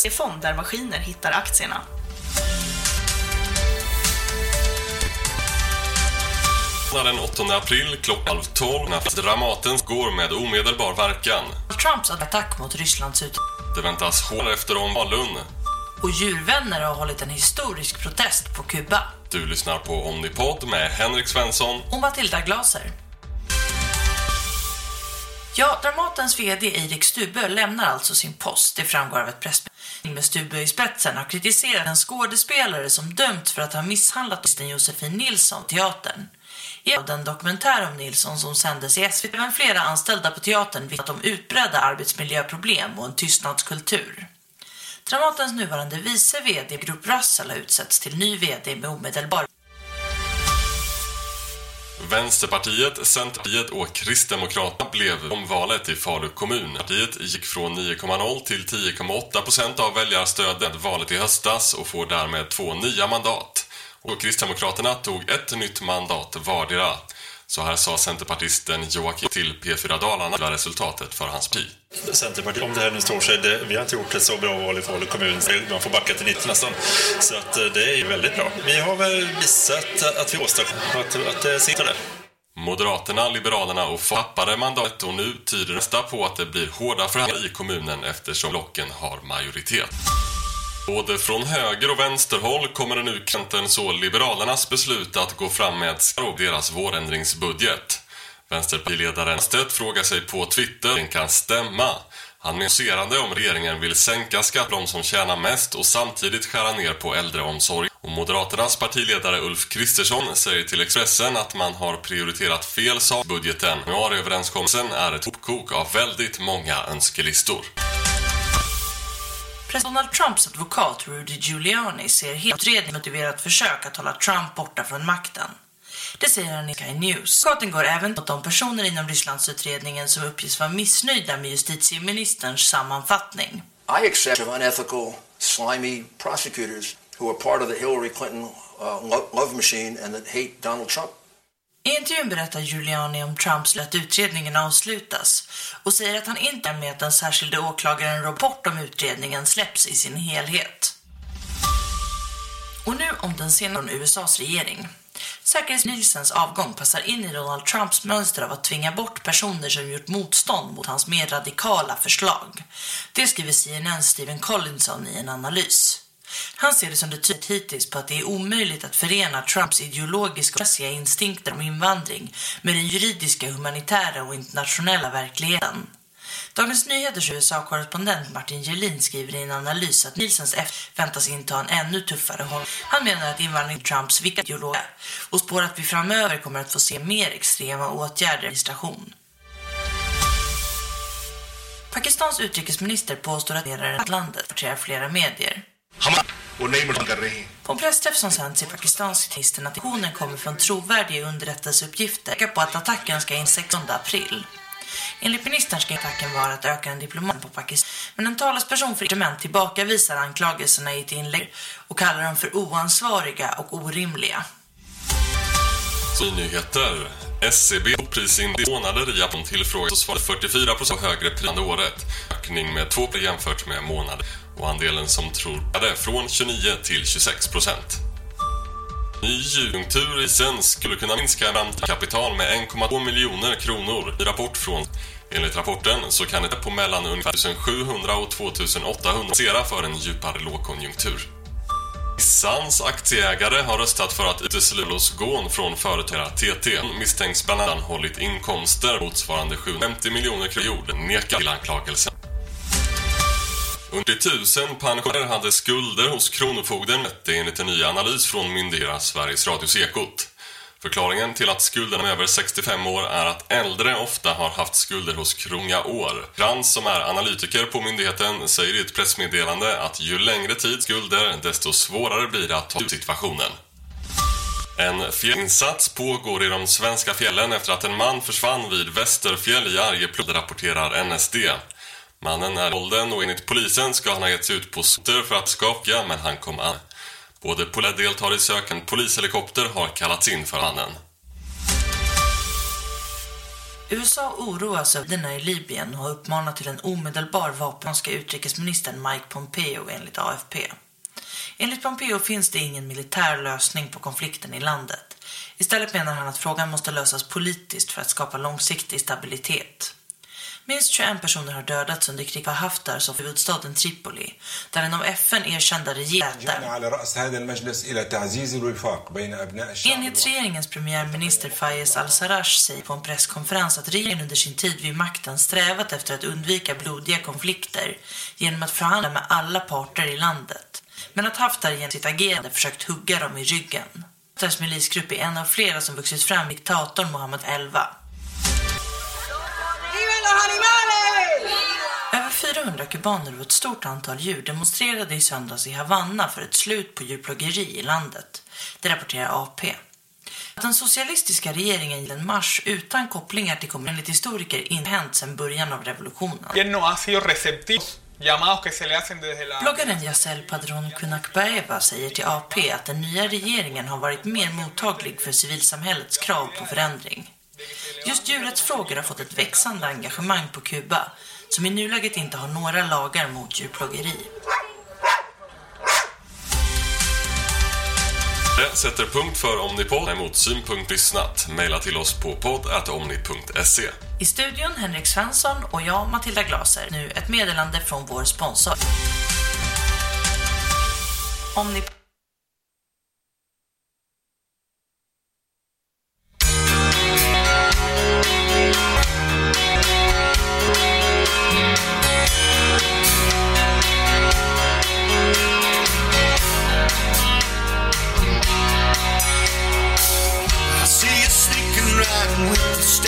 av Harvest, en fond där maskiner hittar aktierna. Den 8 april klockan halv tolv när Dramaten går med omedelbar verkan. Trumps attack mot Rysslands ut Det väntas hål efter om Falun. och djurvänner har hållit en historisk protest på Kuba. Du lyssnar på Omnipod med Henrik Svensson. Och Matilda Glaser. Ja, Dramatens VD Erik Stubbe lämnar alltså sin post. Det framgår av ett pressmeddelande med Stubbe i spetsen har kritiserat en skådespelare som dömts för att ha misshandlat artisten Josefin Nilsson teatern. I den dokumentär om Nilsson som sändes i SVT även flera anställda på teatern vittnat om utbredda arbetsmiljöproblem och en tystnadskultur. Dramatens nuvarande vice VD Grupp Russell har utsetts till ny VD med omedelbar Vänsterpartiet, Centerpartiet och Kristdemokraterna blev omvalet i Falu kommun. Partiet gick från 9,0 till 10,8% av väljarstödet valet i höstas och får därmed två nya mandat. Och Kristdemokraterna tog ett nytt mandat vardera. Så här sa Centerpartisten Joakim till P4 Dalarna var resultatet för hans parti. Centerpartiet, om det här nu står sig, det, vi har inte gjort ett så bra val i Falu kommun. Man får backa till 90 nästan. Så att eh, det är väldigt bra. Vi har väl visat att vi åstadkommer att, att det sitter där. Moderaterna, Liberalerna och tappade mandatet och nu tyder nästa på att det blir hårda förhandlingar i kommunen eftersom blocken har majoritet. Både från höger och vänsterhåll kommer det nu kanten så Liberalernas beslut att gå fram med och deras vårändringsbudget. Vänsterpartiledaren Stedt frågar sig på Twitter den kan stämma. Han menserade om regeringen vill sänka skatt på de som tjänar mest och samtidigt skära ner på äldreomsorg. Och Moderaternas partiledare Ulf Kristersson säger till Expressen att man har prioriterat fel sak budgeten. Januariöverenskommelsen är ett hopkok av väldigt många önskelistor. President Donald Trumps advokat Rudy Giuliani ser helt utredning motiverat försök att hålla Trump borta från makten. Det säger han i Sky News. Advokaten går även mot de personer inom Rysslandsutredningen som uppges vara missnöjda med justitieministerns sammanfattning. I accept of unethical, slimy prosecutors who are part of the Hillary Clinton uh, love machine and that hate Donald Trump. I intervjun berättar Giuliani om Trumps att utredningen avslutas och säger att han inte är med att den särskilde åklagaren rapport om utredningen släpps i sin helhet. Och nu om den senare från USAs regering. Säkerhetspolisens avgång passar in i Donald Trumps mönster av att tvinga bort personer som gjort motstånd mot hans mer radikala förslag. Det skriver CNNs Stephen Collinson i en analys. Han ser det som det tydligt hittills på att det är omöjligt att förena Trumps ideologiska och klassiska instinkter om invandring med den juridiska, humanitära och internationella verkligheten. Dagens Nyheters USA-korrespondent Martin Gelin skriver i en analys att Nilsens F väntas inta en ännu tuffare håll. Han menar att invandring är Trumps viktiga ideolog och spår att vi framöver kommer att få se mer extrema åtgärder i administration. Pakistans utrikesminister påstår att det är landet, rapporterar flera medier. Och nej mot Karim. På en pressträff som sänds i pakistansk kristen att aktionen kommer från trovärdiga underrättelseuppgifter på att attacken ska in 16 april. Enligt ministern ska attacken vara att öka en diplomat på Pakistan. Men en talesperson för instrument tillbakavisar anklagelserna i ett inlägg och kallar dem för oansvariga och orimliga. Så nyheter. SCB upprisade månader i Japan tillfrågan och svarade 44% högre prisande året. Ökning med 2 % jämfört med månader. Och andelen som tror det från 29 till 26 procent. Ny konjunktur i sen skulle kunna minska kapital med 1,2 miljoner kronor i rapport från Enligt rapporten så kan det på mellan ungefär 1700 och 2800 sera för en djupare lågkonjunktur. Nissans aktieägare har röstat för att utesluta gån från företaget TT misstänks bland annat hållit inkomster motsvarande 750 miljoner kronor nekar till anklagelsen. Under tusen pensionärer hade skulder hos Kronofogden mätte enligt en ny analys från myndigheten Sveriges Radios Ekot. Förklaringen till att skulderna över 65 år är att äldre ofta har haft skulder hos Kronga år. Krantz som är analytiker på myndigheten säger i ett pressmeddelande att ju längre tid skulder desto svårare blir det att ta ut situationen. En fjällinsats pågår i de svenska fjällen efter att en man försvann vid Västerfjäll i Arjeplog, rapporterar NSD. Mannen är åldern och enligt polisen ska han ha getts ut på skoter för att skaka men han kom an. Både polare deltar i söken. Polishelikopter har kallats in för mannen. USA oroas över denna i Libyen och har uppmanat till en omedelbar vapenska utrikesministern Mike Pompeo enligt AFP. Enligt Pompeo finns det ingen militär lösning på konflikten i landet. Istället menar han att frågan måste lösas politiskt för att skapa långsiktig stabilitet. Minst 21 personer har dödats under kriget på Haftars och huvudstaden Tripoli, där den av FN erkända regeringen Enhetsregeringens premiärminister Fayez al-Sarraj säger på en presskonferens att regeringen under sin tid vid makten strävat efter att undvika blodiga konflikter genom att förhandla med alla parter i landet. Men att Haftar genom sitt agerande försökt hugga dem i ryggen. Haftars milisgrupp är en av flera som vuxit fram diktatorn Mohammed XI. Över 400 kubaner och ett stort antal djur demonstrerade i söndags i Havanna för ett slut på djurplågeri i landet. Det rapporterar AP. Att den socialistiska regeringen i en marsch utan kopplingar till kommunen enligt historiker inte hänt sedan början av revolutionen. Bloggaren Yasel Padron Kunakbaeva säger till AP att den nya regeringen har varit mer mottaglig för civilsamhällets krav på förändring. Just djurrättsfrågor har fått ett växande engagemang på Kuba som i nuläget inte har några lagar mot djurplågeri. Det sätter punkt för Omnipod emot synpunkt lyssnat. Maila till oss på podd.omni.se. I studion Henrik Svensson och jag Matilda Glaser. Nu ett meddelande från vår sponsor. Omnipod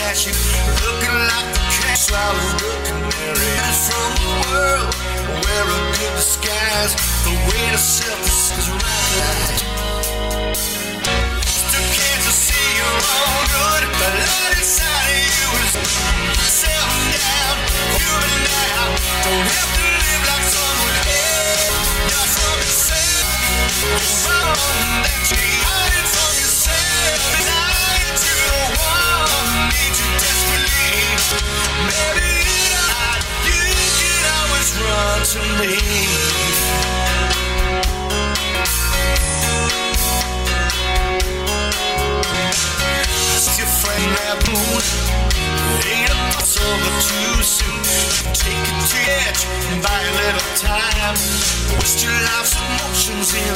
the statue, looking like the was looking there. It's from a world where a good disguise, the way to self is right. Still can't see you're all good? The light inside of you is Waste your life's emotions in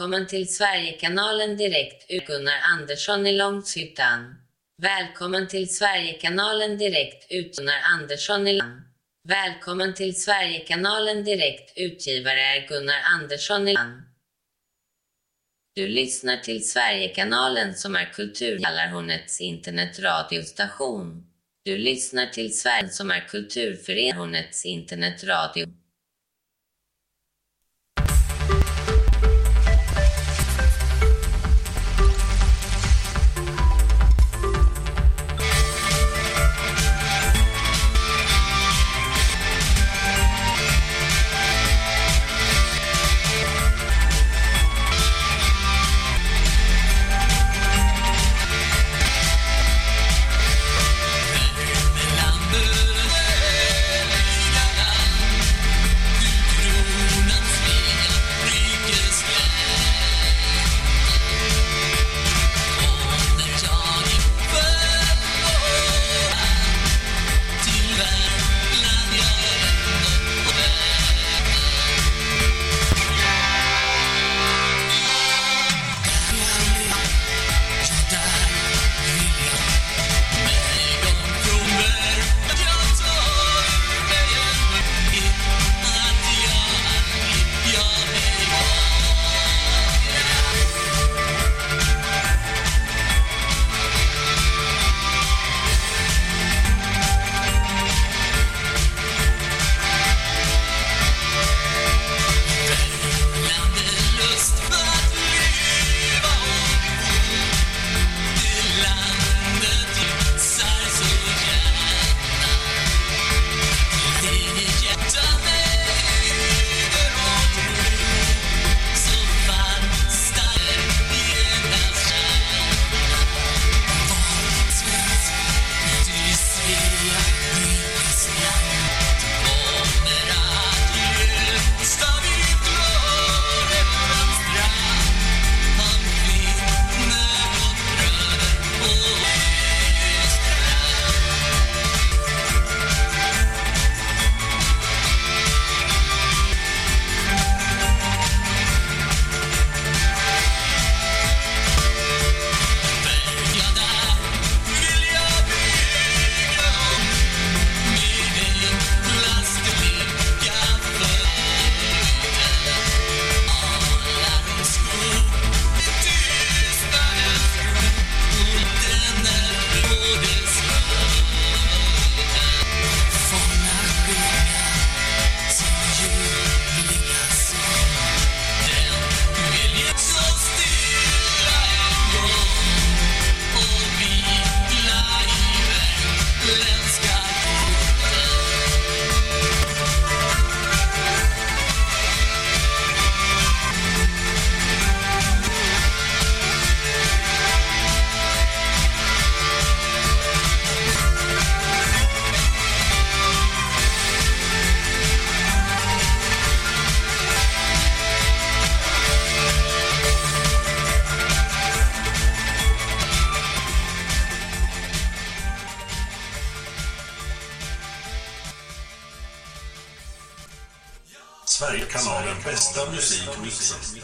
Välkommen till Sverigekanalen direkt ur Gunnar Andersson i Långshyttan. Välkommen till Sverigekanalen direkt ut Gunnar Andersson i Långshyttan. Välkommen till Sverigekanalen direkt utgivare är Gunnar Andersson i Långshyttan. Du lyssnar till Sverigekanalen som är Kulturjallarhornets internetradiostation. Du lyssnar till Sverige som är Kulturföreningens internetradio. Bästa musik musik.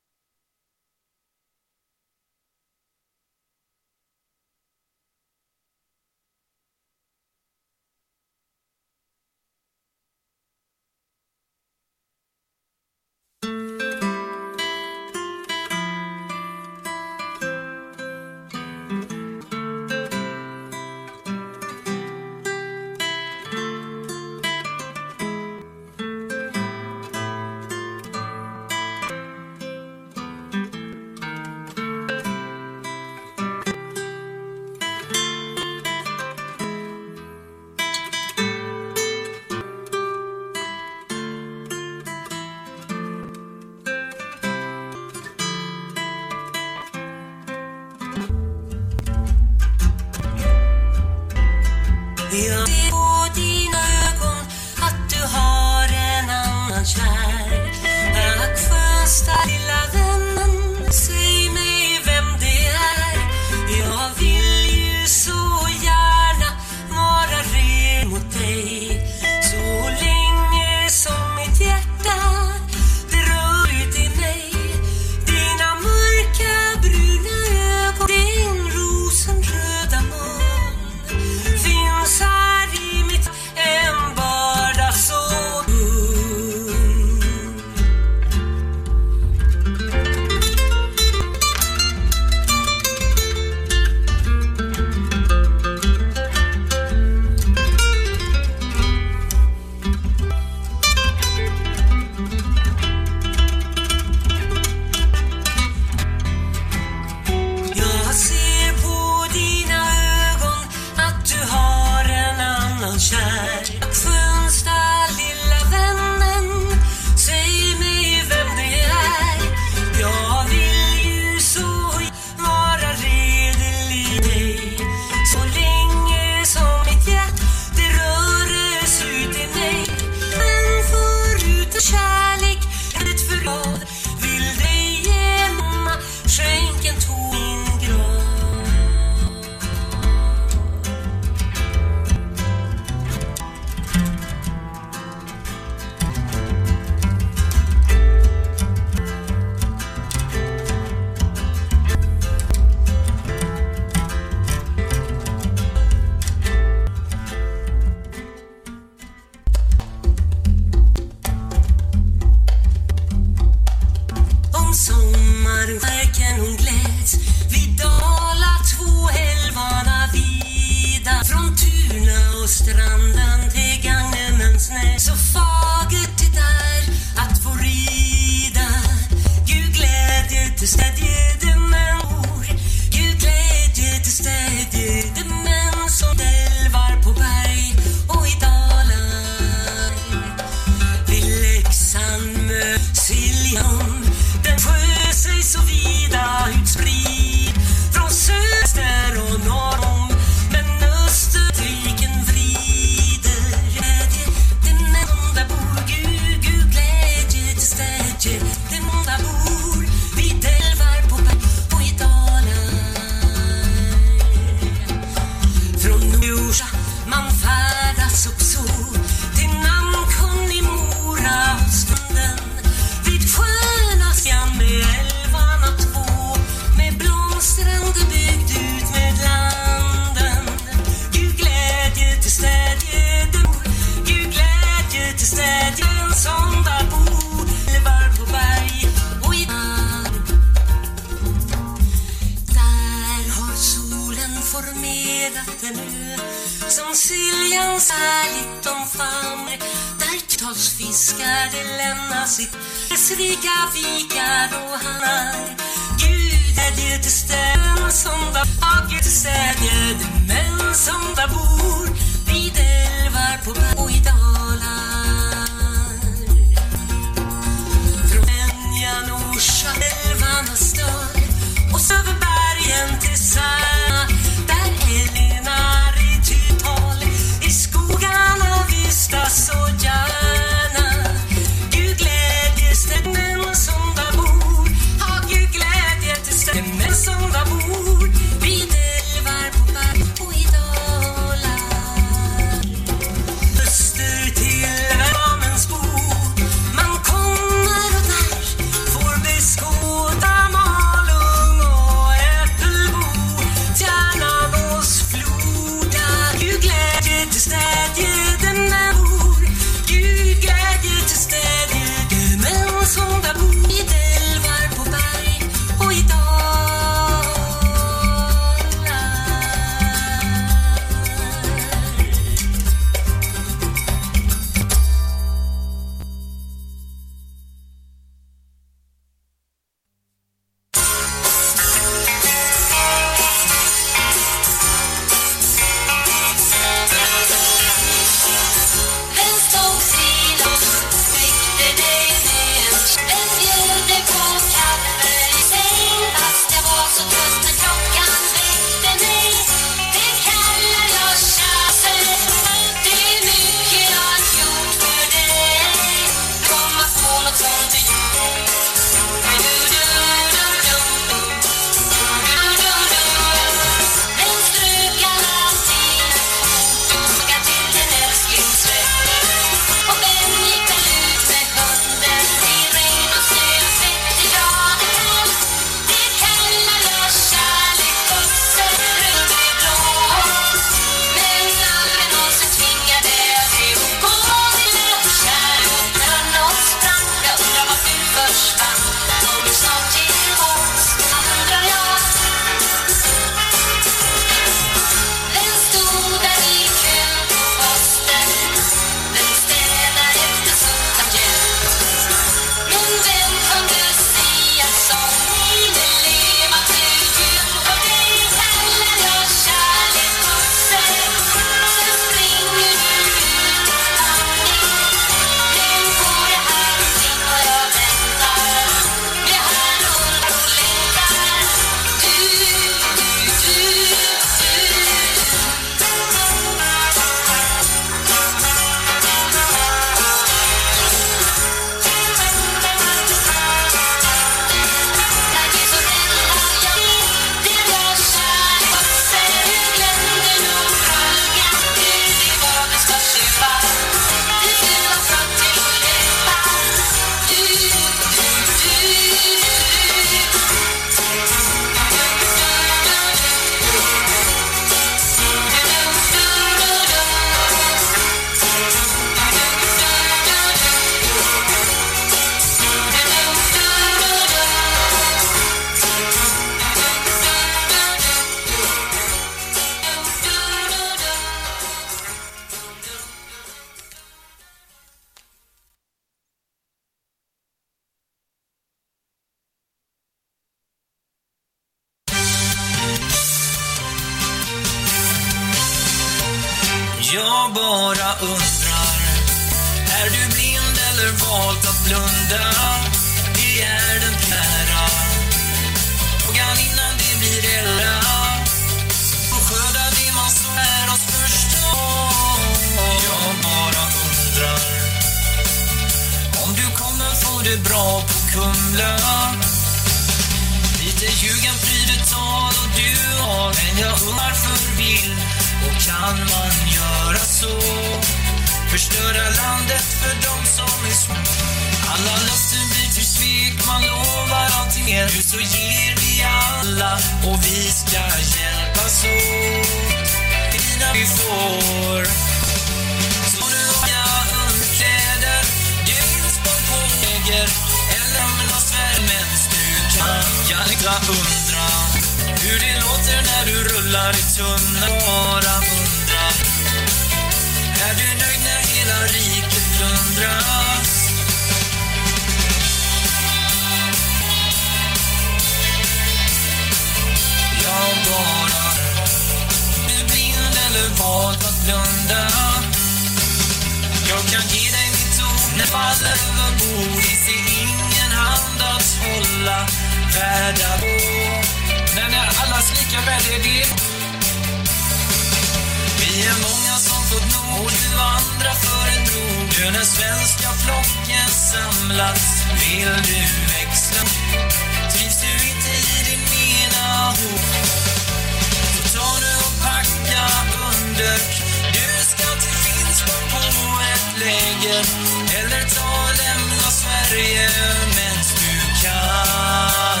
Sverige medan du kan.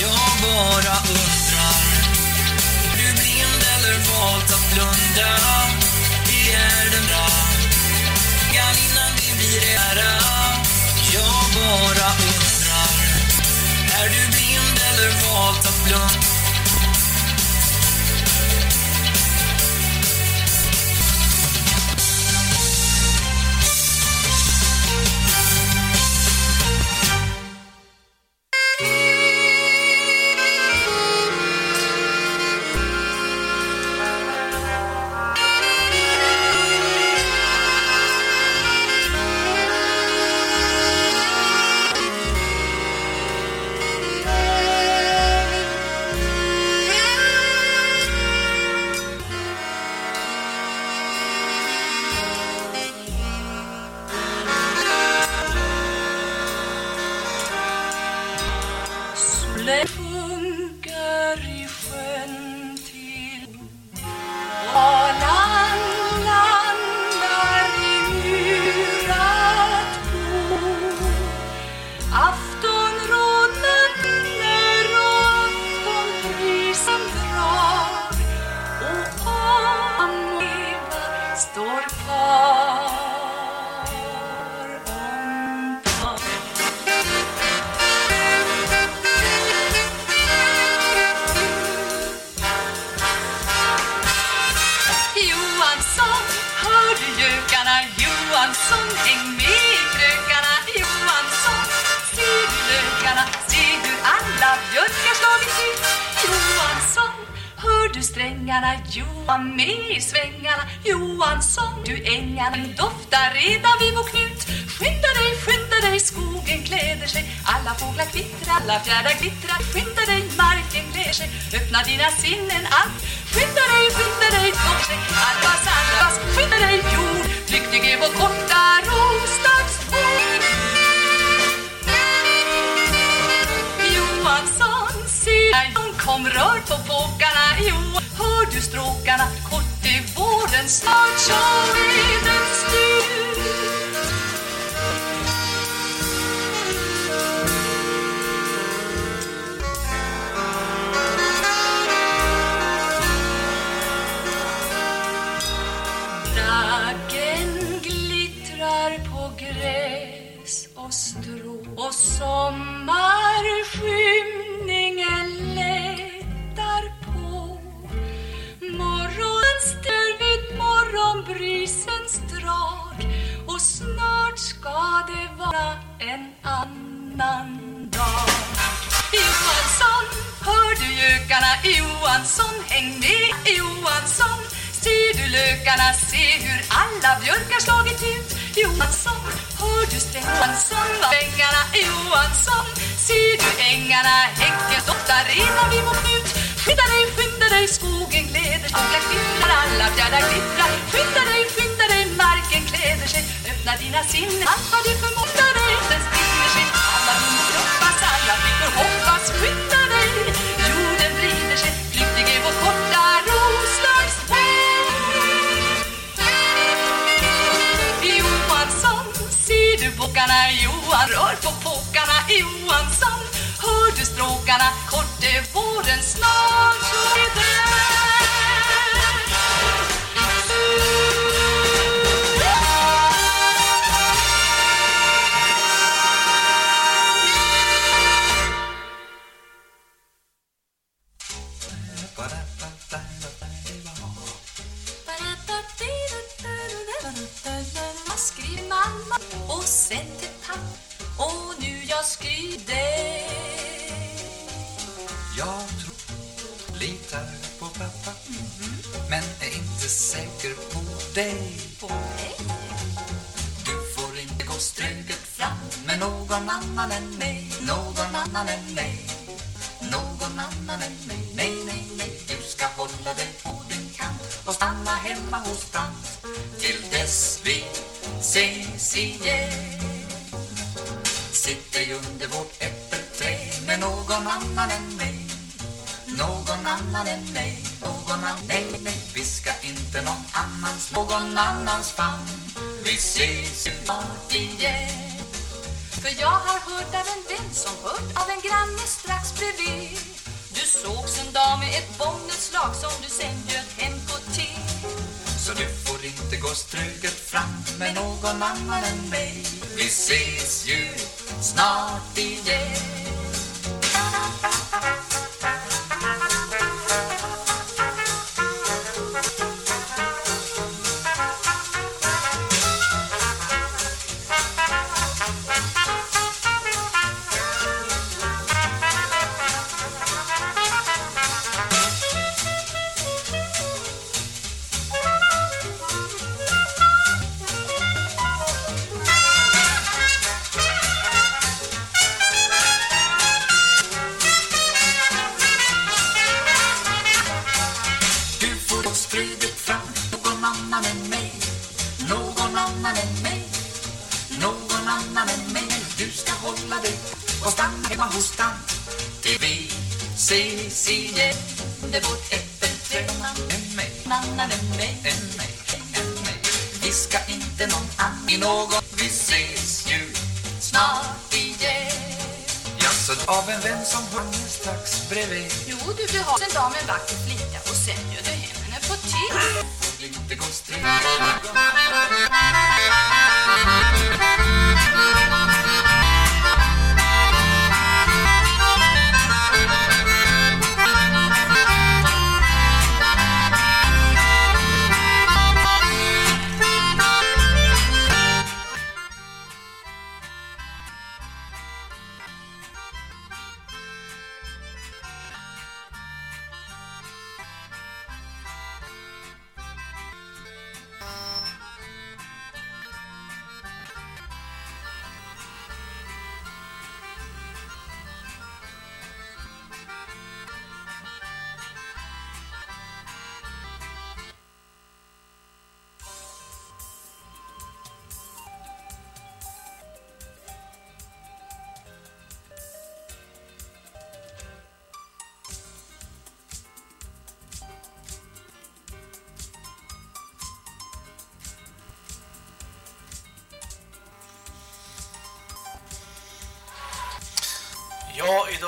Jag bara undrar. Är du blind eller valt att blunda? I är den bra. Frågan innan vi blir ära. Jag bara undrar. Är du blind eller valt att blunda?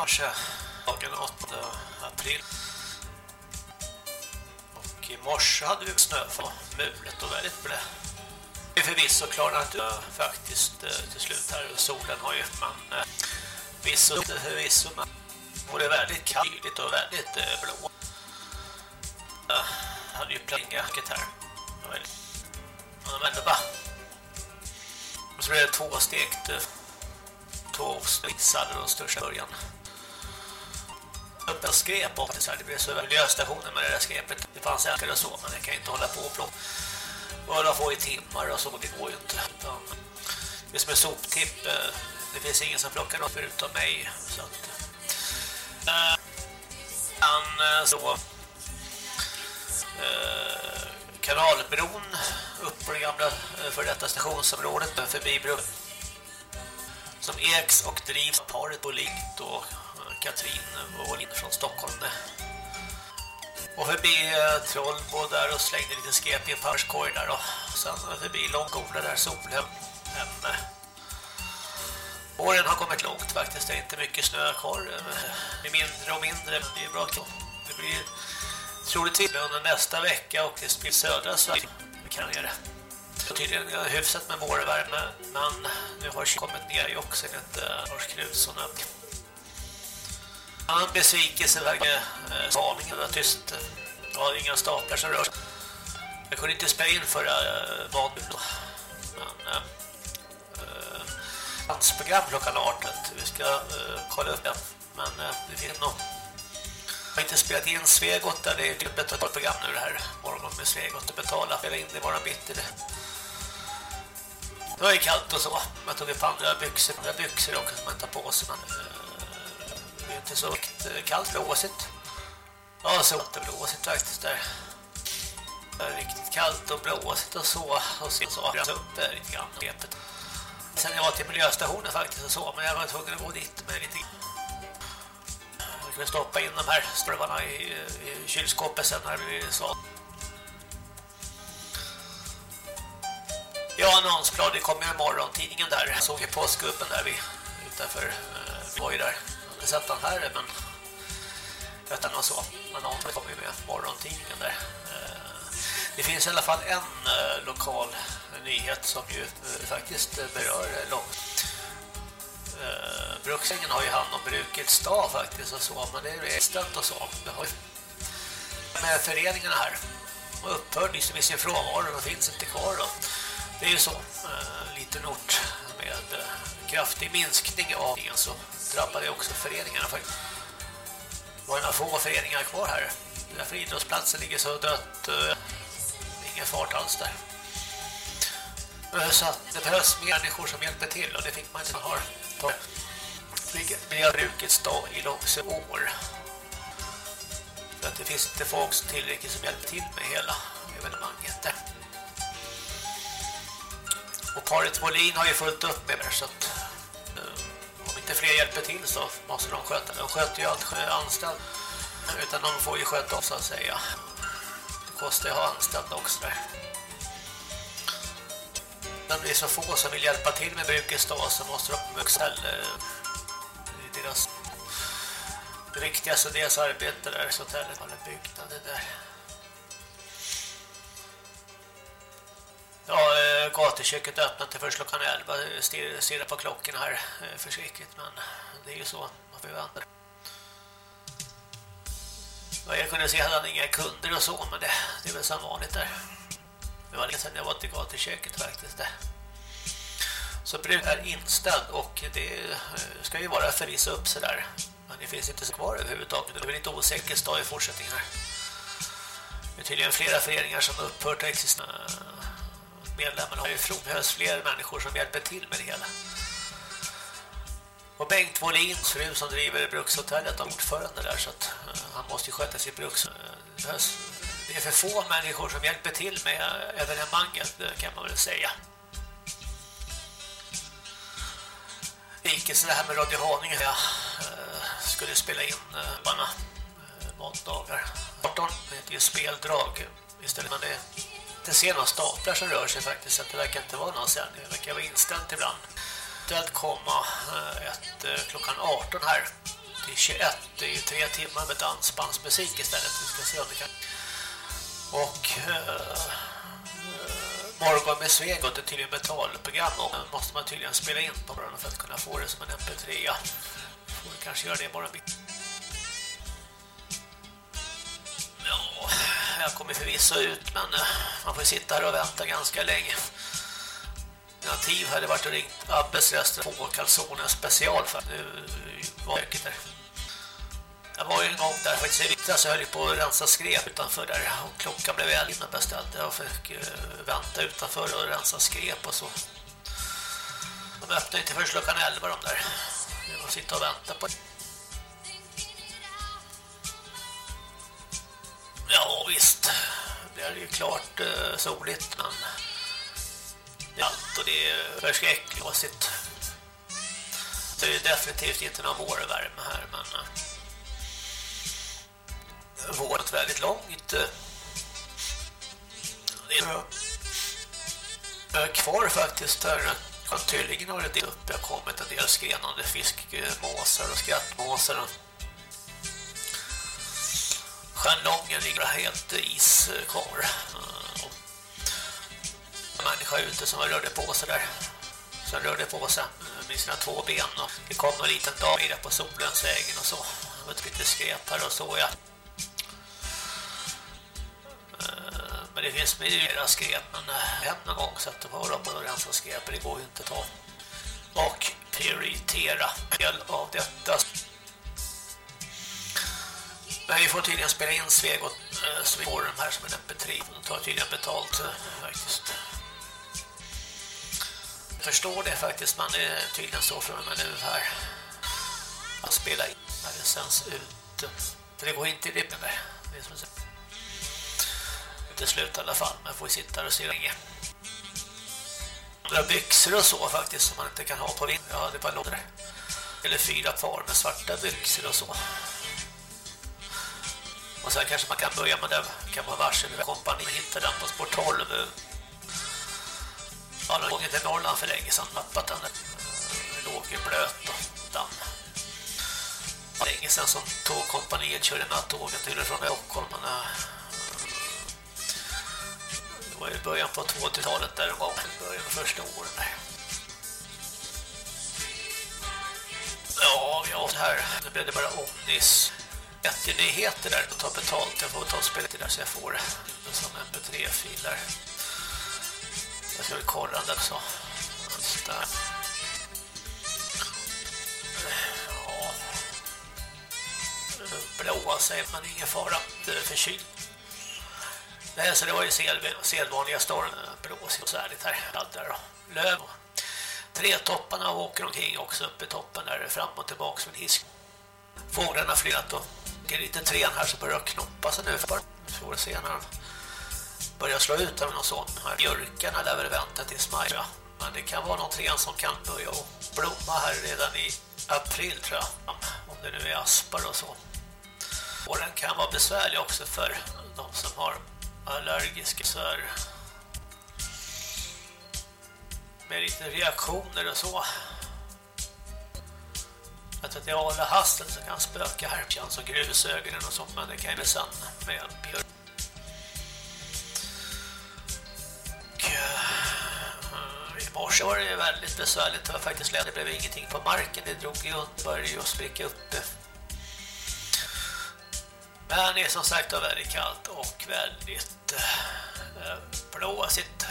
morse dagen 8 april. Och i morse hade vi snöfall, mulet och väldigt blä. Det är förvisso klarnat inte faktiskt eh, till slut här och solen har ju man visso inte förvisso men och det är väldigt kyligt och väldigt eh, blå. Jag hade ju plingat, här. Men det ändå va? Och så blev det tvåstekt två ostbitsar i den största början upp en skräp och så här, det blev så miljöstationen med det där skräpet. Det fanns äkare och så, men det kan inte hålla på och plocka. Bara få i timmar och så, det går ju inte. Utan det är som en soptipp. Eh, det finns ingen som plockar något förutom mig. Så att, eh, Äh, men, eh, så Äh, kanalbron upp på det gamla för detta stationsområdet förbi bron som ägs och drivs av paret likt och Katrin Wåhlin från Stockholm. Och förbi eh, Trollbo där och slängde lite skräp i en papperskorg där då. sen förbi Långgola där Solhem. Men, eh, Åren har kommit långt faktiskt, det är inte mycket snö kvar. Eh, det är mindre och mindre, det är bra. Det blir troligtvis under nästa vecka och det blir södra Sverige. Vi kan göra det. Så tydligen är hyfsat med vårvärme, men nu har det kommit ner i också enligt Lars Knutsson. Han besvikelse verkar eh, spaningen var tyst. Det var inga staplar som rör sig. Jag kunde inte spela in förra eh, badbyn då. Men eh, eh dansprogram klockan 18. Vi ska eh, kolla upp det. Men eh, det finns nog jag har inte spelat in Svegot där det är typ ett betalt program nu det här morgon med Svegot och betala spela in det bara bitti det. Det var ju kallt och så. Man tog upp andra byxor, andra byxor också som man tar på sig men eh, det är inte så riktigt kallt blåsigt. Ja, så och blåsigt faktiskt där. Riktigt kallt och blåsigt och så och sen så jag upp där lite grann repet. Sen jag var till miljöstationen faktiskt och så men jag var tvungen att gå dit med lite vi kunde stoppa in de här strövarna i, i kylskåpet sen när vi sa. Ja, annonsblad, det kom ju imorgon tidningen där. Jag såg ju påskgubben där vi utanför. Eh, vi var ju där. Jag sett den här, men jag vet inte så. Annonsen kommer ju med morgontidningen där. Eh, det finns i alla fall en eh, lokal nyhet som ju eh, faktiskt berör långt Bruksängen har ju hand om brukets stad faktiskt och så, men det är extent och så. Det har ju med föreningarna här. Och upphörde liksom i sin frånvaro och finns inte kvar då. Det är ju så, En liten ort med kraftig minskning av så drabbar det också föreningarna faktiskt. Det var några få föreningar kvar här. Därför idrottsplatsen ligger så dött. Eh, ingen fart alls där. Eh, så att det behövs mer människor som hjälper till och det fick man inte ha. Vilket blir brukets dag i Långsö år. För att det finns inte folk tillräckligt som hjälper till med hela evenemanget där. Och paret Molin har ju fullt upp med det så att inte fler hjälper till så måste de sköta. De sköter ju allt anställd. Utan de får ju sköta oss så att säga. Det kostar ju att ha anställda också där. Men det är så få som vill hjälpa till med brukets dag så måste de också eh, i deras det viktigaste deras arbete där så hotellet eller byggnader där. Ja, eh, gatuköket gatuköket öppnat till först klockan 11. Stirrar, på klockan här Förskräckligt, försiktigt men det är ju så man får vänta. Ja, jag kunde se att han inga kunder och så men det, det är väl som vanligt där. Det var länge sedan jag var till gatuköket faktiskt där. Så brun är inställd och det eh, ska ju vara förvisa upp sig där. Men det finns inte så kvar överhuvudtaget. Det blir lite osäkert osäker stad i fortsättningen här. Det är tydligen flera föreningar som upphört att existera. Medlemmarna har ju fromhöst fler människor som hjälper till med det hela. Och Bengt Wåhlins fru som driver brukshotellet är ordförande där så att eh, han måste ju sköta sitt bruks. Eh, det är för få människor som hjälper till med eh, evenemanget kan man väl säga. Ike så det här med Radio Haninge jag skulle spela in bara måndagar 18 heter är ju speldrag istället men det inte se några staplar som rör sig faktiskt så det verkar inte vara någon sändning det verkar vara inställt ibland. Det komma eh, ett, eh, klockan 18 här. Till 21 det är ju tre timmar med dansbandsmusik istället. Vi ska se om vi kan och uh, Morgon med Svegot är tydligen betalprogram och måste man tydligen spela in på morgonen för att kunna få det som en mp3 får vi kanske göra det imorgon. Ja, jag kommer förvisso ut men eh, man får sitta här och vänta ganska länge Alternativ hade varit och ringt Abbes restaurang på kalsonen special för nu var det där Jag var ju en gång där faktiskt i vintras så höll jag på att rensa skräp utanför där och klockan blev väl innan beställde jag fick eh, vänta utanför och rensa skräp och så. De öppnade inte först klockan 11 de där. Jag var sitta och vänta på det. Klart eh, soligt men det är allt och det är förskräckligt. Det är definitivt inte någon vårvärme här men eh, vårat väldigt långt. Eh. Det är kvar faktiskt där tydligen har det uppe kommit en del skrenande fiskmåsar och skrattmåsar och Stjärnlången ligger helt is kvar. Mm. En människa ute som rörde på sig där. Som rörde på sig med sina två ben. Och det kom en liten dam i på solens vägen och så. Det var lite skräp här och så. Ja. Eh, men det finns mera skräp men hem någon gång så att det var på att rensa skräp. Det går ju inte att ta. Och prioritera del av detta. Men vi får tydligen spela in Svegot äh, så vi får de här som en MP3. De tar tydligen betalt eh, faktiskt. Jag förstår det faktiskt, man är tydligen så från mig nu här. Att spela in när det sänds ut. För det går inte i rippen där. Det är som Till slut i alla fall, men får sitta och se länge. Några byxor och så faktiskt som man inte kan ha på vind. Ja, det var låter. Eller fyra par med svarta byxor och så. Och sen kanske man kan börja med det kan man varsel kompani hittar den på spår 12. Ja, någon gång till Norrland för länge sedan nappat den. Låg ju blöt och damm. Länge sedan som tågkompaniet körde nattågen till och från Stockholm. Men, eh, det var i början på 2000-talet där det var. Början på första åren där. Ja, vi har här. Nu blev det bara Omnis jättenyheter där och ta betalt. Jag får ta spelet där så jag får det som mp3-fil där. Jag ska väl kolla den också. Där. Ja. Blåa säger man ingen fara. Det är förkyld. Nej, så det var ju sedvanliga storm. Blåsigt och så härligt här. Laddar och löv. Tre topparna åker omkring också uppe i toppen där fram och tillbaka med en hisk. Fåglarna flyttat och det är lite trän här som börjar knoppa sig nu för bara får se när de börjar slå ut av någon sån här. Björkarna lär väl vänta tills maj ja. men det kan vara någon trän som kan börja blomma här redan i april tror jag. Om det nu är aspar och så. Och den kan vara besvärlig också för de som har allergiska sör med lite reaktioner och så att det är ala hasten som kan spöka här. Känns som grusögonen och sånt, men det kan ju bli sen med björn. I morse var det väldigt besvärligt. Det var faktiskt lätt. Det blev ingenting på marken. Det drog ju upp, började ju spricka upp. Men det är som sagt väldigt kallt och väldigt eh, blåsigt.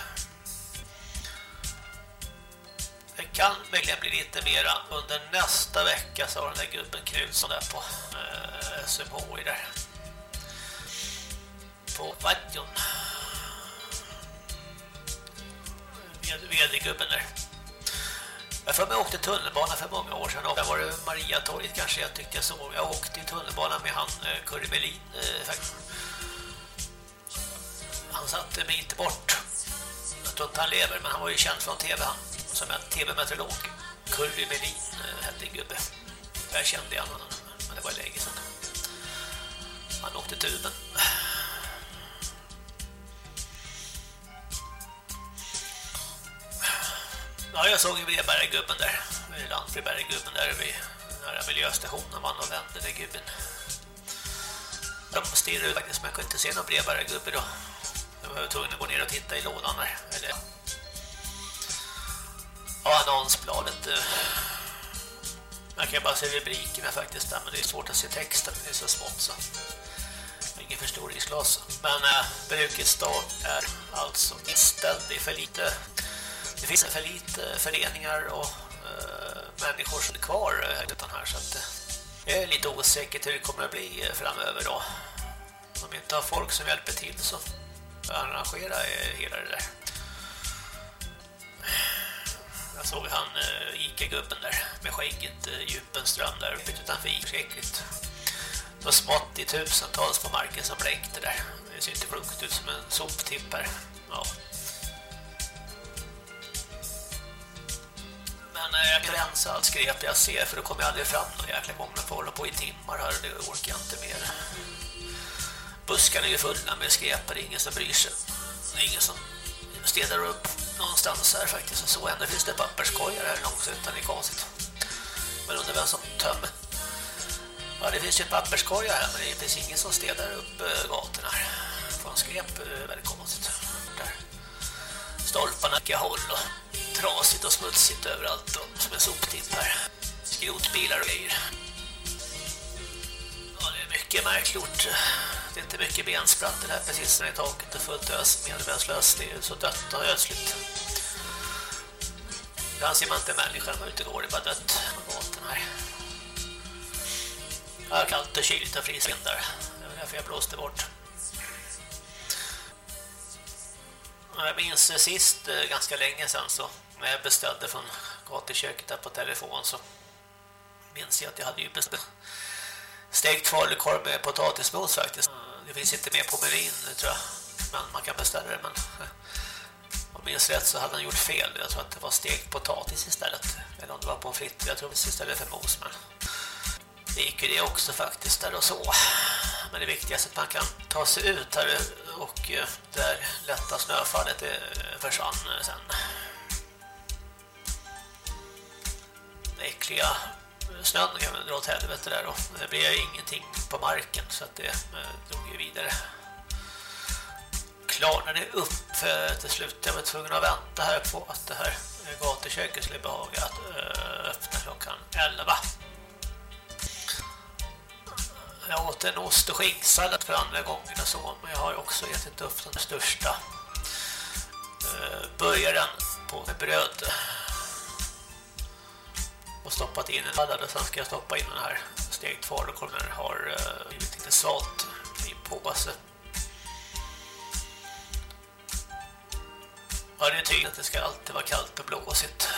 Det kan möjligen bli lite mera under nästa vecka sa den där gubben Knutsson där på eh, SMHI där. På Vadjon. VD-gubben där. Jag för mig åkte tunnelbana för många år sedan och där var det Maria torget kanske jag tyckte jag såg. Jag åkte i tunnelbana med han eh, Curry Melin eh, faktiskt. Han satte mig inte bort. Jag tror inte han lever men han var ju känd från tv han som en tv-meteorolog. Curry Melin eh, hette en gubbe. Jag kände igen honom, men det var länge sedan. Han åkte tuben. Ja, jag såg ju Brevberggubben där. Lantbrevberggubben där vid nära miljöstationen var och vände den gubben. De stirrade ut faktiskt, men jag kunde inte se någon brevbärargubbe då. Jag var tvungen att gå ner och titta i lådan där. Eller Ja, annonsbladet. Man Jag kan bara se rubrikerna faktiskt där, men det är svårt att se texten, det är så smått så. Ingen förstoringsglas. Men äh, brukets dag är alltså inställd. Det är för lite det finns för lite föreningar och äh, människor som är kvar eh, utan här så att Det är lite osäkert hur det kommer att bli framöver då. Om vi inte har folk som hjälper till så arrangera hela det där. Jag såg han uh, Ica-gubben där med skägget eh, uh, Djupenström där uppe utanför Ica. Äckligt. Det var smått i tusentals på marken som blänkte där. Det ser inte klokt ut som en soptipp. Ja. Men uh, jag kan rensa allt skräp jag ser för då kommer jag aldrig fram någon jäkla gång. Jag får hålla på i timmar här det orkar jag inte mer. Buskarna är ju fulla med skräp det är ingen som bryr sig. Det är ingen som städar upp någonstans här faktiskt. Och så ändå finns det papperskorgar här långt utan det är konstigt. Men undrar vem som tömmer. Ja, det finns ju papperskorgar här men det finns ingen som städar upp eh, gatorna här. Från skräp är väldigt konstigt. Där. Stolparna är håll och trasigt och smutsigt överallt och som en soptipp här. Skrotbilar och grejer. Mycket märkligt. Det är inte mycket bensprattor här precis när det är taket och fullt ös medvetslöst. Det är ju så dött och ödsligt. Ibland ser man inte människan när man ute går. Det är bara dött på båten här. Här är kallt och kyligt och frisvindar. Det var därför jag blåste bort. Jag minns sist eh, ganska länge sedan så när jag beställde från gatuköket där på telefon så minns jag att jag hade ju beställt stekt falukorv med potatismos faktiskt. Det finns inte mer på menyn tror jag. Men man kan beställa det. Men om jag minns rätt så hade han gjort fel. Jag tror att det var stekt potatis istället. Eller om det var på frites. fritt. Jag tror det istället för mos. Men det gick ju det också faktiskt där och så. Men det viktigaste är att man kan ta sig ut här och eh, där lätta snöfallet eh, försvann sen. Äckliga snön kan dra åt helvete där och det blev ingenting på marken så att det eh, drog ju vidare. Klarnade upp eh, till slut. Jag var tvungen att vänta här på att det här eh, gatuköket skulle behaga att öppna klockan 11. Jag åt en ost- och skinksallad för andra gången och så, men jag har också ätit upp den största burgaren på bröd och stoppat in en laddad och sen ska jag stoppa in den här stegt falukorv när den har uh, blivit lite svalt i påse. Ja, det är tydligt att det ska alltid vara kallt och blåsigt.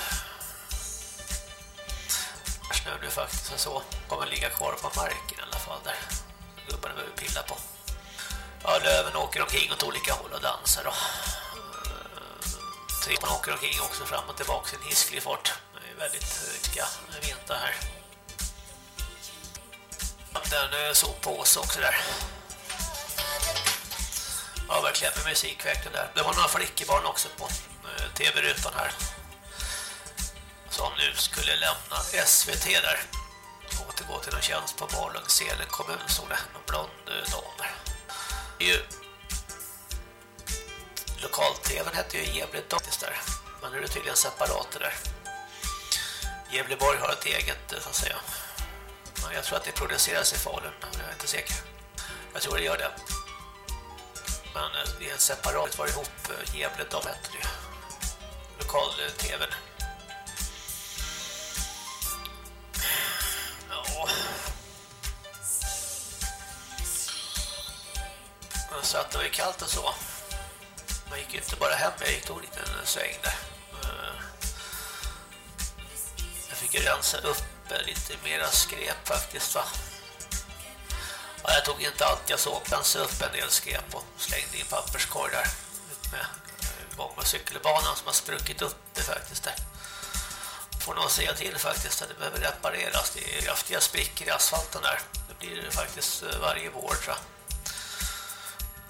Snö nu faktiskt så kommer ligga kvar på marken i alla fall där gubbarna behöver pilla på. Ja, löven åker omkring åt olika håll och dansar då. Eh, Trippan åker omkring också fram och tillbaka i en hisklig fart väldigt höga vinter här. Den eh, såg på oss också där. Ja, verkligen med musik verkligen där. Det var några flickebarn också på eh, tv-rutan här. Som nu skulle lämna SVT där. Återgå till en tjänst på Malung-Selen kommun, så det. En blond eh, dam. Ju lokal-tvn hette ju Gävle Datis där. Men nu är det tydligen separat där. Gävleborg har ett eget, eh, så att säga. Jag tror att det produceras i Falun, men jag är inte säker. Jag tror det gör det. Men eh, det är separat var ihop eh, Gävle, de heter det. Lokal-tv. Ja. Så att det var kallt och så. Man gick inte bara hem, jag gick tog en liten sväng där fick rensa upp lite mera skräp faktiskt va. Ja, jag tog inte allt jag såg, rensa upp en del skräp och slängde in papperskorg där med eh, gång- och cykelbanan som har spruckit upp det faktiskt där. Får nog säga till faktiskt att det behöver repareras. Det är kraftiga sprickor i asfalten där. Det blir det faktiskt eh, varje vår tror jag.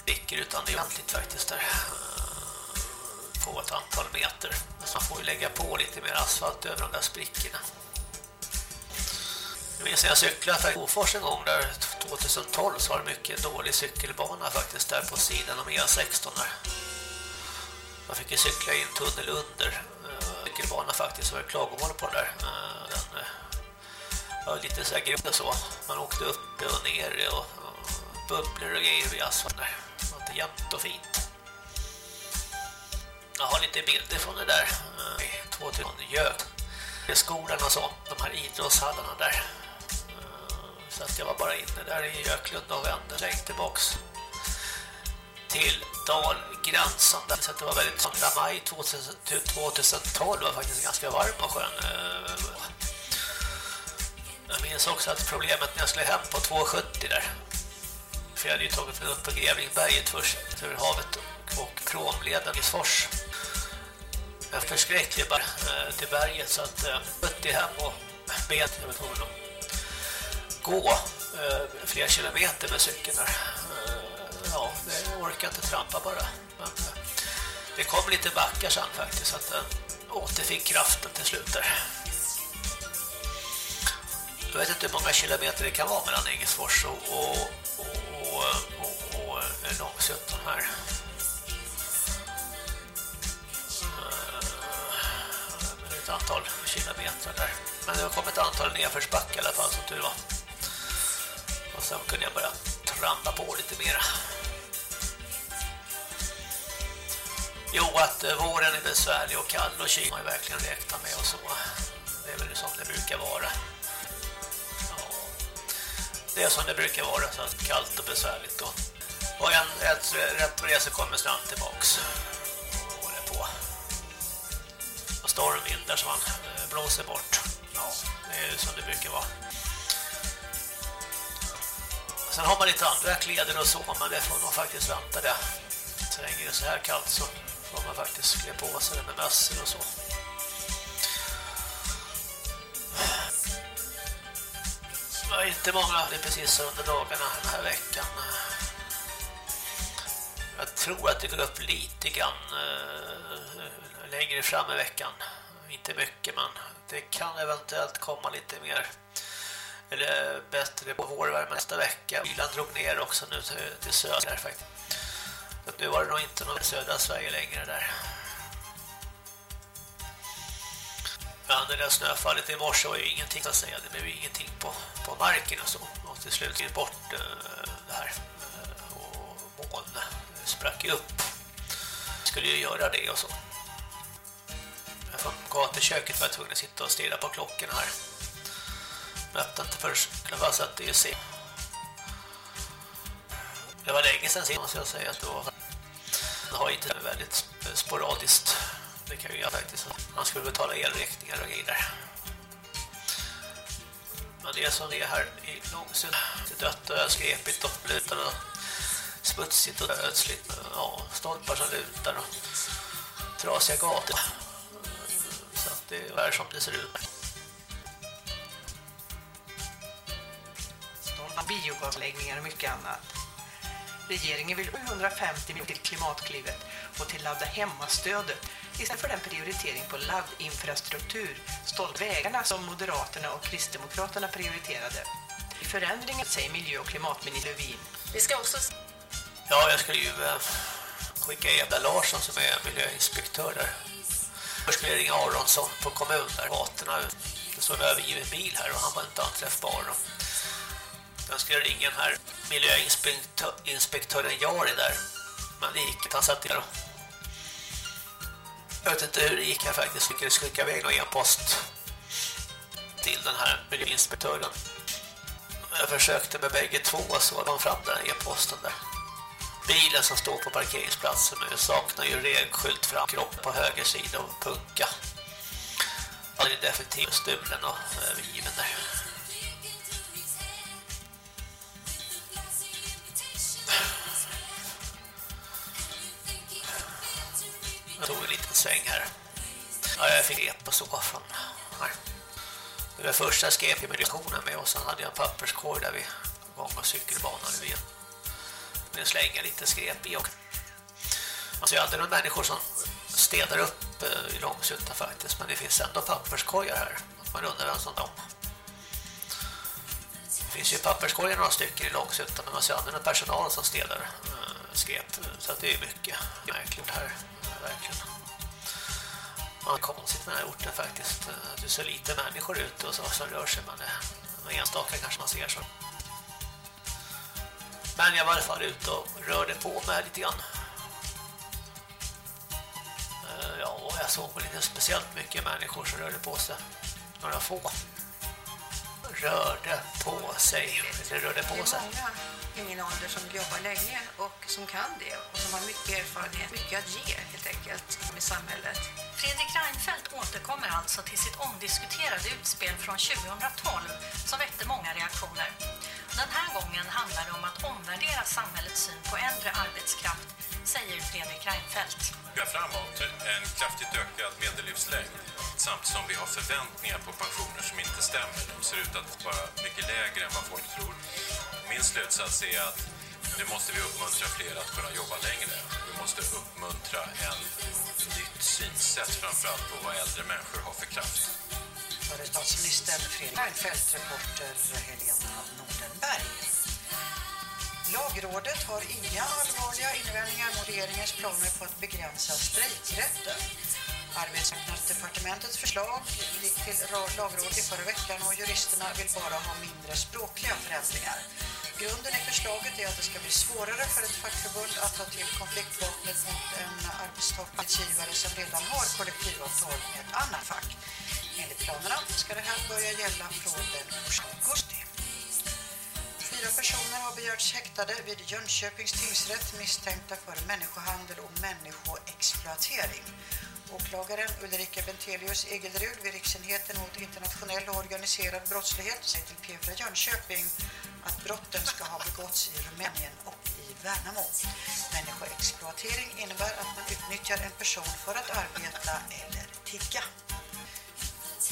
Sprickor utan det är ordentligt faktiskt där eh, på ett antal meter. Så man får ju lägga på lite mer asfalt över de där sprickorna. Jag minns när jag cyklade för Hofors en gång där 2012 så var det mycket dålig cykelbana faktiskt där på sidan om E16 där. Man fick ju cykla i en tunnel under eh, cykelbana faktiskt så var det klagomål på den där. Eh, den eh, var lite så här grund och så. Man åkte upp och ner och bubblor och grejer vid asfalt där. Det var inte jämnt och fint. Jag har lite bilder från det där. Eh, 2000 gök. Skolan och så. De här idrottshallarna där. Eh, så att jag var bara inne där i Göklund och vände längst tillbaks till dalgränsen. Där. Så att det var väldigt 2 maj 2012 var faktiskt ganska varm och skön. Eh, jag minns också att problemet när jag skulle hem på 270 där. För jag hade ju tagit mig upp på Grevlingberget först över havet och kromleden i Sfors. Jag förskräcklig bara till berget så att jag eh, hem och bet jag var tvungen att gå eh, flera kilometer med cykeln där. Ja, det orkar inte trampa bara. Men det kom lite backar sen faktiskt så att den återfick kraften till slut där. Jag vet inte hur många kilometer det kan vara mellan Engelsfors och, och, och, och, och Långsötan här. Antal kilometer där. Men det har kommit ett antal nedförsbackar i alla fall som tur var. Och sen kunde jag börja trampa på lite mer. Jo, att eh, våren är besvärlig och kall och kyl har verkligen räknat med och så. Det är väl som det brukar vara. Det är som det brukar vara, så kallt och besvärligt då. Och en rätt, rätt på det så kommer strand tillbaks. Och håller på. Stormvindar som man eh, blåser bort. Ja, det är som det brukar vara. Sen har man lite andra kläder och så, men det får man faktiskt vänta det. Så länge det är så här kallt så får man faktiskt klä på sig det med mössor och så. var inte många, det är precis under dagarna den här veckan. Jag tror att det går upp lite grann äh, längre fram i veckan. Inte mycket, men det kan eventuellt komma lite mer eller bättre på vårvärme nästa vecka. Kylan drog ner också nu till, söder faktiskt. Så nu var det nog inte någon södra Sverige längre där. Men det där snöfallet i morse var ju ingenting att säga. Det blev ju ingenting på, på marken och så. Och till slut gick bort eh, det här. Eh, och moln sprack upp. Skulle ju göra det och så. Från gatuköket var jag tvungen att sitta och stirra på klockorna här. Mötte inte först. Kunde bara satt i se. Det var länge sedan måste jag säga att det var. Det har inte väldigt sporadiskt det kan ju jag faktiskt. Man skulle betala elräkningar och grejer. Men det är som det är här i Långsund. Det är dött och skräpigt och lutar och smutsigt och ödsligt. Ja, stolpar som lutar och trasiga gator. Så att det är här som det ser ut. Stolpar, biogasläggningar och mycket annat. Regeringen vill 150 miljoner till klimatklivet och till ladda hemmastödet istället för den prioritering på laddinfrastruktur, stoltvägarna som Moderaterna och Kristdemokraterna prioriterade. I förändringen säger miljö- och klimatminister Lövin. Vi ska också... Ja, jag ska ju äh, skicka Eda Larsson som är miljöinspektör där. Först skulle jag ringa Aronsson på kommunen där. Gatorna, det står en övergiven bil här och han var inte anträffbar. Sen skulle jag ringa den här miljöinspektören Jari där. Men det gick Han satt där jag vet inte hur det gick. här faktiskt lyckades skicka iväg någon e-post till den här miljöinspektören. Jag försökte med bägge två så var de fram den e-posten där. Bilen som står på parkeringsplatsen nu saknar ju regskylt fram kropp på höger sida och punka. Den är definitivt stulen och eh, övergiven där. Jag tog en liten sväng här. Ja, jag fick rep på soffan. Här. Det var första jag skrev i meditationen med och sen hade jag en papperskorg där vid gång- och cykelbanan vid med slänga lite skräp i och alltså jag hade några människor som städar upp eh, i Långsutta faktiskt men det finns ändå papperskorgar här man undrar vem som dem det finns ju papperskorgar några stycken i Långsutta men man ser aldrig någon personal som städar eh, skräp så det är mycket märkligt här eh, verkligen. Ja, konstigt med den här orten faktiskt. Det är så lite människor ute och så som rör sig. Men det enstaka kanske man ser så. Men jag var i alla fall ute och rörde på mig lite grann. Eh, ja, jag såg väl inte speciellt mycket människor som rörde på sig. Några få. rörde på sig. Det rörde på sig. Det är många i min ålder som jobbar länge och som kan det och som har mycket erfarenhet, mycket att ge helt enkelt i samhället. Fredrik Reinfeldt återkommer alltså till sitt omdiskuterade utspel från 2012 som väckte många reaktioner. Den här gången handlar det om att omvärdera samhällets syn på äldre arbetskraft, säger Fredrik Reinfeldt. Vi har framåt en kraftigt ökad medellivslängd samtidigt som vi har förväntningar på pensioner som inte stämmer. De ser ut att vara mycket lägre än vad folk tror. Min slutsats är att nu måste vi uppmuntra fler att kunna jobba längre. Vi måste uppmuntra en nytt synsätt framförallt på vad äldre människor har för kraft. Före statsministern Fredrik Reinfeldt, reporter Helena Nordenberg. Lagrådet har inga allvarliga invändningar mot regeringens planer på att begränsa strejkrätten. Arbetsmarknadsdepartementets förslag gick till lagrådet i förra veckan och juristerna vill bara ha mindre språkliga förändringar. Grunden i förslaget är att det ska bli svårare för ett fackförbund att ta till konfliktvapnet mot en arbetstagare som redan har kollektivavtal med ett annat fack. Enligt planerna ska det här börja gälla från den 1 augusti. Fyra personer har begärts häktade vid Jönköpings tingsrätt misstänkta för människohandel och människoexploatering. Åklagaren Ulrika Bentelius Egelrud vid Riksenheten mot internationell och organiserad brottslighet säger till P4 Jönköping att brotten ska ha begåtts i Rumänien och i Värnamo. Människoexploatering innebär att man utnyttjar en person för att arbeta eller tigga.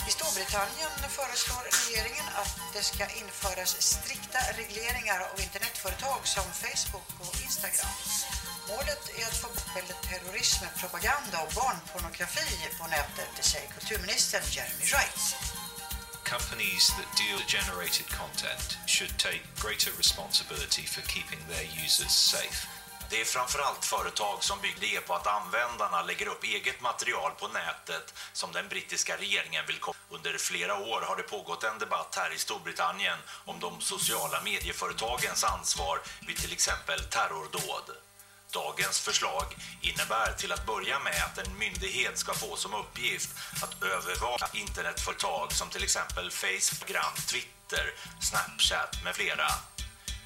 I Storbritannien föreslår regeringen att det ska införas strikta regleringar av internetföretag som Facebook och Instagram. Målet är att få bort terrorism, propaganda och barnpornografi på nätet, det säger kulturministern Jeremy Wright. Companies that deal with generated content should take greater responsibility for keeping their users safe. Det är framförallt företag som bygger det på att användarna lägger upp eget material på nätet som den brittiska regeringen vill komma. Under flera år har det pågått en debatt här i Storbritannien om de sociala medieföretagens ansvar vid till exempel terrordåd. Dagens förslag innebär till att börja med att en myndighet ska få som uppgift att övervaka internetföretag som till exempel Facebook, Twitter, Snapchat med flera.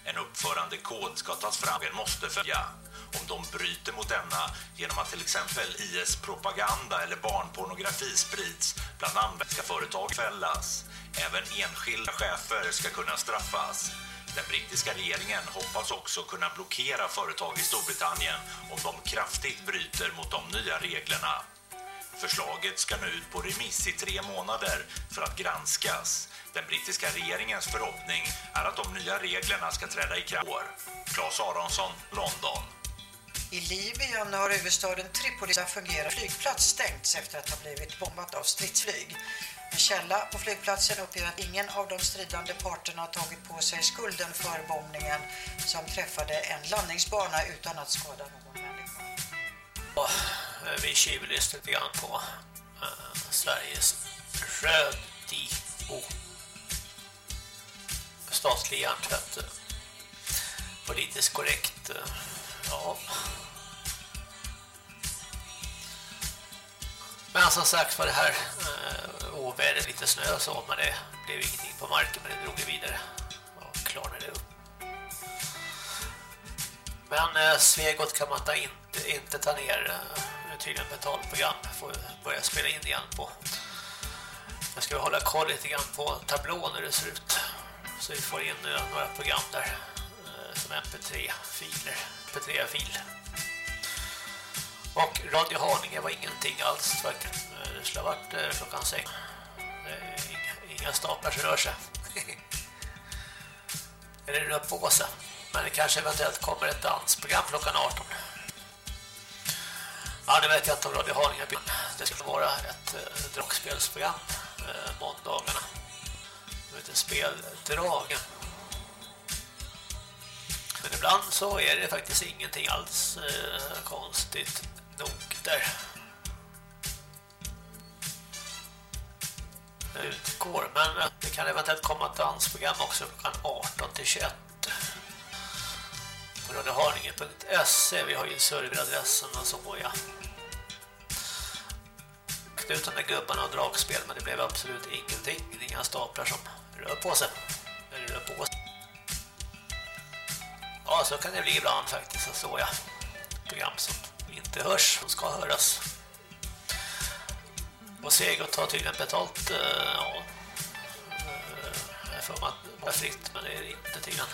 En uppförandekod ska tas fram och måste följa. Om de bryter mot denna genom att till exempel IS-propaganda eller barnpornografi sprids bland andra ska företag fällas. Även enskilda chefer ska kunna straffas. Den brittiska regeringen hoppas också kunna blockera företag i Storbritannien om de kraftigt bryter mot de nya reglerna. Förslaget ska nu ut på remiss i tre månader för att granskas. Den brittiska regeringens förhoppning är att de nya reglerna ska träda i kraft. Claes Aronsson, London. I Libyen har huvudstaden Tripoli fungerat flygplats stängts efter att ha blivit bombat av stridsflyg. En källa på flygplatsen uppger att ingen av de stridande parterna har tagit på sig skulden för bombningen som träffade en landningsbana utan att skada någon människa. Och vi tjuvlyssnar lite grann på uh, Sveriges röddivo statlig hjärntvätt politiskt korrekt uh, ja. Men alltså, som sagt var det här eh, ovädret, lite snö och så, men det blev ingenting på marken, men det drog det vidare och klarnade upp. Men eh, Svegot kan man ta inte, inte ta ner eh, tydligen betalprogram får börja spela in igen på. Jag ska hålla koll lite grann på tablån hur det ser ut. Så vi får in eh, några program där eh, som mp3-filer, mp3-filer. Och Radio Haninge var ingenting alls faktiskt. Eh, det skulle ha varit eh, klockan sex. Eh, inga, inga staplar som rör sig. Eller rör på sig. Men det kanske eventuellt kommer ett dansprogram klockan 18. Ja, det vet jag inte om Radio Haninge Det skulle vara ett eh, dragspelsprogram eh, måndagarna. Det heter Speldrag. Men ibland så är det faktiskt ingenting alls eh, konstigt nog där. utgår. Men det kan eventuellt komma ett dansprogram också klockan 18 till 21. På radiohaninge.se. Vi har ju serveradressen och så ja. Knuten med gubbarna och dragspel men det blev absolut ingenting. Inga staplar som rör på sig. Eller rör på sig. Ja, så kan det bli ibland faktiskt. Så såg jag program som inte hörs, och ska höras. Och Segot har tydligen betalt uh, ja, eh, man för fritt, men det är det inte tydligen.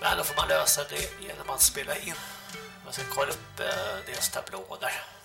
Men då får man lösa det genom att spela in. Man ska kolla upp eh, deras tablå där.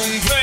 home.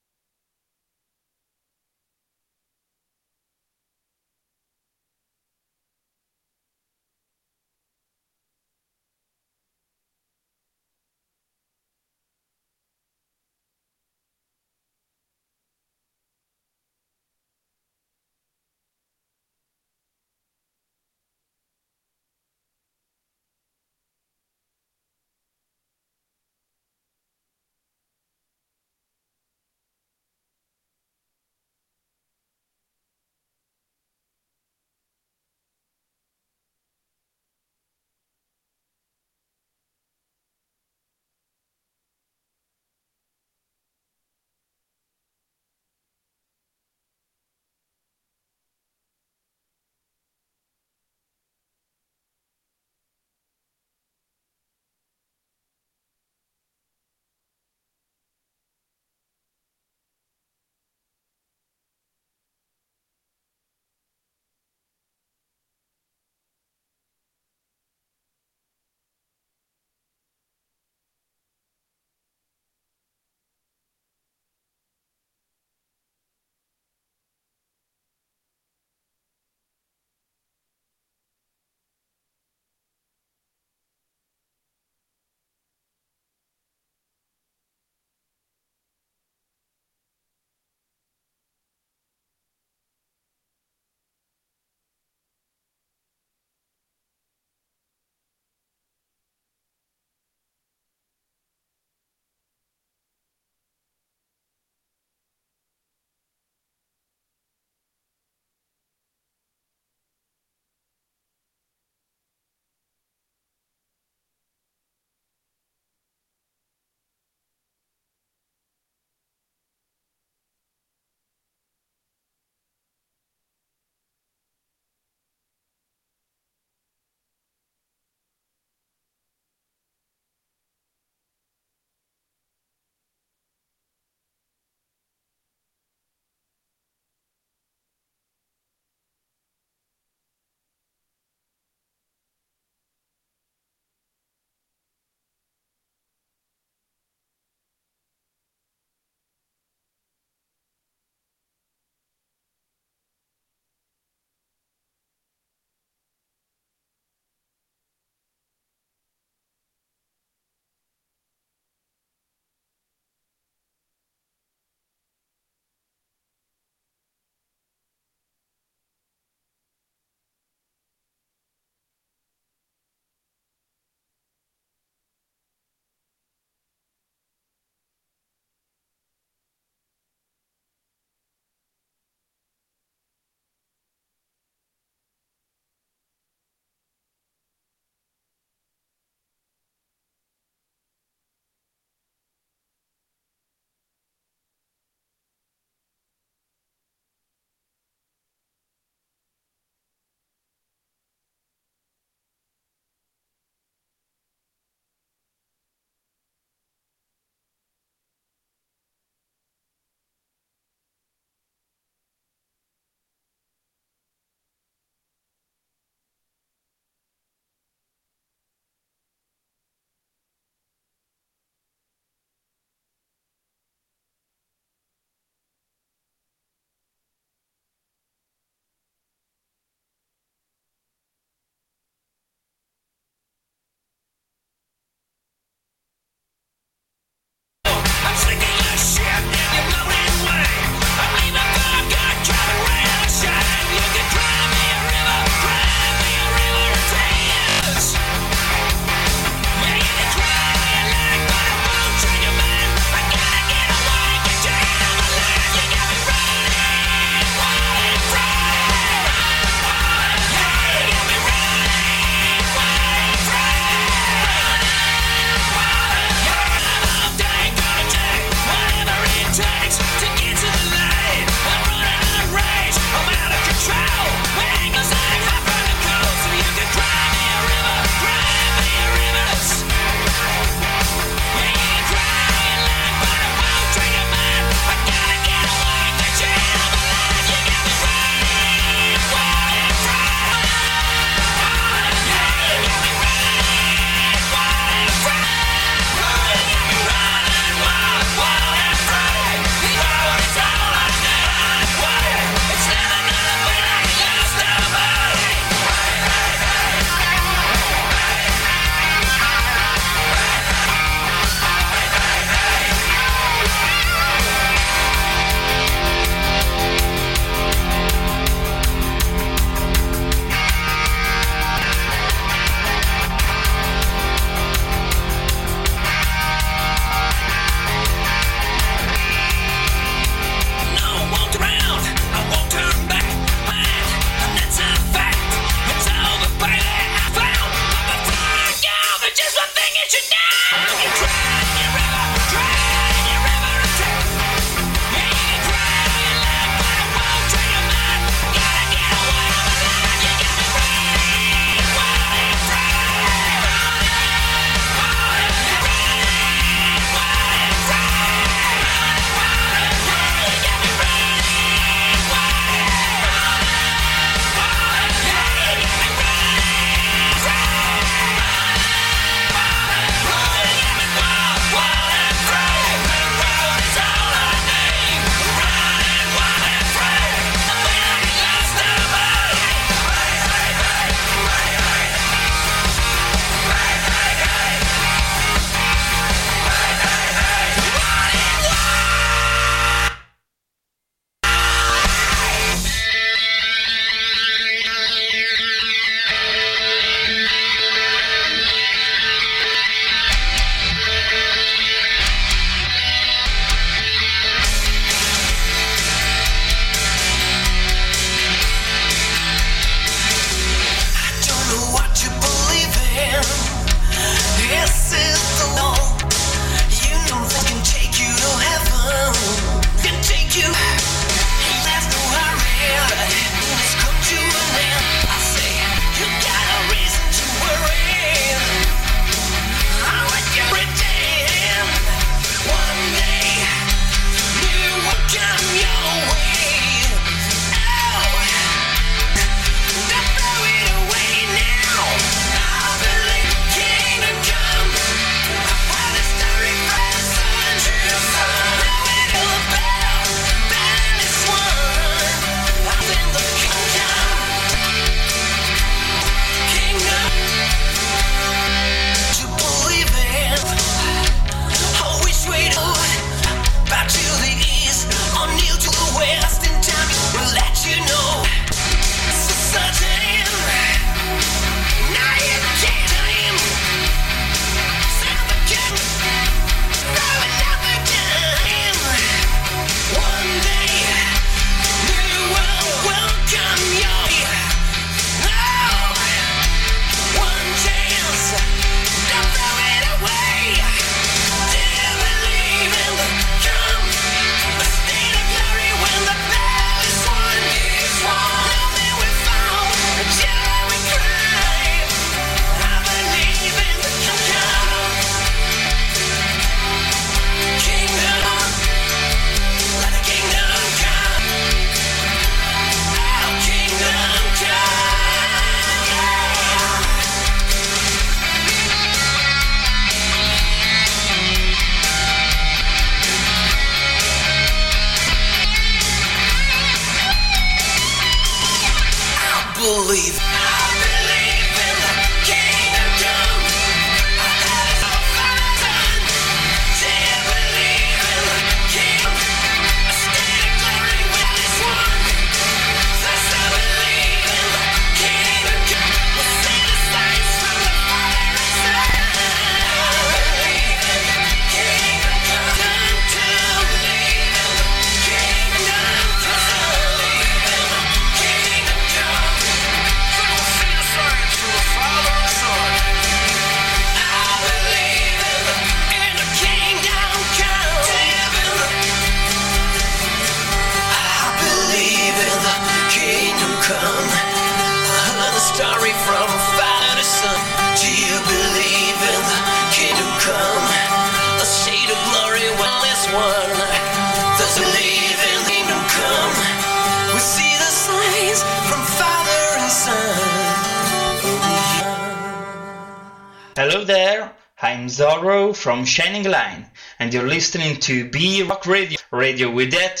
Shining Line, and you're listening to B Rock Radio, radio with that.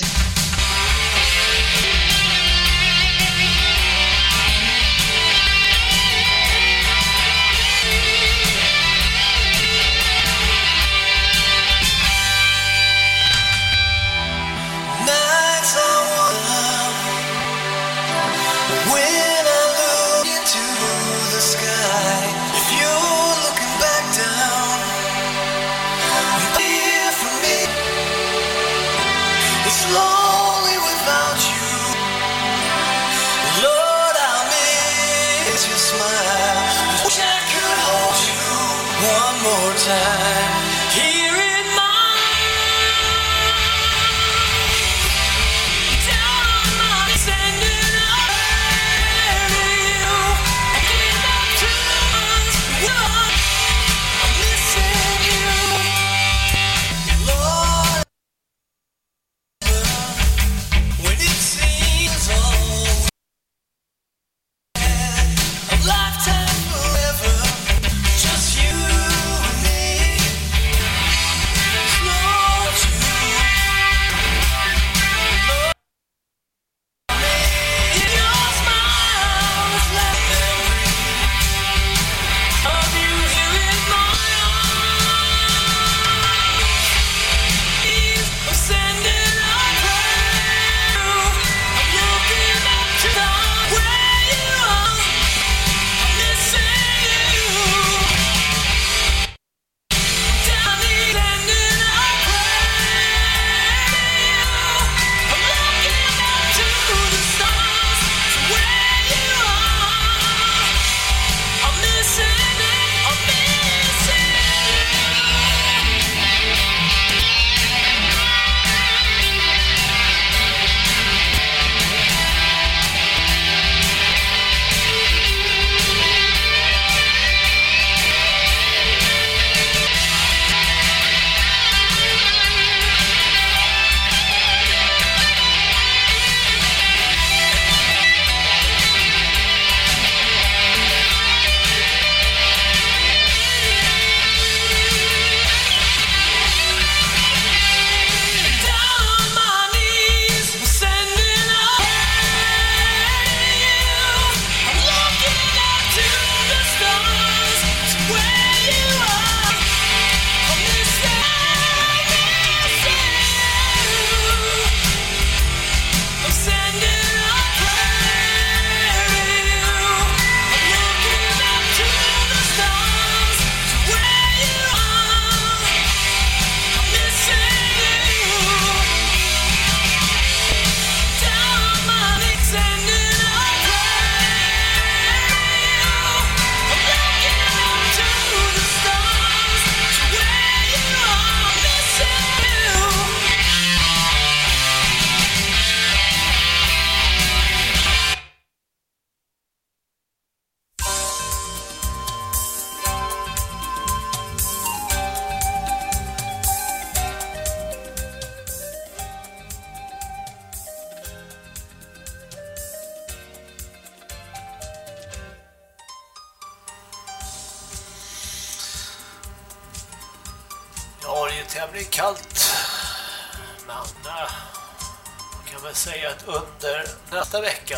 more time.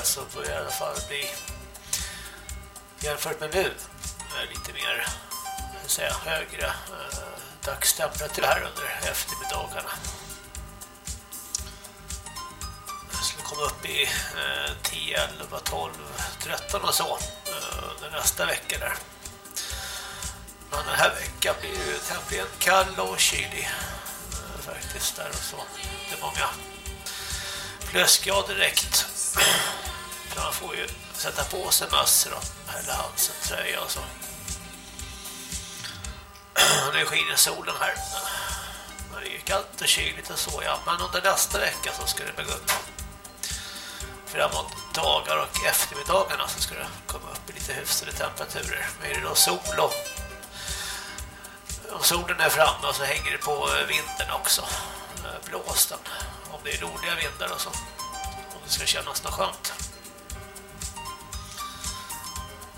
Alltså, så får det i alla fall bli jämfört med nu lite mer säga, högre eh, dagstemperatur här under eftermiddagarna. Jag skulle komma upp i eh, 10, 11, 12, 13 och så eh, nästa vecka där. Men den här veckan blir ju tämligen kall och kylig eh, faktiskt där och så. Det är många plusgrader direkt. Man får ju sätta på sig mössor och eller halsen tröja och så. Nu skiner solen här. Det är ju kallt och kyligt och så, ja. Men under nästa vecka så ska det gå upp. Framåt dagar och eftermiddagarna så ska det komma upp i lite hyfsade temperaturer. Men är det då sol och om solen är framme så hänger det på vintern också. Eh, Blåsten. Om det är nordliga vindar och så. Om det ska kännas något skönt.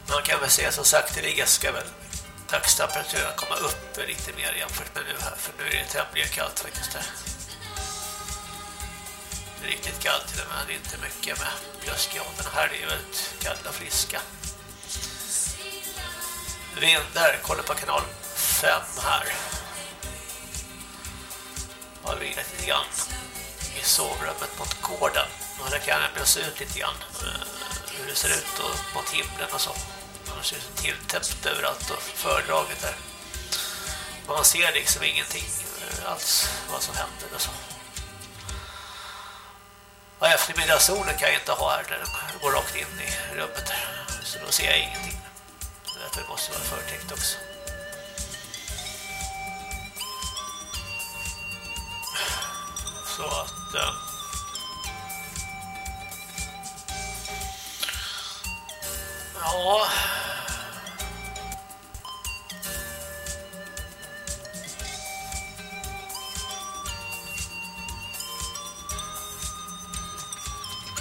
Man kan väl säga sagt, det ska väl dagstemperaturen komma upp lite mer jämfört med nu här. För nu är det tämligen kallt faktiskt där. Det är riktigt kallt till men det är inte mycket med plusgraderna. Här Det är väldigt kalla och friska. Vindar, kolla på kanal 5 här. Har vilat lite grann i sovrummet mot gården. Och där kan jag blåsa ut lite grann eh, hur det ser ut och mot himlen och så. Annars är det tilltäppt överallt och föredraget där. Man ser liksom ingenting eh, alls vad som händer och så. Och eftermiddagssolen kan jag inte ha här, den går rakt in i rummet där. Så då ser jag ingenting. Därför måste det vara förtäckt också. Så att... eh, ja...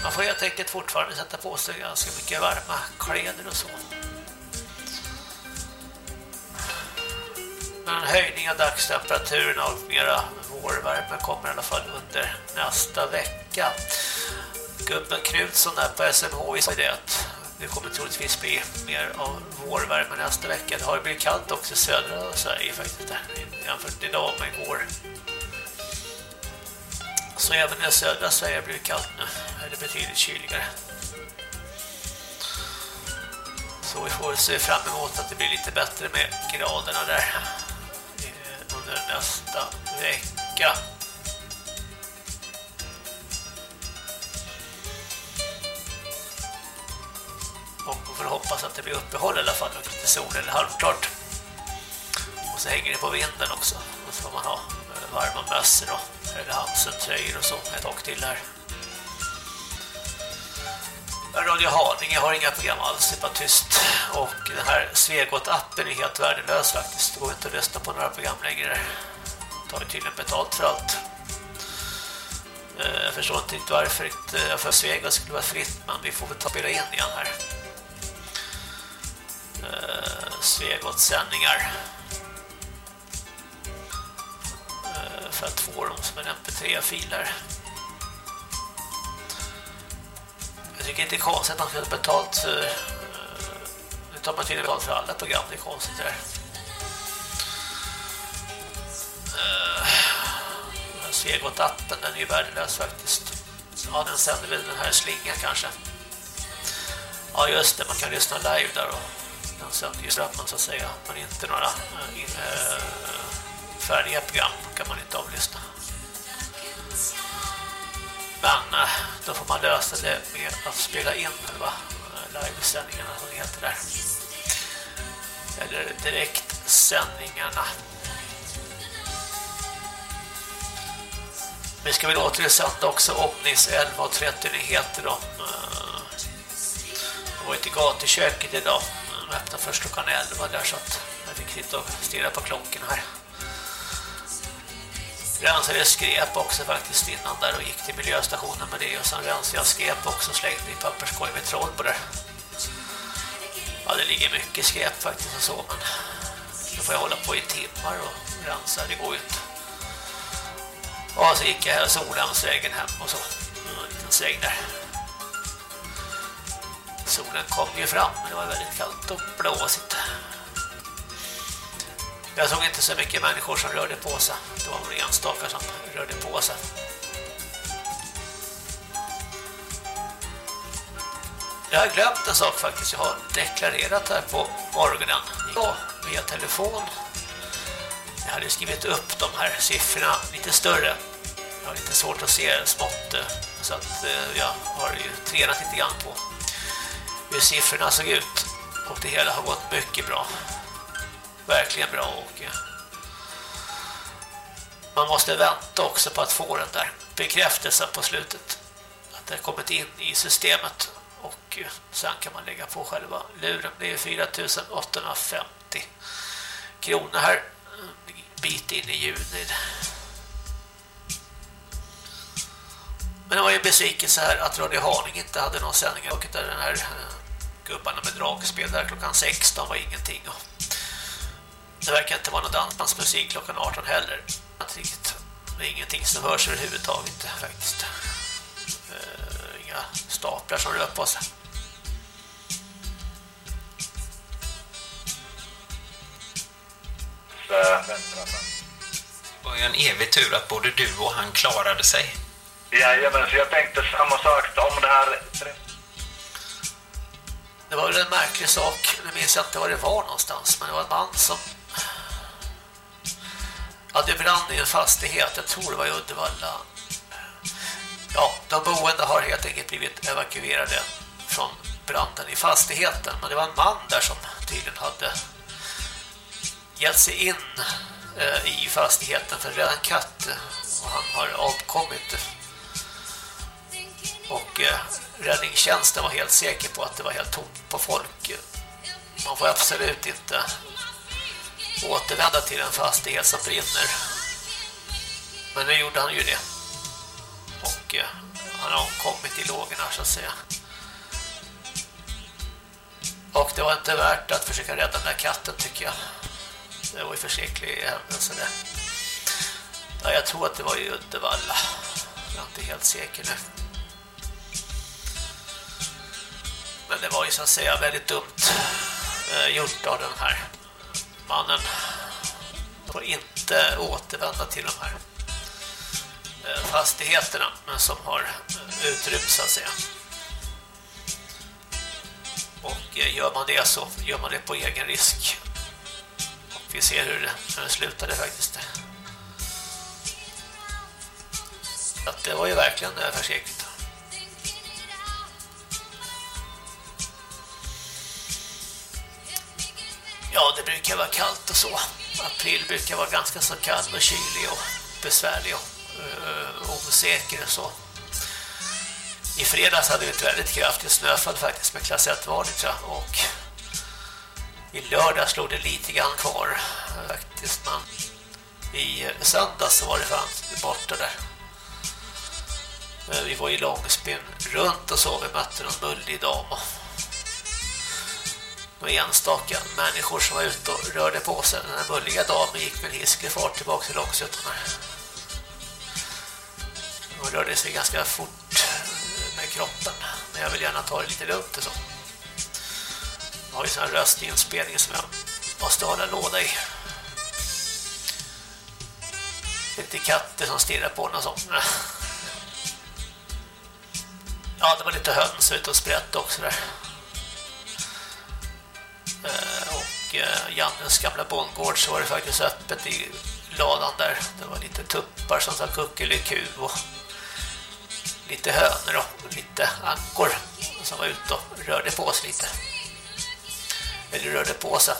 Man får helt enkelt fortfarande sätta på sig ganska mycket varma kläder och så. Men en höjning av dagstemperaturen och mera vårvärme kommer i alla fall under nästa vecka. Gubben Knutsson där på SMH sa det att det kommer troligtvis bli mer av vårvärme nästa vecka. Det har blivit kallt också i södra Sverige faktiskt där, jämfört idag med igår. Så även i södra Sverige blir det kallt nu, eller betydligt kyligare. Så vi får se fram emot att det blir lite bättre med graderna där under nästa vecka. Och vi får hoppas att det blir uppehåll i alla fall och lite sol eller halvklart. Och så hänger det på vinden också. Och så får man ha eh, varma mössor och eller Hansen-tröjor och så ett tag till här. Radio Haninge har inga program alls, det är bara tyst. Och den här Svegot-appen är helt värdelös faktiskt. Det går inte att lyssna på några program längre. Tar vi tydligen betalt för allt. Eh, jag förstår inte riktigt varför inte för Svegot skulle vara fritt, men vi får väl ta spela in igen här. Eh, Svegots sändningar. Eh, för att få dem som en mp3-fil här. Jag tycker inte det är konstigt att man ska betalt för... Eh, nu tar man tydligen betalt för alla program, det är konstigt det där. Eh, Svegot-appen, den är ju värdelös faktiskt. Ja, den sänder väl den här slingan kanske. Ja, just det, man kan lyssna live där och den sänder ju strömmen så att säga. Men inte några äh, färdiga program kan man inte avlyssna. Men då får man lösa det med att spela in va? livesändningarna som det heter där. Eller direktsändningarna. Vi ska väl återsända också Omnis 11.30 nyheter om eh, Jag var inte gatuköket idag. De öppnar först klockan 11 där så att jag fick sitta och stirra på klockorna här. Rensade skräp också faktiskt innan där och gick till miljöstationen med det och sen rensade jag skräp också och slängde i papperskorg med Trollbo där. Ja, det ligger mycket skräp faktiskt och så men då får jag hålla på i timmar och rensa, det går ju inte. Och så gick jag Solhemsvägen hem och så. En liten sväng där. solen kom ju fram. men Det var väldigt kallt och blåsigt. Jag såg inte så mycket människor som rörde på sig. Det var några enstaka som rörde på sig. Jag har glömt en sak faktiskt. Jag har deklarerat här på morgonen. Ja, via telefon. Jag hade skrivit upp de här siffrorna lite större. Jag har lite svårt att se smått. Eh, så att eh, jag har ju tränat lite grann på hur siffrorna såg ut. Och det hela har gått mycket bra. Verkligen bra och eh, man måste vänta också på att få den där bekräftelsen på slutet. Att det har kommit in i systemet och eh, sen kan man lägga på själva luren. Det är 4850 kronor här bit in i juni. Men det var ju besvikelse här att Radio Haning inte hade någon sändning och den här eh, gubbarna med dragspel där klockan 16 var ingenting. Och det verkar inte vara någon dansbandsmusik klockan 18 heller. Det är ingenting som hörs överhuvudtaget faktiskt. Uh, inga staplar som rör på sig. Det var ju en evig tur att både du och han klarade sig. Jajamän, så jag tänkte samma sak om det här... Det var väl en märklig sak. Nu minns jag inte var det var någonstans. Men det var en man som... Ja, det brann i en fastighet. Jag tror det var i Uddevalla. Ja, de boende har helt enkelt blivit evakuerade från branden i fastigheten. Men det var en man där som tydligen hade gett sig in eh, i fastigheten för att en katt. Och han har avkommit. Och eh, räddningstjänsten var helt säker på att det var helt tomt på folk. Man får absolut inte återvända till en fastighet som brinner. Men nu gjorde han ju det. Och eh, han har kommit i lågorna så att säga. Och det var inte värt att försöka rädda den där katten tycker jag. Det var ju förskräcklig händelse det. Ja, jag tror att det var i Uddevalla. Jag är inte helt säker nu. Men det var ju så att säga väldigt dumt eh, gjort av den här mannen. Får inte återvända till de här eh, fastigheterna som har eh, utrymts, så att säga. Och eh, gör man det så gör man det på egen risk. Och vi ser hur det, hur det slutade faktiskt. Att det var ju verkligen försiktigt. Ja, det brukar vara kallt och så. April brukar vara ganska så kall och kylig och besvärlig och uh, osäker och så. I fredags hade vi ett väldigt kraftigt snöfall faktiskt med klass 1-varning tror jag. Och i lördag slog det lite grann kvar eh, faktiskt. Men i eh, söndags så var det fan borta där. Vi var i Långspin runt och så. Vi mötte någon mullig dam och några enstaka människor som var ute och rörde på sig. Den här mulliga damen gick med hisklig fart tillbaka till Långsötan. Hon rörde sig ganska fort med kroppen. Men jag vill gärna ta det lite lugnt och så. Jag har ju sån här röstinspelning som jag måste hålla låda i. Lite katter som stirrar på någon sån. Ja, det var lite höns ute och sprätt också där. Eh, och eh, Jannes gamla bondgård så var det faktiskt öppet i ladan där. Det var lite tuppar som sa kuckeliku och lite hönor och lite ankor som var ute och rörde på sig lite. Eller rörde på sig.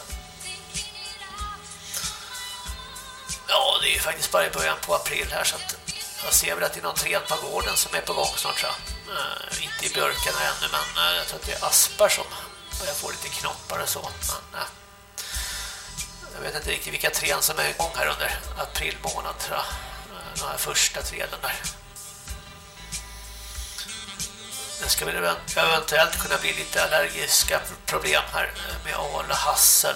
Ja, det är ju faktiskt bara i början på april här så att jag ser väl att det är någon träd på gården som är på gång snart tror jag. Eh, inte i björkarna ännu men jag tror att det är aspar som börjar få lite knoppar och så. Men uh, jag vet inte riktigt vilka träd som är igång här under april månad tror jag. Eh, De här första träden där. Det ska väl eventuellt kunna bli lite allergiska problem här eh, med al och hassel.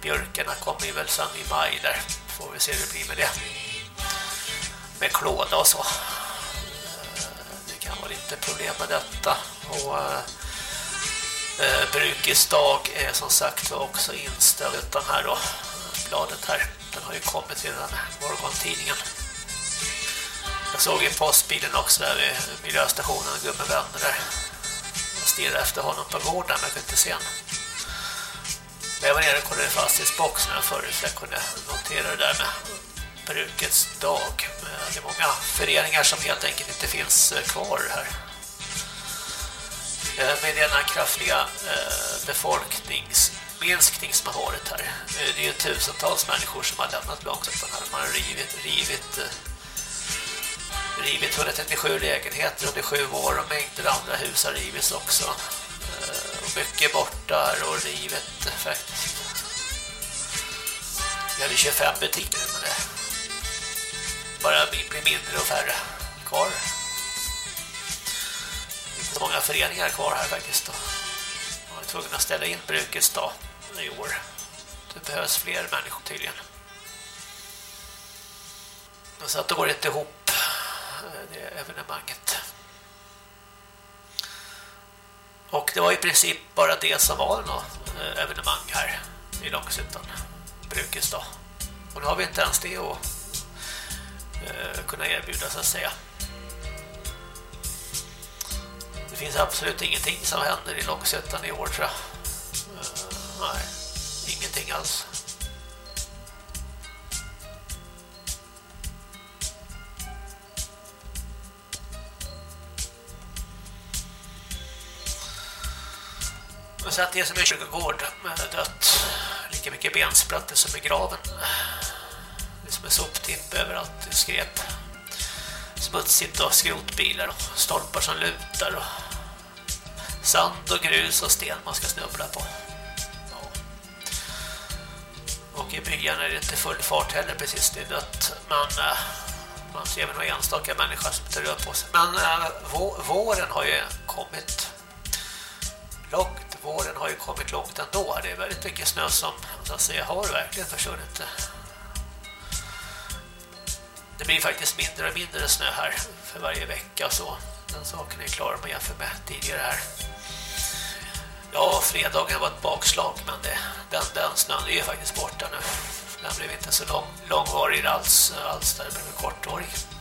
Björkarna kommer ju väl sen i maj där. Får vi se hur det blir med det. Med klåda och så. Det kan vara lite problem med detta. Och Eh, Brukets dag är som sagt också inställd utan här då. Bladet här. Den har ju kommit redan den morgontidningen. Jag såg ju postbilen också där vid miljöstationen, gubben vände där. Jag stirrade efter honom på gården men jag kunde inte se honom. Men jag var nere och kollade fastighetsboxen förut så jag kunde notera det där med brukets dag. Det är många föreningar som helt enkelt inte finns eh, kvar här. Eh, med denna kraftiga eh, befolkningsminskning som har varit här. Eh, det är ju tusentals människor som har lämnat Långsötan här. Man har rivit, rivit, rivit 137 lägenheter under sju år och mängder andra hus har rivits också. Och mycket borta här och rivet faktiskt. Vi hade 25 butiker men det bara blir mindre och färre kvar. Det är så många föreningar kvar här faktiskt. Då. Man är tvungen att ställa in brukets dag i år. Det behövs fler människor tydligen. Så att det går inte ihop eh, det evenemanget. Och det var i princip bara det som var något eh, evenemang här i Långsuttan. Brukets dag. Och nu har vi inte ens det att eh, kunna erbjuda så att säga. Finns absolut ingenting som händer i Långsötan i år tror jag. Uh, nej, ingenting alls. Så att det är som en kyrkogård dött lika mycket bensplattor som i graven Det som en soptipp överallt. Skräp. Smutsigt och skrotbilar och stolpar som lutar och sand och grus och sten man ska snubbla på. Ja. Och i byarna är det inte full fart heller precis, det är dött. Men eh, man ser väl några enstaka människor som inte rör på sig. Men eh, våren har ju kommit långt. Våren har ju kommit långt ändå. Det är väldigt mycket snö som så att säga, har verkligen försvunnit det blir faktiskt mindre och mindre snö här för varje vecka och så. Den saken är klar om man jämför med tidigare här. Ja, fredagen var ett bakslag men det, den, den snön är ju faktiskt borta nu. Den blev inte så lång, långvarig alls, alls där, den blev kortvarig.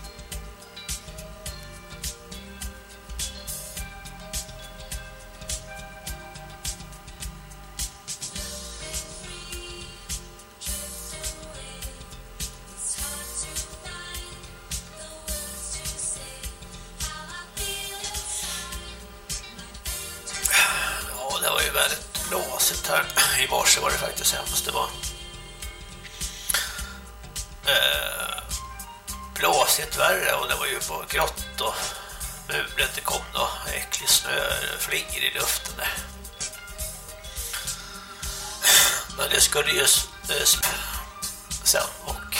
I morse var det faktiskt hemskt. Det var eh, blåsigt värre och det var ju på grått och mulet. Det kom då äcklig snö, flingor i luften där. Men det skulle ju eh, sen och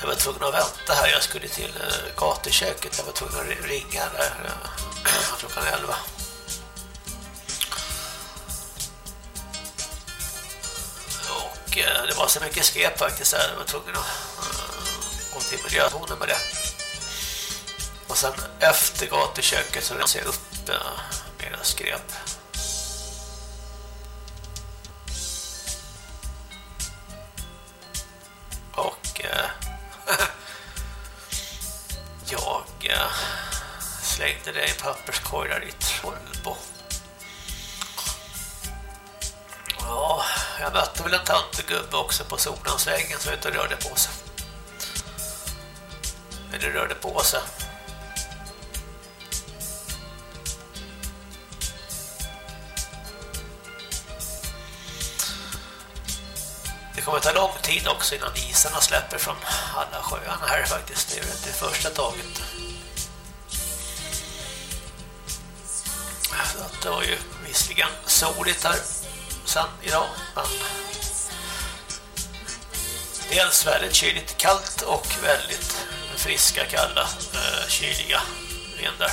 jag var tvungen att vänta här. Jag skulle till eh, gatuköket. Jag var tvungen att ringa där eh, klockan 11. Eh, det var så mycket skräp faktiskt där. Jag var tvungen att eh, gå till miljötonen med det. Och sen efter gatuköket så rensade jag upp eh, mina skräp. Och jag slängde det i en papperskorg där i Trollbo. Ja, jag mötte väl en tantegubbe också på Solnansvägen som ute och rörde på sig. Eller rörde på sig. Det kommer ta lång tid också innan isarna släpper från alla sjöarna här faktiskt. Det är inte första taget. Så det var ju visserligen soligt här sen idag. Men dels väldigt kyligt kallt och väldigt friska, kalla, eh, kyliga vindar.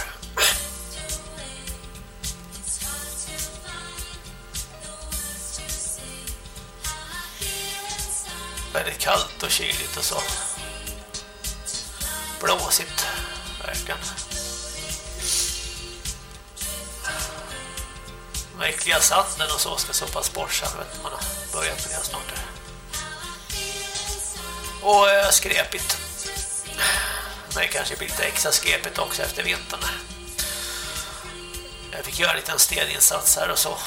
Väldigt kallt och kyligt och så. Blåsigt, verkligen. Äckliga sanden och så ska sopas bort sen. vet inte man har börjat med det snart. Här. Och eh, skräpigt. Men kanske blir lite extra skräpigt också efter vintern. Jag fick göra en liten steninsats här och så.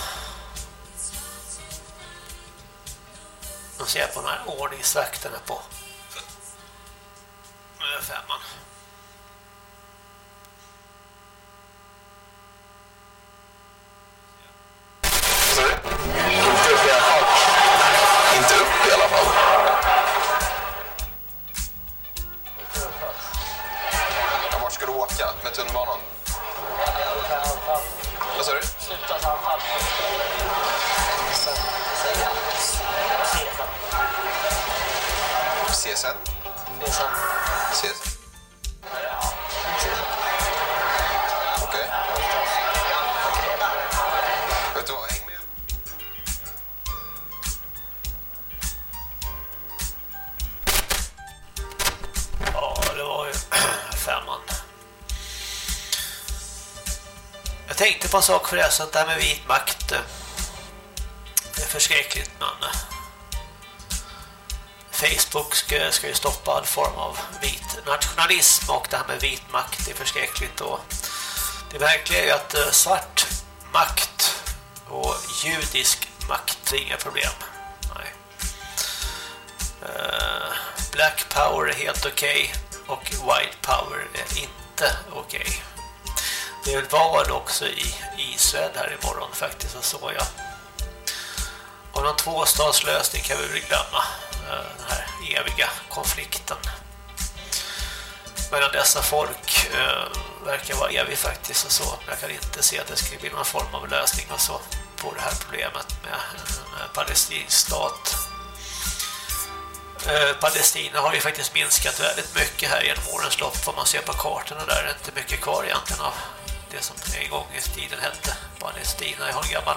Nu ser jag på de här ordningsvakterna på femman. Inte upp i alla fall. Inte upp i alla fall. Ja, vart ska du åka? Med tunnelbanan? Vad sa du? Sluta ta halv. CSN? CSN? Tänkte på en sak förresten, det här med vit makt. Eh, det är förskräckligt, men eh, Facebook ska, ska ju stoppa all form av vit nationalism och det här med vit makt är förskräckligt. Och det verkliga är ju att eh, svart makt och judisk makt är inga problem. Nej. Black power är helt okej och white power är inte okej. Det är val också i Israel här imorgon faktiskt, så såg jag. Och någon tvåstadslösning kan vi väl glömma. Eh, den här eviga konflikten. Mellan dessa folk eh, verkar vara evig faktiskt och så. Men jag kan inte se att det skulle bli någon form av lösning och så på det här problemet med en palestinsk stat. Eh, Palestina har ju faktiskt minskat väldigt mycket här genom årens lopp får man ser på kartorna där. Det är inte mycket kvar egentligen av det som en gång i tiden hette Palestina. Jag har en gammal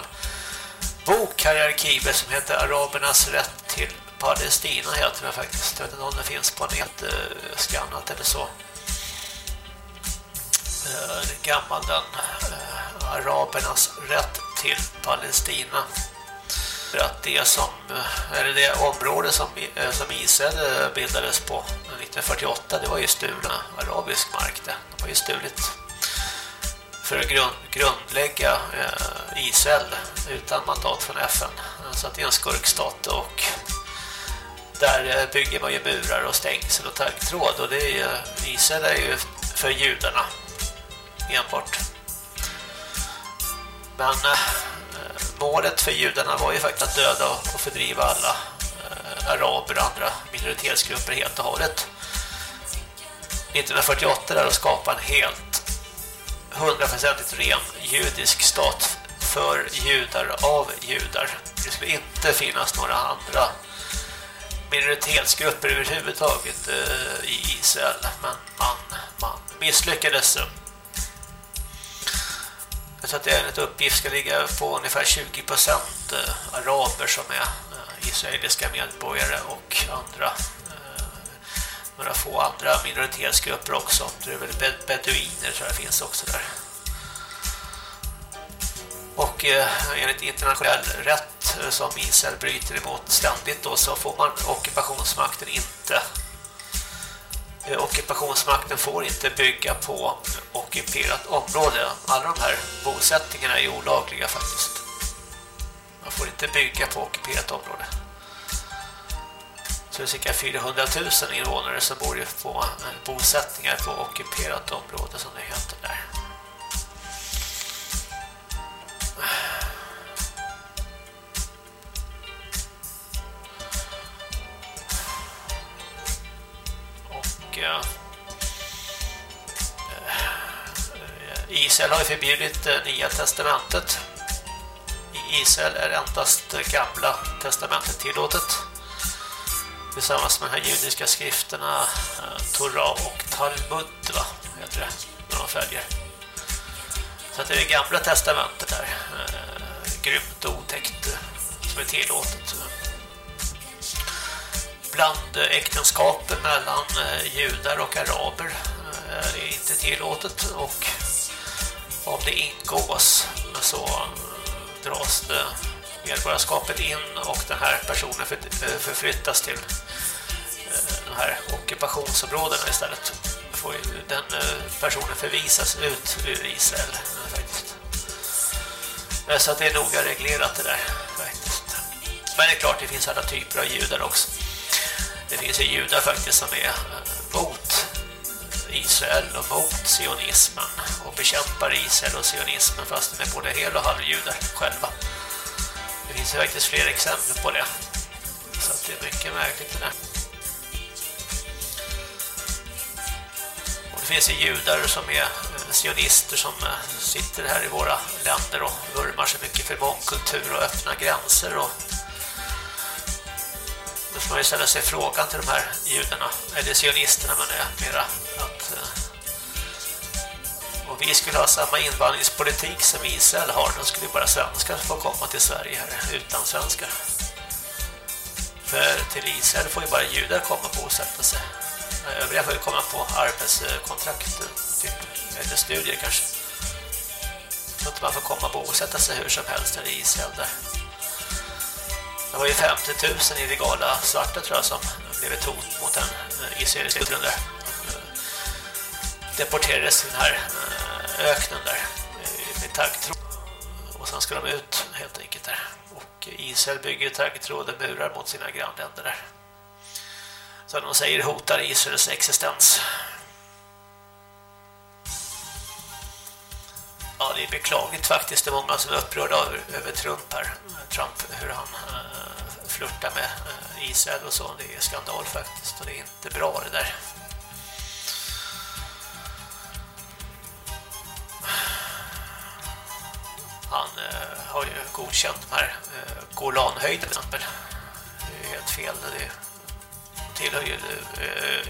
bok här i arkivet som heter Arabernas rätt till Palestina heter den faktiskt. Jag vet inte om den finns på nätskannat eh, skannat eller så. Eh, gammal den eh, Arabernas rätt till Palestina för att det som eller det område som, som Israel bildades på 1948 det var ju stulna arabisk mark det. De har ju stulit för att grund, grundlägga eh, Israel utan mandat från FN. Så att det är en skurkstat och där eh, bygger man ju murar och stängsel och taggtråd och det är ju, Israel är ju för judarna enbart. Men eh, målet för judarna var ju faktiskt att döda och fördriva alla eh, araber och andra minoritetsgrupper helt och hållet. 1948 där och skapa en helt hundraprocentigt ren judisk stat för judar av judar. Det skulle inte finnas några andra minoritetsgrupper överhuvudtaget eh, i Israel. Men man, man misslyckades. Jag tror att det är uppgift ska ligga på ungefär 20% eh, araber som är eh, israeliska medborgare och andra några få andra minoritetsgrupper också. Det är väl beduiner tror jag finns också där. Och eh, enligt internationell rätt eh, som Israel bryter emot ständigt då så får man ockupationsmakten inte eh, ockupationsmakten får inte bygga på ockuperat område. Alla de här bosättningarna är olagliga faktiskt. Man får inte bygga på ockuperat område. Så det är cirka 400 000 invånare som bor på eh, bosättningar på ockuperat område som det heter där. Och ja, Israel har ju förbjudit Nya testamentet. I Israel är endast gamla testamentet tillåtet. Tillsammans med de här judiska skrifterna eh, Torah och Talmud va, heter det, när de följer. Så att det är det gamla testamentet där. Eh, grymt och otäckt eh, som är tillåtet. Bland äktenskapen mellan eh, judar och araber är inte tillåtet och om det ingås så dras det medborgarskapet in och den här personen eh, förflyttas till eh, de här ockupationsområdena istället. Får den eh, personen förvisas ut ur Israel faktiskt. Så att det är noga reglerat det där faktiskt. Men det är klart det finns alla typer av judar också. Det finns ju judar faktiskt som är mot Israel och mot sionismen och bekämpar Israel och sionismen fast de är både hel- och halvjudar själva. Det finns ju faktiskt fler exempel på det. Så det är mycket märkligt det där. Och det finns ju judar som är eh, sionister som eh, sitter här i våra länder och vurmar så mycket för mångkultur och öppna gränser och då får man ju ställa sig frågan till de här judarna, eller sionisterna men är mera att eh, om vi skulle ha samma invandringspolitik som Israel har, då skulle bara svenskar få komma till Sverige här, utan svenskar. För till Israel får ju bara judar komma och bosätta sig. Övriga får ju komma på arbetskontrakt typ, eller studier kanske. Så att man får komma och bosätta sig hur som helst i Israel där. Det var ju 50 000 illegala svarta tror jag som blev ett hot mot den eh, israeliska yttren där. Deporterades till den här eh, öknen där med taggtråd. Och sen ska de ut helt enkelt där. Och Israel bygger taggtråd och murar mot sina grannländer där. Så de säger hotar Israels existens. Ja, det är beklagligt faktiskt. Det är många som är upprörda över, över Trump här. Trump, hur han uh, flörtar med eh, Israel och så. Det är skandal faktiskt och det är inte bra det där. Han eh, har ju godkänt de här uh, Golanhöjden till exempel. Det är helt fel. Det tillhör ju eh,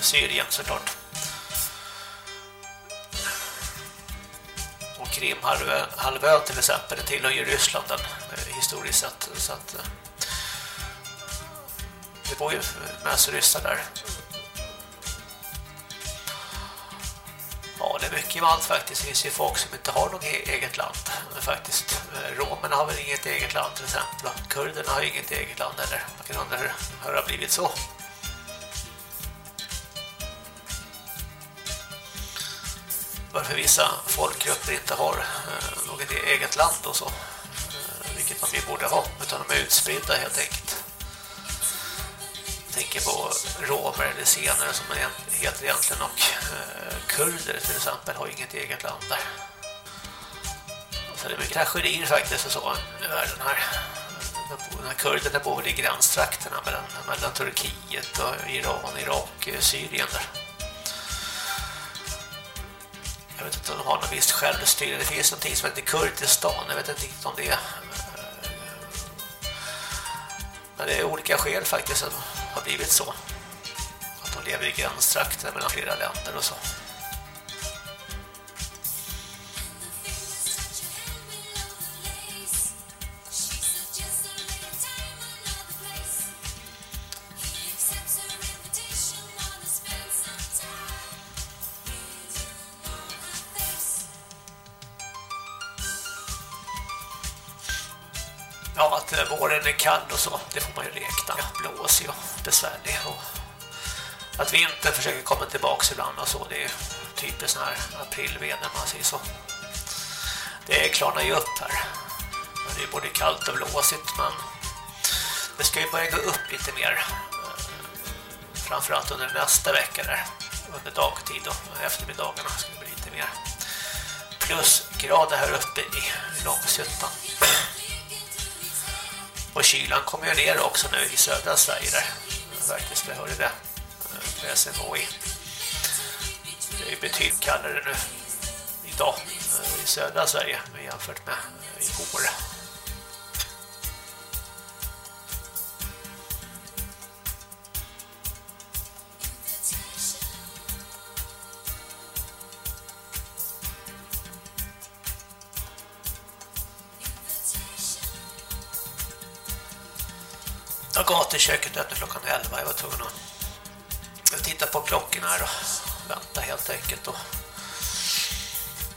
Syrien såklart. och Krimhalvön till exempel, det tillhör ju Ryssland den, historiskt sett. Så att, det bor ju mest ryssar där. Ja, det är mycket med allt faktiskt. Det finns ju folk som inte har något e- eget land eh, faktiskt. Eh, romerna har väl inget eget land till exempel. Kurderna har inget eget land eller man kan undra hur det har blivit så. varför vissa folkgrupper inte har eh, något e- eget land och så. Vilket de borde ha, utan de är utspridda helt enkelt. Jag tänker på romer eller senare som man heter egentligen och kurder till exempel har inget eget land där. Så det är mycket tragedier faktiskt och så i världen här. När kurderna bor väl i gränstrakterna mellan, mellan Turkiet och Iran, Irak, eh, Syrien där. Jag vet inte om de har något visst självstyre. Det finns någonting som heter Kurdistan. Jag vet inte riktigt om det är. Eh, men det är olika skäl faktiskt att det har blivit så. Att de lever i gränstrakter mellan flera länder och så. Kall och så, det får man ju räkna. Blåsig och besvärlig. Och att vintern försöker komma tillbaka ibland och så, det är typiskt sån här aprilväder man säger så. Det klarnar ju upp här. Det är både kallt och blåsigt, men det ska ju börja gå upp lite mer. Eh, framförallt under nästa vecka där. Under dagtid och eftermiddagarna ska det bli lite mer plusgrader här uppe i Långshyttan. Och kylan kommer ju ner också nu i södra Sverige där. Faktiskt, det hörde det på SMHI. Det är ju betydligt kallare nu idag eh, i södra Sverige jämfört med igår. Jag köket öppnar klockan 11. Jag var tvungen att titta på klockorna här och vänta helt enkelt. Och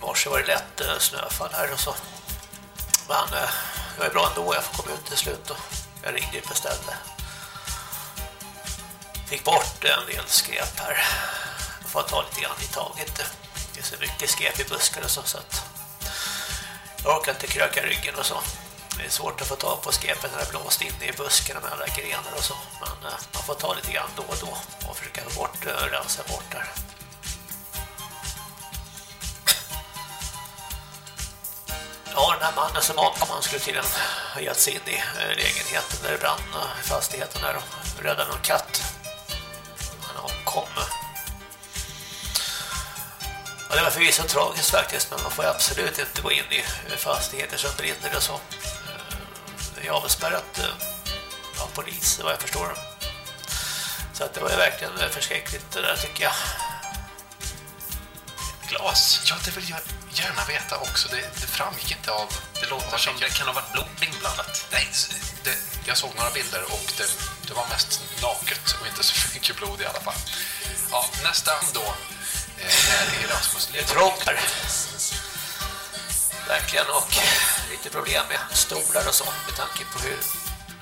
morse var det lätt eh, snöfall här och så. Men eh, det var bra ändå, jag får komma ut till slut och jag ringde och beställde. Fick bort en del skräp här. Jag får ta lite grann i taget. Det är så mycket skräp i buskar och så, så att jag orkar inte kröka ryggen och så. Det är svårt att få tag på skräpet när det blåst in i buskarna med alla grenar och så. Men eh, man får ta lite grann då och då och försöka få bort, eh, rensa bort där. Ja, den här mannen som man skulle tydligen ha gett sig in i eh, lägenheten där det brann i fastigheten där och räddade någon katt. Han omkom. Ja, det var förvisso tragiskt faktiskt, men man får absolut inte gå in i fastigheter som brinner och så. Det är avspärrat av polis, vad jag förstår. Så att det var ju verkligen förskräckligt det där tycker jag. Glas? Ja, det vill jag gärna veta också. Det, det framgick inte av... Det låter som det kan ha varit blod inblandat. Nej, det, jag såg några bilder och det, det var mest naket och inte så mycket blod i alla fall. Ja, nästa då eh, är Erasmus. Det är trångt här. Verkligen och lite problem med stolar och så med tanke på hur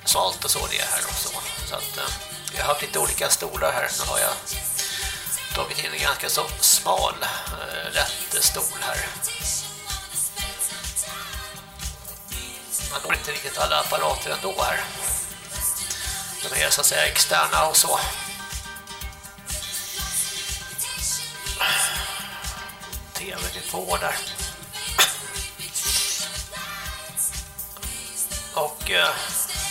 svalt och så det är här också. så. Att eh, jag har haft lite olika stolar här. Nu har jag tagit in en ganska så smal eh, lätt stol här. Man har inte riktigt alla apparater ändå här. De är så att säga externa och så. TV är på där. Och eh,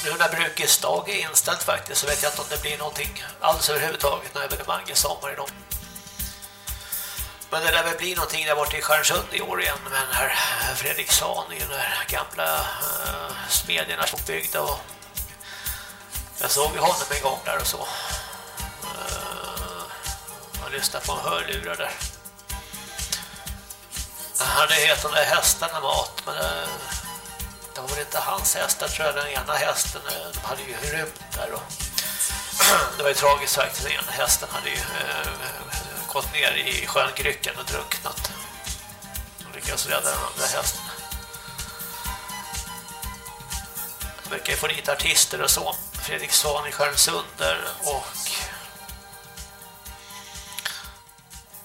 nu när brukets dag är inställt faktiskt så vet jag inte om det blir någonting alls överhuvudtaget när evenemang i sommar idag. Men det lär väl bli någonting där borta i Stjärnsund i år igen med den här Fredriksson i den här gamla uh, smedjorna som byggde. och jag såg ju honom en gång där och så. Uh, jag lyssnade på en hörlurar där. Han hade helt de där hästarna mat men uh, det var väl inte hans hästar tror jag, den ena hästen de hade ju rymt där och det var ju tragiskt faktiskt, den ena hästen hade ju eh, gått ner i sjön Grycken och drunknat. Och lyckades rädda den andra hästen. De brukar ju få dit artister och så. Fredrik Svan i Skärmsunder och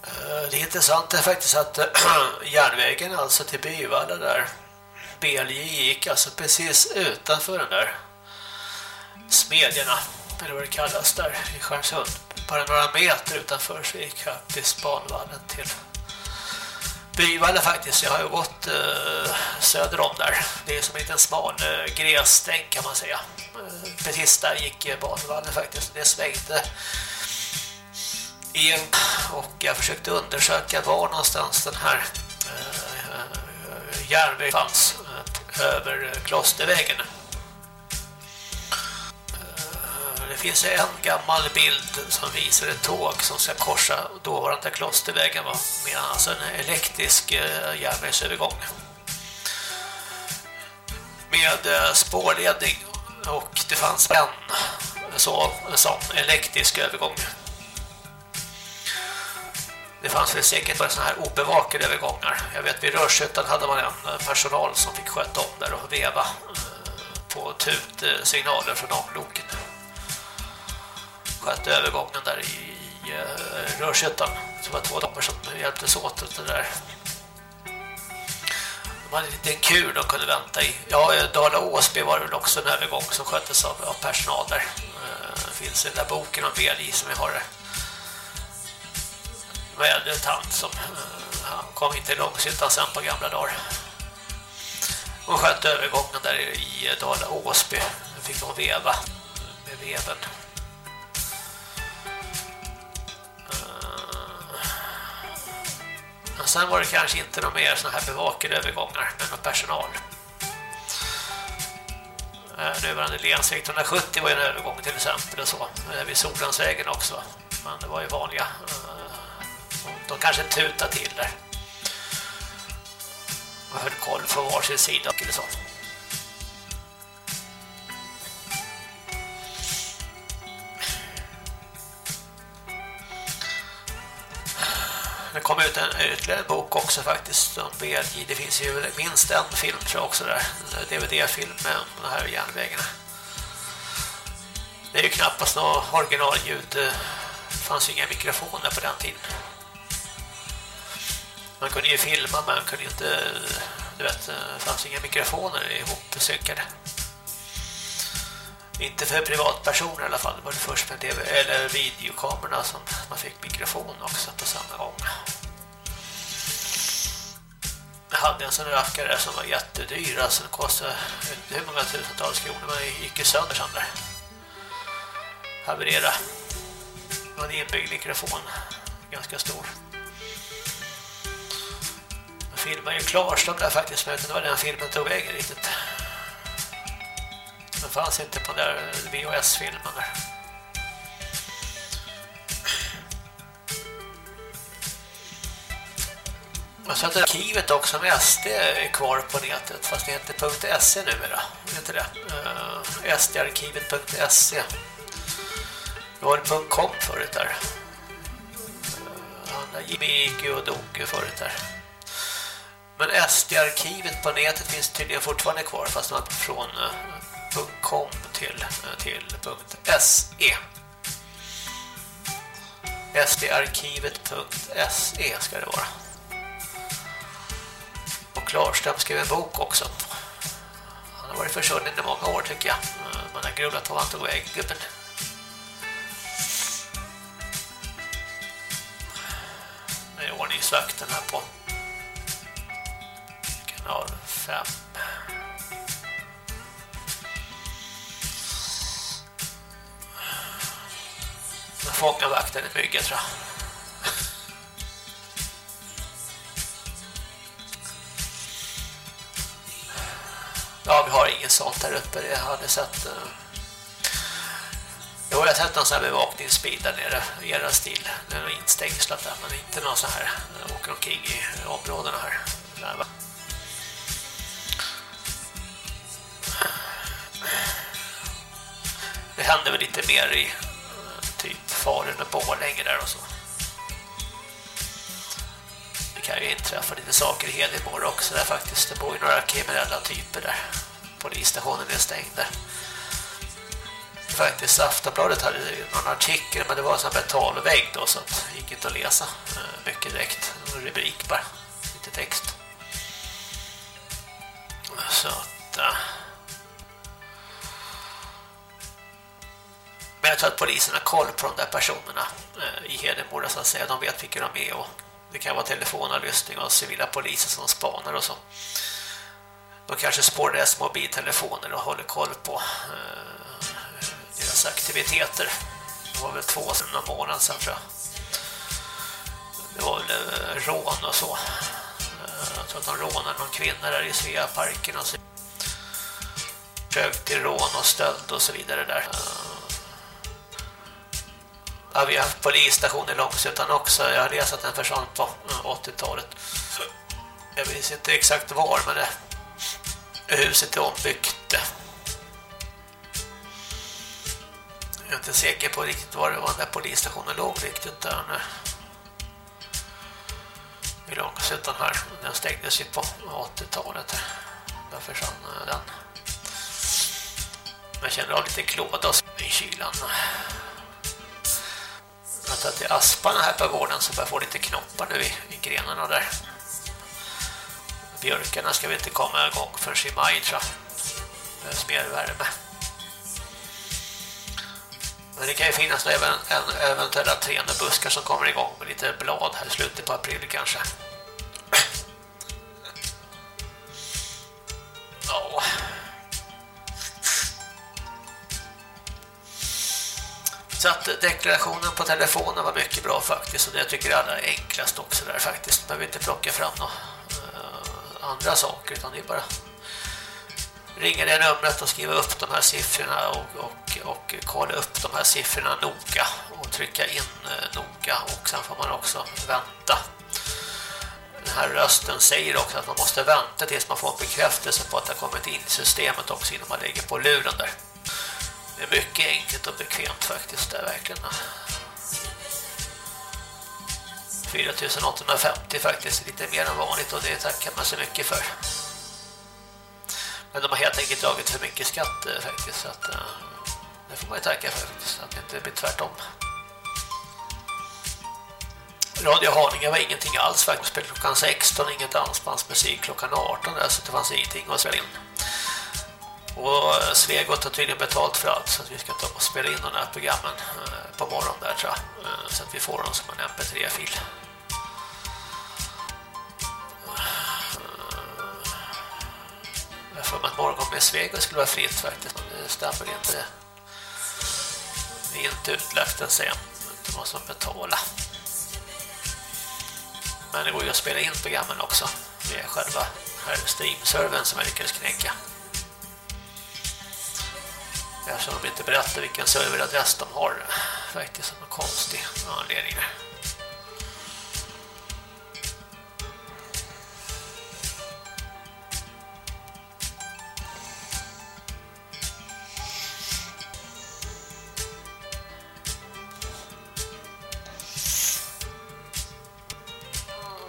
eh, det är intressant är faktiskt att järnvägen alltså till Byvalla där. BLJ gick alltså precis utanför den där smedjorna, eller vad det kallas där i Stjärnsund. Bara några meter utanför så gick jag till Spanvallen till Byvalla faktiskt. Jag har ju gått eh, söder om där. Det är som en liten smal eh, grässtäng kan man säga. Eh, precis där gick eh, Banvallen faktiskt. Det svängde in och jag försökte undersöka var någonstans den här eh, eh järnvägen fanns över eh, klostervägen. Eh, det finns en gammal bild som visar ett tåg som ska korsa dåvarande klostervägen med alltså en elektrisk eh, järnvägsövergång. Med spårledning och det fanns en så, sån elektrisk övergång. Det fanns väl säkert bara såna här obevakade övergångar. Jag vet vid Rörshyttan hade man en eh, personal som fick sköta om där och veva eh, på tutsignaler eh, från ångloken. Skötte övergången där i, i Rörshyttan. Det var två damer som hjälptes åt det där. De hade en liten kur de kunde vänta i. Ja, Dala Åsby var det väl också en övergång som sköttes av, personal där. Det finns den där boken om VLI som vi har där med en tant som eh, han kom inte långsiktigt sen på gamla dagar. Hon skötte övergången där i Dala Åsby. Då fick hon veva med veven. Eh, men sen var det kanske inte några mer sådana här bevakade övergångar med någon personal. Eh, nuvarande länsväg 170 var ju en övergång till exempel och så. Vid Solensvägen också. Men det var ju vanliga de kanske tutade till där. Och höll koll från varsin sida eller så. Det kom ut en ytterligare bok också faktiskt om BLJ. Det finns ju minst en film tror jag också där. En DVD-film med de här järnvägarna. Det är ju knappast något originalljud. Det fanns ju inga mikrofoner på den tiden. Man kunde ju filma men man kunde inte... Du vet, det fanns inga mikrofoner ihopsynkade. Inte för privatpersoner i alla fall. Det var det först med TV eller videokamerorna som man fick mikrofon också på samma gång. Jag hade en sån rackare som var jättedyr. Alltså den kostade hur många tusentals kronor. Men gick ju sönder sen där. Haverera. Det var en inbyggd mikrofon. Ganska stor filmen ju Klarström där faktiskt. Men det var den filmen tog vägen riktigt. Den fanns inte på den där VHS-filmen där. Och så att arkivet också med SD är kvar på nätet fast det heter .se numera. Vet du det? Uh, eh, sdarkivet.se Det var det .com förut där. Uh, Jimmy gick ju och dog förut där. Men SD-arkivet på nätet finns tydligen fortfarande kvar fast man från eh, .com till, eh, till .se sdarkivet.se ska det vara. Och Klarström skrev en bok också. Han har varit försvunnen i många år tycker jag. Eh, man har grubblat på vad han tog väg, gubben. Det är ordningsvakten här på kanal 5. Fångar vakten i myggen tror jag. Ja, vi har inget sånt här uppe. Jag hade sett... Uh... Jo, jag har sett någon sån här bevakningsbil där nere. Era stil. Den är instängslat där, men inte någon sån här. Den åker omkring i områdena här. Det händer väl lite mer i typ Falun och Borlänge där och så. Det kan ju inträffa lite saker i Hedemora också där faktiskt. Det bor ju några kriminella typer där. Polisstationen är stängd där. Faktiskt Aftonbladet hade någon artikel men det var en sån betalvägg då så att det gick inte att läsa eh, mycket direkt. En rubrik bara, lite text. Så att... Eh, Men jag tror att polisen har koll på de där personerna eh, i Hedemora så att säga. De vet vilka de är och det kan vara telefonavlyssning och civila poliser som spanar och så. De kanske spår deras mobiltelefoner och håller koll på eh, deras aktiviteter. Det var väl två sedan någon månad sedan tror jag. Det var väl eh, rån och så. Jag tror att de rånade någon kvinna där i Sveaparken och så. Försök till rån och stöld och så vidare där. Ja, vi har haft polisstation i Långsötan också. Jag har resat att den försvann på 80-talet. Jag vet inte exakt var, men det, huset är ombyggt. Jag är inte säker på riktigt var det var den där polisstationen låg riktigt där nu. I Långsötan här. Den stängdes ju på 80-talet. Där försvann eh, den. Jag känner av lite klåda i kylan. Jag har att asparna här på gården så börjar få lite knoppar nu i, i grenarna där. Björkarna ska vi inte komma igång förrän i maj tror jag. Det behövs mer värme. Men det kan ju finnas även en eventuella buskar som kommer igång med lite blad här i slutet på april kanske. Ja. Så att deklarationen på telefonen var mycket bra faktiskt och det tycker jag är enklast också där faktiskt. Man vill inte plocka fram några eh, andra saker utan det är bara ringa det numret och skriva upp de här siffrorna och, och, och kolla upp de här siffrorna noga och trycka in eh, noga och sen får man också vänta. Den här rösten säger också att man måste vänta tills man får en bekräftelse på att det har kommit in i systemet också innan man lägger på luren där. Det är mycket enkelt och bekvämt faktiskt, där verkligen. 4850 faktiskt, lite mer än vanligt och det tackar man så mycket för. Men de har helt enkelt dragit för mycket skatt eh, faktiskt så att eh, det får man ju tacka för faktiskt, att det inte blir tvärtom. Radio Haninge var ingenting alls faktiskt, spelade klockan 16, ingen dansbandsmusik klockan 18 där, så det fanns ingenting att spela in. Och Svegot har tydligen betalt för allt så att vi ska ta och spela in de här programmen eh, på morgonen där tror jag. Eh, så att vi får dem som en mp3-fil. Jag får mig att morgon med Svegot skulle vara fritt faktiskt. Men det stämmer inte. Det är inte utlagt än sen. Det måste man betala. Men det går ju att spela in programmen också. Med själva här streamservern som jag lyckades knäcka. Eftersom de inte berättar vilken serveradress de har. Faktiskt som en konstig anledning.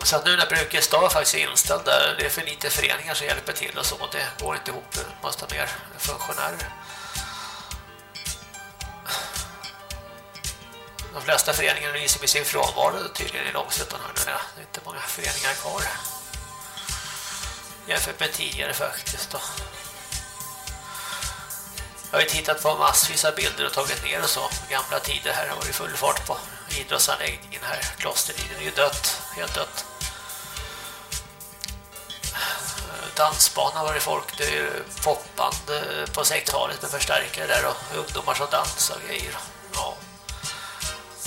Så nu när brukets dag faktiskt är inställd där, det är för lite föreningar som hjälper till och så, det går inte ihop, måste ha mer funktionärer. De flesta föreningar lyser med sin frånvaro tydligen i Långsötan här nu. Det är inte många föreningar kvar. Jämfört med tidigare faktiskt då. Jag har ju tittat på massvis av bilder och tagit ner och så. Gamla tider här har varit full fart på idrottsanläggningen här. Klosterliden är ju dött, helt dött. Dansbana var det folk, det är popband på 60-talet med förstärkare där och ungdomar som dansar och grejer.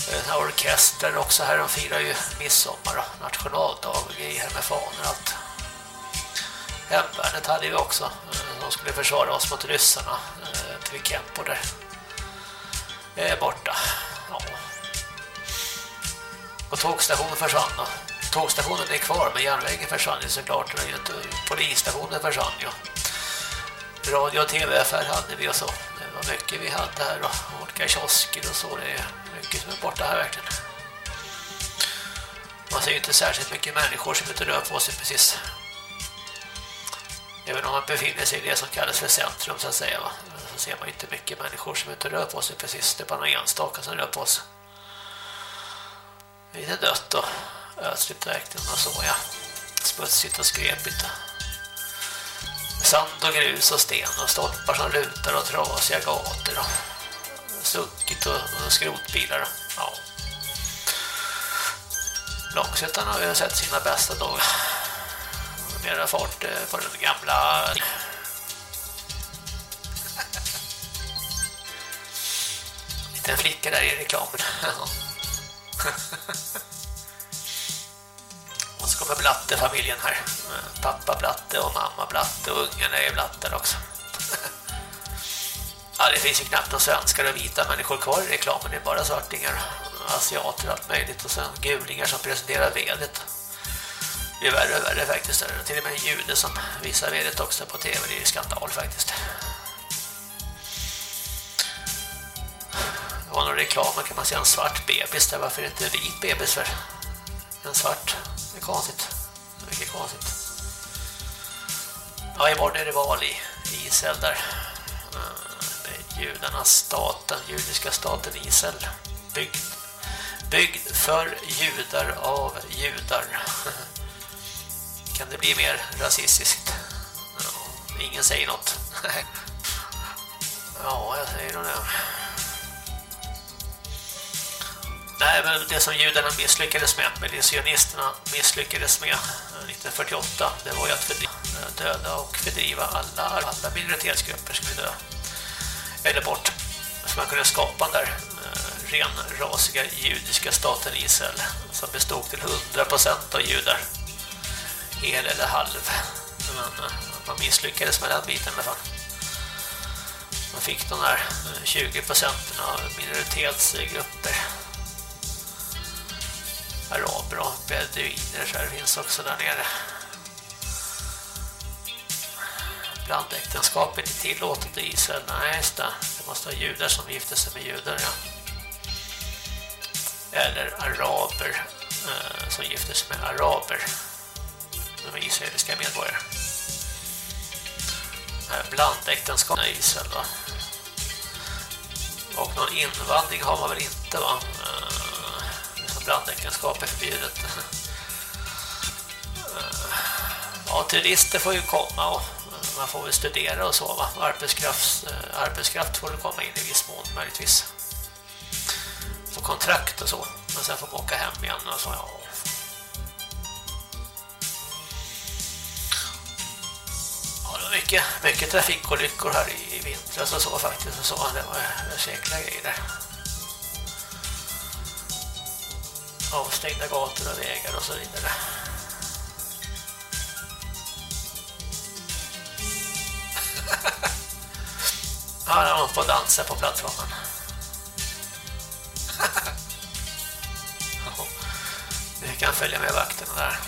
En orkester också här, de firar ju midsommar och nationaldag och grejer med fanor och allt. Hemvärnet hade vi också. Eh, de skulle försvara oss mot ryssarna eh, till Kempo där. är borta. Ja. Och tågstationen försvann då. Tågstationen är kvar men järnvägen försvann ju såklart. Polisstationen försvann ju. Radio och tv-affär hade vi och så. Det var mycket vi hade här och olika kiosker och så. Det är mycket som är borta här verkligen. Man ser ju inte särskilt mycket människor som inte rör på sig precis. Även om man befinner sig i det som kallas för centrum så att säga va? så ser man inte mycket människor som inte rör på sig precis. Det är bara några enstaka som rör på sig. Lite dött och ödsligt verkligen och så ja. Smutsigt och skrepigt. Sand och grus och sten och stolpar som lutar och trasiga gator och sunkigt och, och skrotbilar. Ja. Långsötan har ju sett sina bästa dagar. Mera fart eh, på den gamla liten flicka där i reklamen. Och så kommer Blatte-familjen här. Eh, Pappa Blatte och mamma Blatte och ungarna är Blattar också. Ja, det finns ju knappt några svenskar och vita människor kvar i reklamen. Det är bara svartingar, asiater och allt möjligt. Och sen gulingar som presenterar vedet. Det är värre och värre faktiskt. Det är till och med en jude som visar vedet också på tv. Det är skandal faktiskt. Det var någon reklam, kan man säga. en svart bebis där. Varför är det inte en vit bebis för? En svart. Det är konstigt. Det är mycket konstigt. Ja, imorgon är det val i Israel där judarnas staten, judiska staten Israel. Byggd, byggd för judar av judar. Kan det bli mer rasistiskt? Ja, ingen säger något. ja, jag säger nog det. Nej, men det som judarna misslyckades med, men det sionisterna misslyckades med eh, 1948, det var ju att döda och fördriva alla, alla minoritetsgrupper skulle dö. Eller bort. Så man kunde skapa den där eh, renrasiga judiska staten Israel som bestod till 100% av judar. Hel eller halv. Men eh, man misslyckades med den biten med fan. Man fick de där eh, 20% av minoritetsgrupper araber och beduiner så det finns också där nere. Blandäktenskap är inte tillåtet i Israel. Nej, just det. Det måste vara judar som gifter sig med judar, ja. Eller araber. eh, som gifter sig med araber. De är israeliska medborgare. Eh, blandäktenskap i Israel va? Och någon invandring har man väl inte va? Eh, blandäktenskap är förbjudet. Eh, ja, turister får ju komma och man får väl studera och så va? Arbetskraft, eh, arbetskraft får det komma in i viss mån möjligtvis. Få kontrakt och så. Men sen får man åka hem igen och så ja. Ja, det var mycket, mycket trafikolyckor här i, i vintras och så faktiskt. Och så. Det var säkra grejer där. Avstängda gator och vägar och så vidare. Här är hon på dansa på plattformen. Vi kan följa med vakterna där.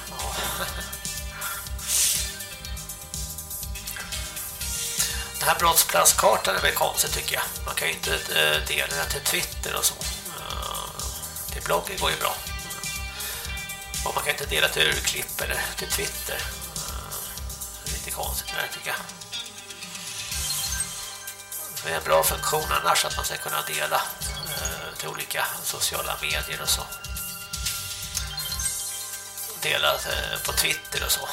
Den här brottsplatskartan är väl konstig, tycker jag. Man kan ju inte eh, dela den till Twitter och så. Eh, till bloggen går ju bra. Och man kan inte dela till urklipp eller till Twitter. Eh, det är lite konstigt det här tycker jag. Det är en bra funktion annars att man ska kunna dela eh, till olika sociala medier och så. Dela eh, på Twitter och så.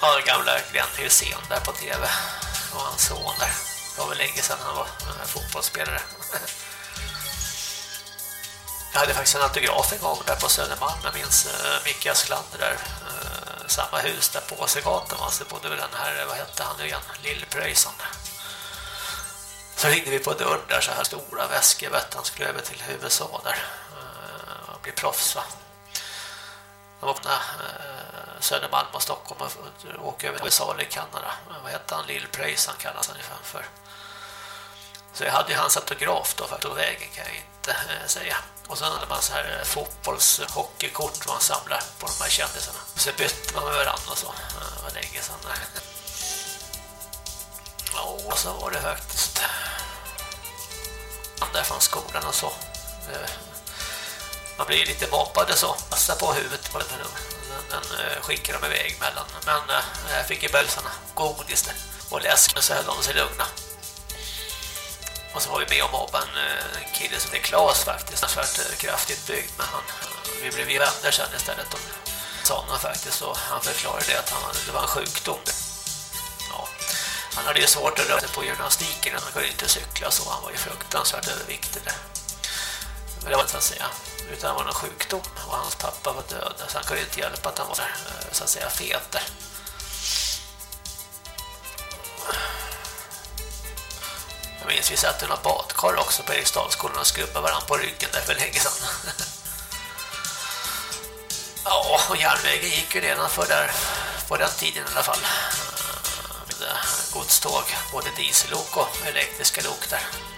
Ja, gamla Glenn Hussein där på tv och hans son där. Det var väl länge sedan han var fotbollsspelare. Jag hade faktiskt en autograf en gång där på Södermalm. Jag minns uh, Micke Asklander där. Uh, samma hus där på Åsegatan. Alltså bodde väl den här, vad hette han nu igen? Lillpröjsan. Så ringde vi på dörren där så här stora väskor. Vet han skulle över till USA där. Uh, eh, och bli proffs va. De eh, öppnade Södermalm och Stockholm och åker över till USA eller Kanada. Vad hette han? Lil kallas han ungefär för. Så jag hade ju hans autograf då för att vägen kan jag inte eh, säga. Och sen hade man så här eh, fotbollshockeykort man samlar på de här kändisarna. Så bytte man med varandra och så. Det var länge sedan. Ja, och så var det faktiskt där från skolan och så. Eh, man blir lite mobbad och så. Passa på huvudet Men den. Eh, skickar de iväg mellan. Men eh, jag fick ju bölsarna godis där. Och läsk så höll de sig lugna. Och så var vi med om mobba eh, en, kille som är Klas faktiskt. Han var kraftigt byggd men han, vi blev ju vänner sen istället. Och sa han faktiskt och han förklarade det att han, det var en sjukdom. Ja. Han hade ju svårt att röra sig på gymnastiken. Han kunde inte cykla så han var ju fruktansvärt överviktig. Där det var ska att säga. Utan det var någon sjukdom och hans pappa var död. Så han kunde inte hjälpa att han var eh, så att säga fet där. Jag minns vi satt i några badkar också på Eriksdalsskolan och skubbade varandra på ryggen där för länge sedan. Ja, och järnvägen gick ju redan för där på den tiden i alla fall. Eh, med godståg, både diesellok och elektriska lok där.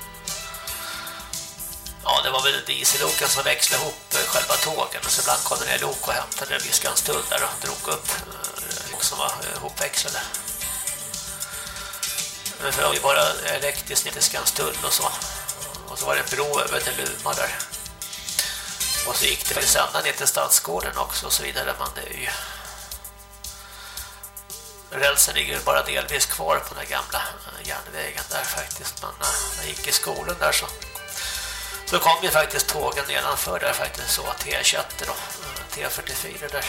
Ja, det var väl dieselloken som växlade ihop eh, själva tågen så ibland kom det ner lok och hämtade Viskanstull där och drog upp eh, som var eh, ihopväxlade. Men för det var ju bara elektriskt ner till Skanstull och så. Och så var det en bro över till Luma där. Och så gick det väl sända ner till Stadsgården också och så vidare. Men det är ju... Rälsen ligger bara delvis kvar på den gamla järnvägen där faktiskt. Men när jag gick i skolan där så... Så kom ju faktiskt tågen nedanför där faktiskt så. T21 då. T44 där.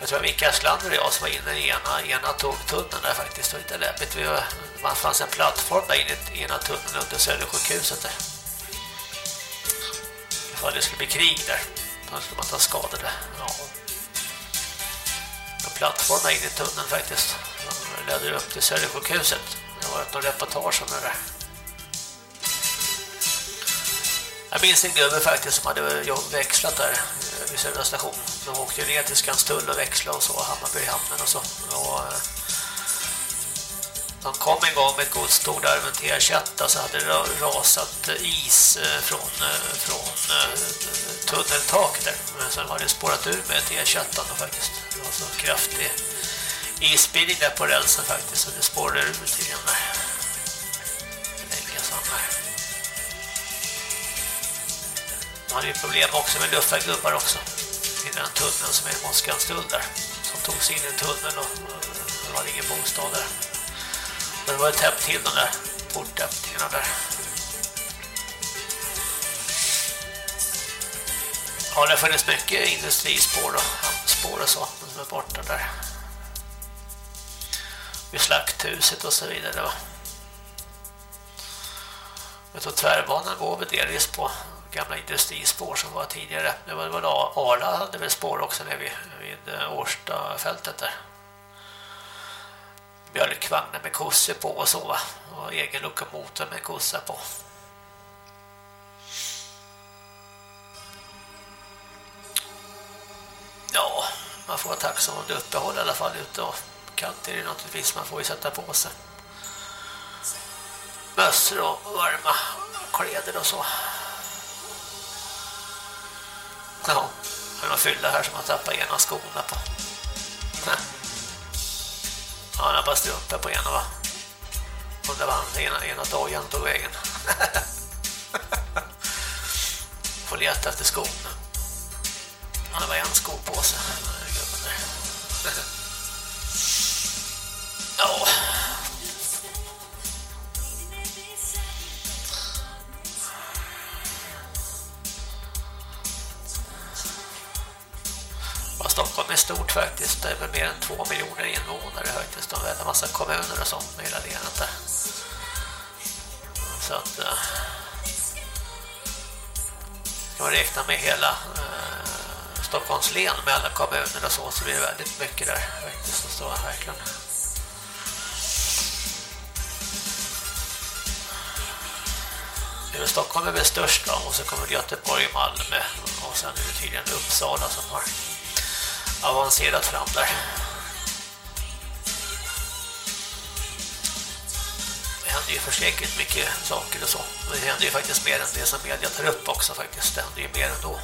Jag tror att Micke Aslander och jag som var inne i ena, ena tågtunneln där faktiskt var lite läppigt. Vi var, man fanns en plattform där inne i ena tunneln under Södersjukhuset där. Ifall det skulle bli krig där. Då skulle man ta skador där. Ja. En plattform där inne i tunneln faktiskt. som ledde upp till Södersjukhuset. Det var ett reportage om det där. Jag minns en gubbe faktiskt som hade växlat där eh, vid Södra station. De åkte ner till Skanstull och växlade och så, Hammarby i hamnen och så. Och, eh, de kom en gång med ett godståg där med T21 så hade det rasat eh, is från, från tunneltak där. Men sen har det spårat ur med T21 faktiskt. Det var så kraftig isbildning där på rälsen faktiskt så det spårade ur tydligen där. Länge sedan där. Hade ju problem också med luffargubbar också. I den tunneln som är i Moskvanstull där. Som tog sig in i tunneln och det var ingen bostad där. Men det var täppt till de där portöppningarna där. Ja, det har funnits mycket industrispår och spår och sånt som är borta där. Vid slakthuset och så vidare. Va? Jag tror tvärbanan går väl delvis på gamla industrispår som var tidigare. Det var väl Arla hade väl spår också när vi vid eh, Årstafältet där. Mjölkvagnar med kossor på och så va. Och egen lokomotor med kossa på. Ja, man får vara tacksam om det uppehåll i alla fall ute och kallt är det naturligtvis man får ju sätta på sig. Mössor och varma kläder och så. Ja, har någon fylla här som har tappar ena skorna på. Ja, han har bara struntat på ena va? Undrar vad han ena, ena dagen tog vägen. Får leta efter skon. Han har bara en sko på sig. Ja. Och Stockholm är stort faktiskt. Det är väl mer än två miljoner invånare faktiskt. De har en massa kommuner och sånt med hela länet där. Så att... Eh, Ska man räkna med hela eh, Stockholms län med alla kommuner och så så blir det väldigt mycket där faktiskt. Det står verkligen. Stockholm är väl störst då, och så kommer Göteborg och Malmö och sen är det tydligen Uppsala som har avancerat fram där. Det händer ju försäkert mycket saker och så. Men det händer ju faktiskt mer än det som media tar upp också faktiskt. Det händer ju mer ändå.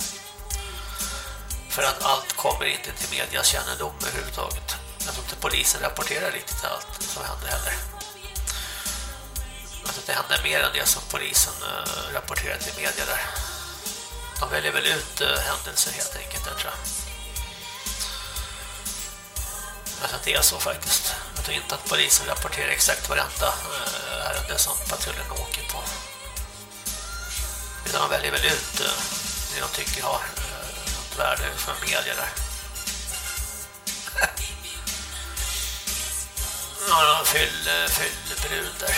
För att allt kommer inte till medias kännedom överhuvudtaget. Jag tror inte polisen rapporterar riktigt allt som händer heller. Jag tror att det händer mer än det som polisen eh, rapporterar till media där. De väljer väl ut eh, händelser helt enkelt där tror jag. Men att det är så faktiskt. Jag tror inte att polisen rapporterar exakt varenda eh, ärende som patrullen åker på. Utan de väljer väl ut eh, det de tycker har något värde för media där. Ja, de fyll, brud där.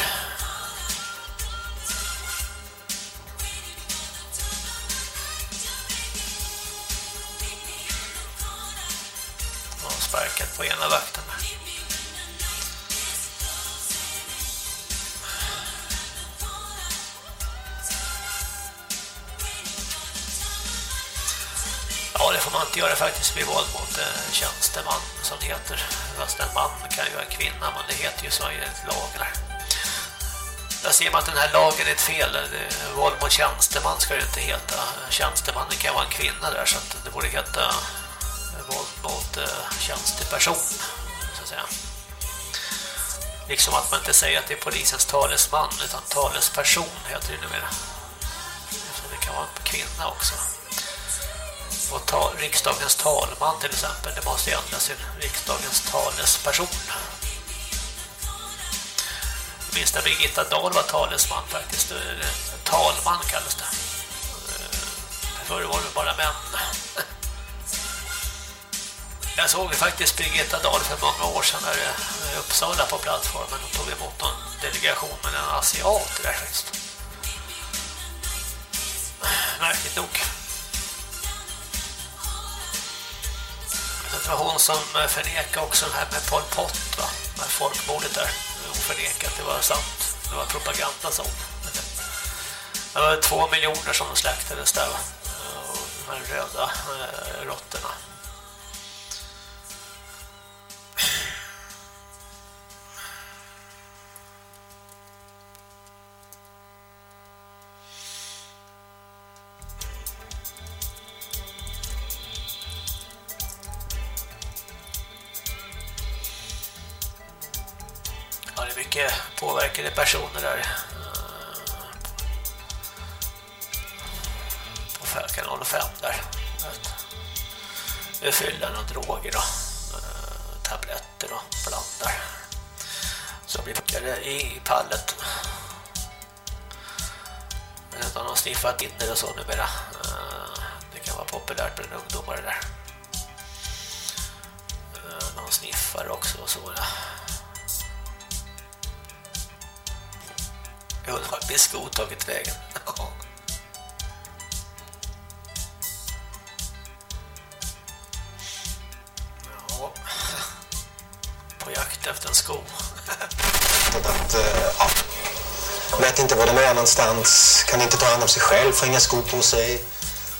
Sparkat på ena vakten. Ja, det får man inte göra faktiskt vid våld mot eh, tjänsteman som det heter. Fast en man kan ju vara en kvinna, men det heter ju så i lag. Där ser man att den här lagen är ett fel. Våld mot tjänsteman ska det inte heta. Tjänstemannen kan vara en kvinna där så att det borde heta våld mot tjänsteperson så att säga. Liksom att man inte säger att det är polisens talesman utan talesperson heter det numera. Så det kan vara en kvinna också. Och ta, riksdagens talman till exempel, det måste ändras till riksdagens talesperson. Jag minns när Birgitta Dahl var talesman faktiskt. Talman kallas det. Förr var det bara män. Jag såg faktiskt Birgitta Dahl för många år sedan när i Uppsala på plattformen och tog emot någon delegation med en asiat där faktiskt. Märkligt nog. Det var hon som eh, förnekade också det här med Pol Pot va? Med folkmordet där. Hon förnekade att det var sant. Det var propaganda som. Det var två miljoner som släktades där va? De här röda eh, råttorna. Vet inte det och så numera. Eh, det kan vara populärt bland ungdomar det där. Eh, De sniffar också och så. Jag har bisko tagit vägen. Var är någonstans, kan inte ta hand om sig själv, får inga skor på sig,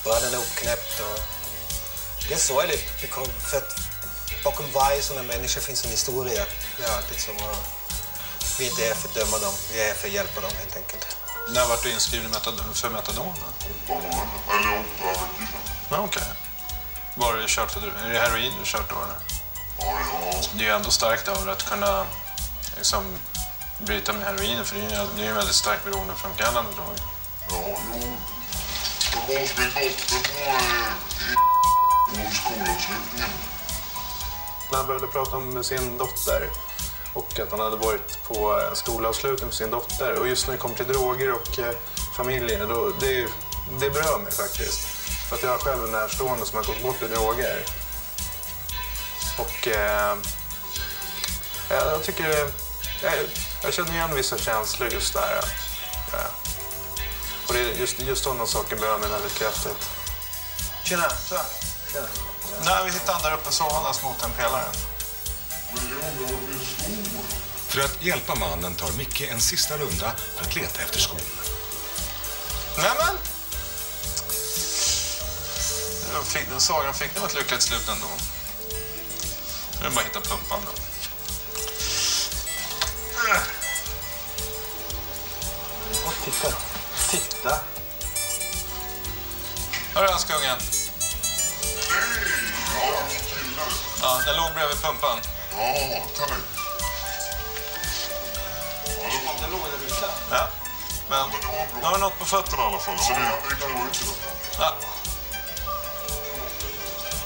bröden är uppknäppt. Och... Det är sorgligt, för att bakom varje sån här människa finns en historia. Det är alltid så. Och vi är inte här för att döma dem, vi är här för att hjälpa dem helt enkelt. När var du inskriven för metadon? Eller åtta veckor. Ja, okej. Var har du kört för Är det heroin du kört då eller? Ja, ja. Det är ju ändå starkt av att kunna liksom, bryta med heroin för det är ju det är en väldigt starkt beroendeframkallande drog. Ja, jo. Jag var hos min dotter på eh, i. Han började prata om sin dotter och att han hade varit på eh, skolavslutning med sin dotter. Och just när det kommer till droger och eh, familjen, då, det, det berör mig faktiskt. För att jag har själv en närstående som har gått bort i droger. Och eh, jag tycker... Jag, jag känner igen vissa känslor just där. Ja. Och det är just, just sådana saker berör mig väldigt kraftigt. Tjena, så. Tjena. Nej, vi han där uppe sovandes mot en pelare. För att hjälpa mannen tar Micke en sista runda för att leta efter skon. Nämen! Den sagan fick nog ett lyckligt slut ändå. Nu är det bara att hitta pumpan då. Och titta. Titta. Hörru, älskungen. Ja, den låg bredvid pumpan. Ja, ta nu. Den låg där ute. Ja. Men nu har du något på fötterna i alla fall. Så det... Ja.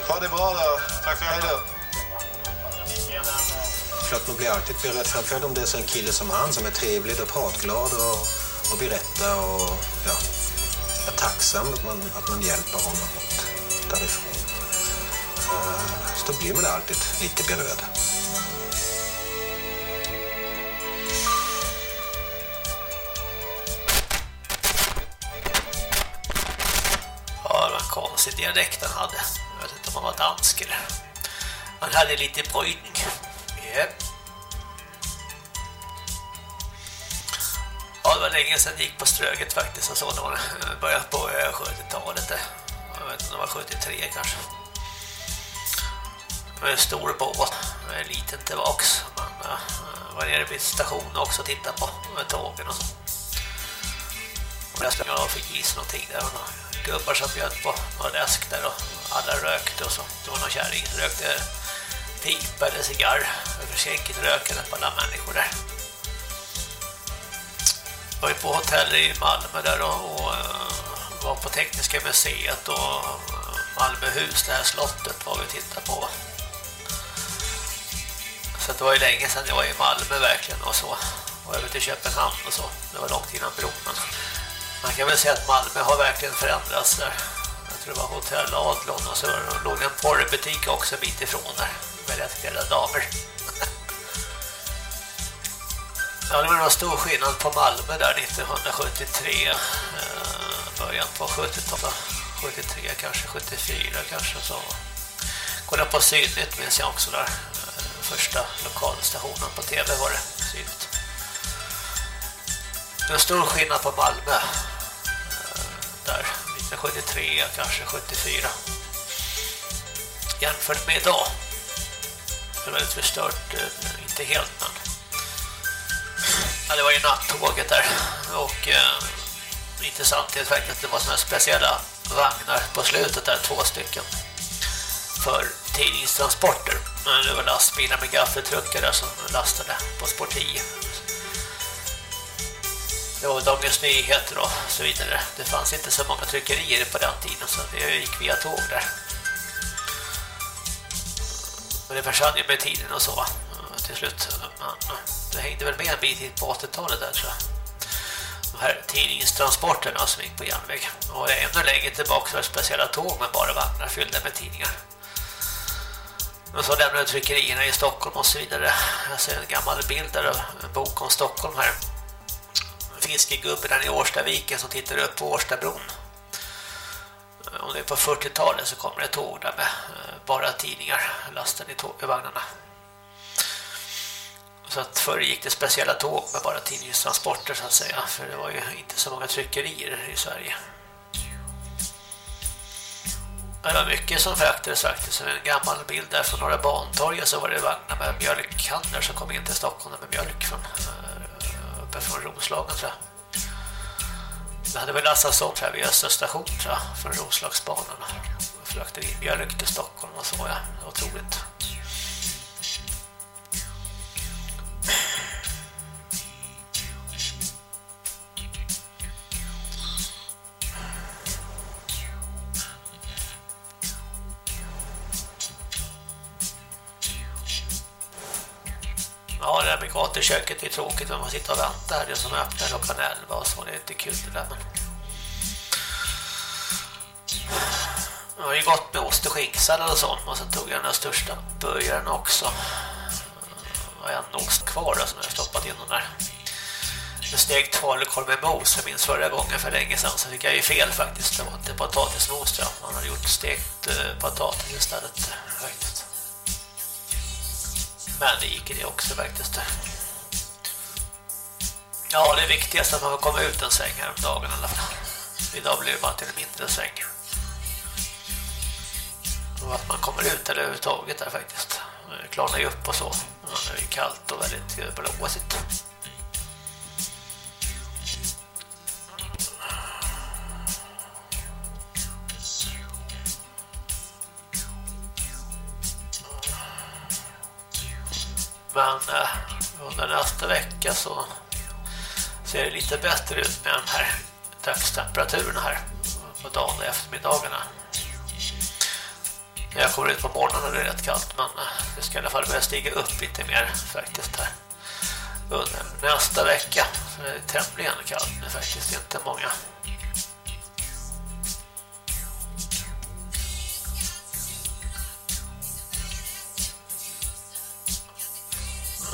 Ha det bra då. Tack för hjälpen. Klart man blir alltid berörd, framförallt om det är så en kille som han som är trevlig och pratglad och, och berättar och ja, är tacksam att man, att man hjälper honom därifrån. Eh, så då blir man alltid lite berörd. Ja, det var konstig dialekt han hade. Jag vet inte om han var dansk eller... Han hade lite brytning. Yep. Ja, det var länge sedan jag gick på Ströget faktiskt. och så när eh, började på eh, 70-talet. Jag vet inte om det var 73 kanske. Med en stor båt. Med en liten tillbaks. Man eh, var nere vid stationen också och tittade på tågen och så. Och jag slängde och fick is någonting där. Och gubbar som bjöd på några läsk där och alla rökte och så. Det var någon kärring som rökte pipa eller cigarr. Försäkert rökade på alla människor där. Jag var ju på hotell i Malmö där och, och eh, var på Tekniska museet och eh, Malmöhus, det här slottet var vi och tittade på. Så det var ju länge sedan jag var i Malmö verkligen och så. Och över till Köpenhamn och så. Det var långt innan bron. Men man kan väl säga att Malmö har verkligen förändrats där. Jag tror det var Hotell Adlon och så låg det en porrbutik också en bit ifrån där. Med damer. Ja, det var en stor skillnad på Malmö där 1973. Eh, början på 70-talet. 73 kanske, 74 kanske så. Kolla på Sydnytt minns jag också där. Eh, första lokalstationen på tv var det Sydnytt. Det var en stor skillnad på Malmö. Eh, där 1973 kanske 74. Jämfört med idag. Det var väldigt förstört, eh, inte helt men Ja, det var ju nattåget där och eh, intressant är faktiskt att det var såna här speciella vagnar på slutet där, två stycken för tidningstransporter. Men det var lastbilar med gaffeltruckar där som lastade på spår 10 det var Dagens Nyheter och så vidare. Det fanns inte så många tryckerier på den tiden så det gick via tåg där. Men det försvann ju med tiden och så till slut. Men det hängde väl med en bit in på 80-talet där tror jag. De här tidningstransporterna som gick på järnväg. Och ännu längre tillbaka var det speciella tåg med bara vagnar fyllda med tidningar. Och så lämnade tryckerierna i Stockholm och så vidare. Jag ser en gammal bild där en bok om Stockholm här. Fiskegubben i Årstaviken som tittar upp på Årstabron. Om det är på 40-talet så kommer det tåg där med eh, bara tidningar lasten i, tåg, i vagnarna. Så att förr gick det speciella tåg med bara tidningstransporter så att säga. För det var ju inte så många tryckerier i Sverige. Det var mycket som fraktades faktiskt. En gammal bild där från Norra Bantorget så var det vagnar med mjölkhandlar som kom in till Stockholm med mjölk från, eh, uppe från Roslagen tror jag. Det hade väl lastats sålt här vid Östra station tror jag, från Roslagsbanan. Och fraktade in mjölk till Stockholm och så ja. Det var otroligt. Köket är tråkigt när man sitter och väntar. Det som öppnar klockan 11 och så. Det är inte kul det där, men... Jag har ju gått med ost och skinksallad och sånt. Och så tog jag den största burgaren också. Och en ost kvar då, som jag stoppat in den där. En stekt falukorv med mos. Jag minns förra gången för länge sedan så fick jag ju fel faktiskt. Det var inte potatismos tror jag. Man hade gjort stekt eh, potatis istället faktiskt. Men det gick det också faktiskt. Ja, det viktigaste är att man får komma ut en säng här om dagen i alla fall. Idag blir det bara till en mindre säng. Och att man kommer ut eller överhuvudtaget där faktiskt. Det klarnar ju upp och så. Det är kallt och väldigt eh, blåsigt. Men eh, under nästa vecka så ser det lite bättre ut med de här träffstemperaturerna här på dagen och eftermiddagarna. När jag kommer ut på morgonen är det rätt kallt men eh, det ska i alla fall börja stiga upp lite mer faktiskt här. Under nästa vecka så är tämligen kallt men faktiskt inte många.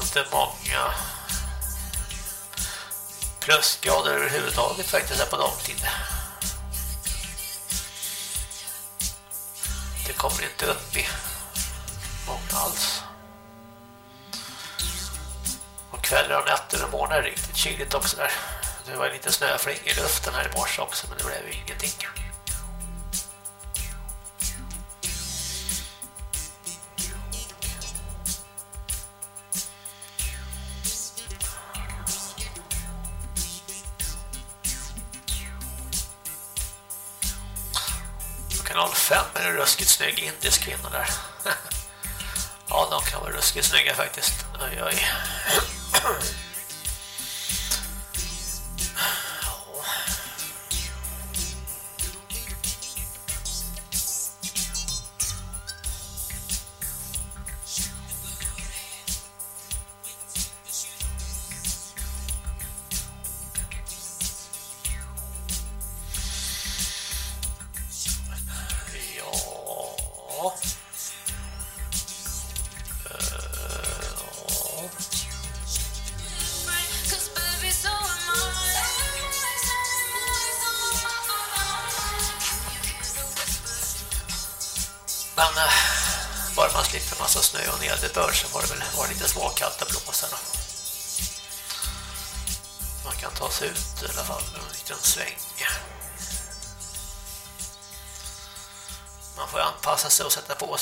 Inte många plusgrader överhuvudtaget faktiskt här på dagtid. Det kommer inte upp i många alls. Och kvällar och nätter och morgnar är riktigt kyligt också där. Det var lite snöfling i luften här i morse också men det blev ingenting. Kanal 5 är en ruskigt snygg indisk kvinna där. ja, de kan vara ruskigt snygga faktiskt. Oj, oj.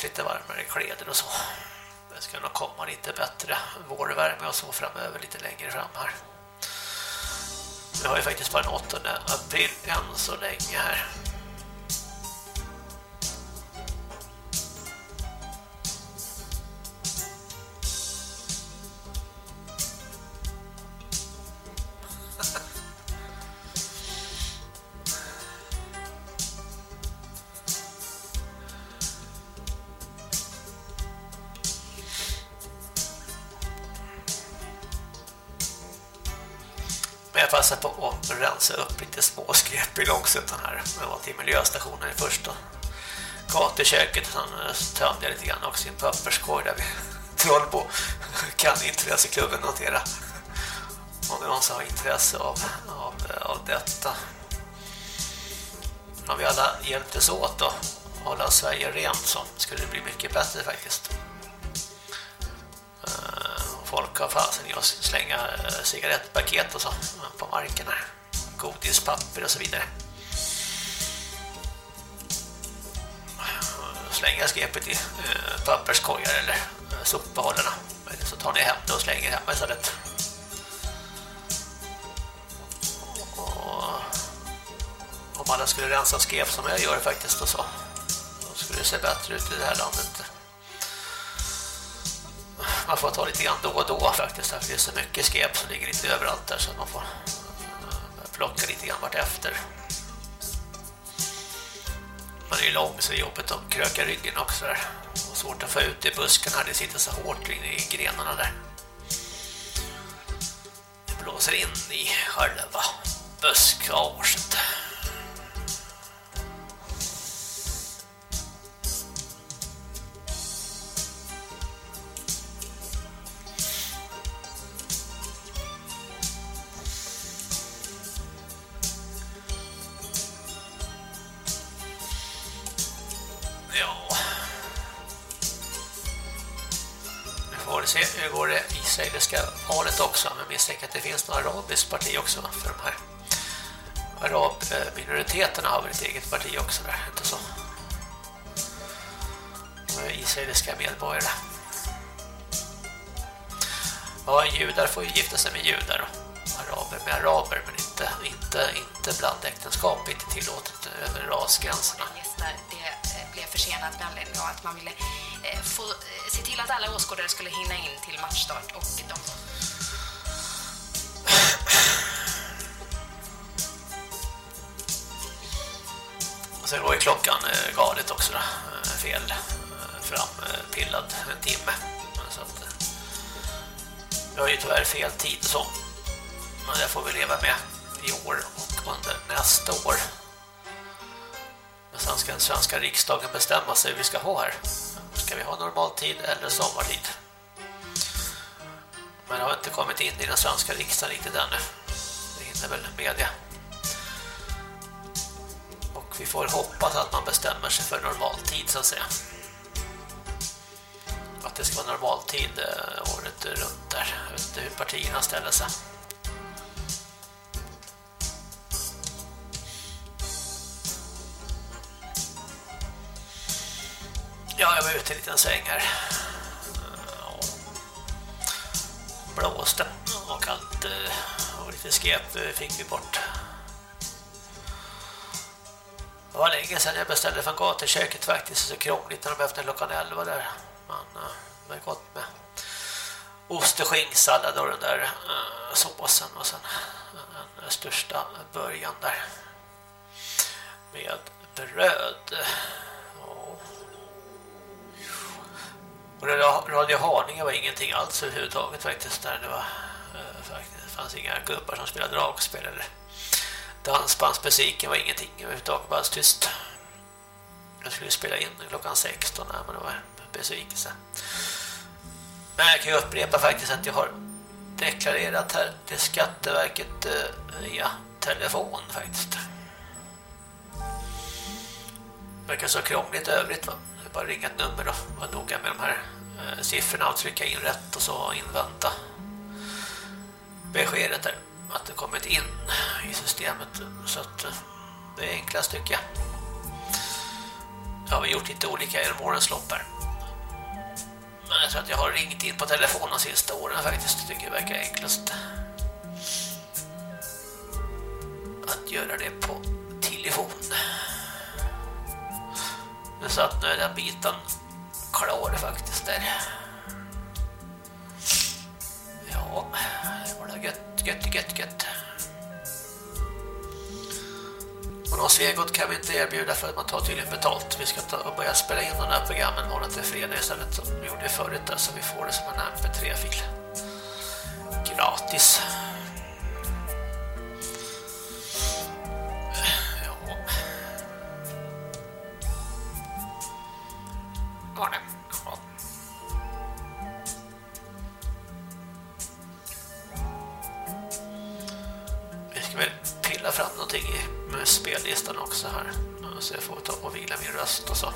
Lite varmare kläder och så. Det ska nog komma lite bättre vårvärme och så framöver lite längre fram här. Vi har ju faktiskt bara den 8 april än så länge här. Utan här. Jag var till miljöstationen i första gatuköket. Sen eh, tömde jag lite grann också i en papperskorg där vi Trollbo kan intresseklubben notera. Om det är någon som har intresse av, av, eh, av detta. Om vi alla hjälptes åt då hålla Sverige rent så skulle det bli mycket bättre faktiskt. Eh, folk har fasen i att slänga cigarettpaket och så på marken här. Godispapper och så vidare. Slänga skepet i eh, papperskorgar eller eh, sopbehållarna. Eller så tar ni hem det och slänger hemma istället. Och om alla skulle rensa skep som jag gör faktiskt och så skulle det se bättre ut i det här landet. Man får ta lite grann då och då faktiskt. För det är så mycket skep som ligger lite överallt där så man får eh, plocka lite grann vart efter. Man är ju lång så är jobbet att kröka ryggen också där. Och svårt att få ut i buskarna. Det sitter så hårt inne i grenarna där. Det blåser in i själva buskaget. Se hur går det israeliska valet också. Men misstänker att det finns några arabiskt parti också för de här arabminoriteterna har väl ett eget parti också där, inte så. De israeliska medborgare. Ja, judar får ju gifta sig med judar och araber med araber men inte, inte, inte blandäktenskap, inte tillåtet över rasgränserna. Det blev försenat med anledning av att man ville Eh, få eh, se till att alla åskådare skulle hinna in till matchstart och de sen var ju klockan eh, galet också då. fel frampillad en timme. Så att, jag har ju tyvärr fel tid så. Men det får vi leva med i år och under nästa år. Men sen ska den svenska riksdagen bestämma sig hur vi ska ha här. Ska vi ha normaltid eller sommartid? Men det har inte kommit in i den svenska riksdagen riktigt ännu. Det hinner väl media. Och vi får hoppas att man bestämmer sig för normaltid så att säga. Att det ska vara normaltid eh, året runt där. Jag vet inte hur partierna ställer sig. Ja, jag var ute i en liten sväng här. Blåste och allt och lite skep fick vi bort. Det var länge sedan jag beställde från gatuköket faktiskt. Så krångligt när de öppnade klockan 11 där. Men eh, det var gott med ost och skinksallad och den där eh, såsen och sen eh, den största början där. Med bröd. Och Radio Haninge var ingenting alls överhuvudtaget faktiskt där det var eh, faktiskt det fanns inga gubbar som spelade dragspel eller dansbandsmusiken var ingenting överhuvudtaget bara tyst. Jag skulle spela in klockan 16 här, men det var besvikelse. Men jag kan ju upprepa faktiskt att jag har deklarerat här till Skatteverket eh, via telefon faktiskt. Det verkar så krångligt övrigt va? Bara ringa ett nummer och vara noga med de här eh, siffrorna och trycka in rätt och så invänta beskedet där att det kommit in i systemet så att eh, det är enklast tycker jag. Jag har gjort lite olika i årens lopp här. Men jag tror att jag har ringt in på telefonen de sista åren faktiskt. Tycker det verkar enklast. Att göra det på telefon. Så att nu är den biten klar faktiskt där. Ja, det var det gött, gött, gött, gött. Och någon Svegot kan vi inte erbjuda för att man tar tydligen betalt. Vi ska ta och börja spela in de här programmen morgon till fredag istället som vi gjorde förut Så så vi får det som en mp3-fil. Gratis. Barnen. Vi ska väl pilla fram någonting med spellistan också här. Så jag får ta och vila min röst och så.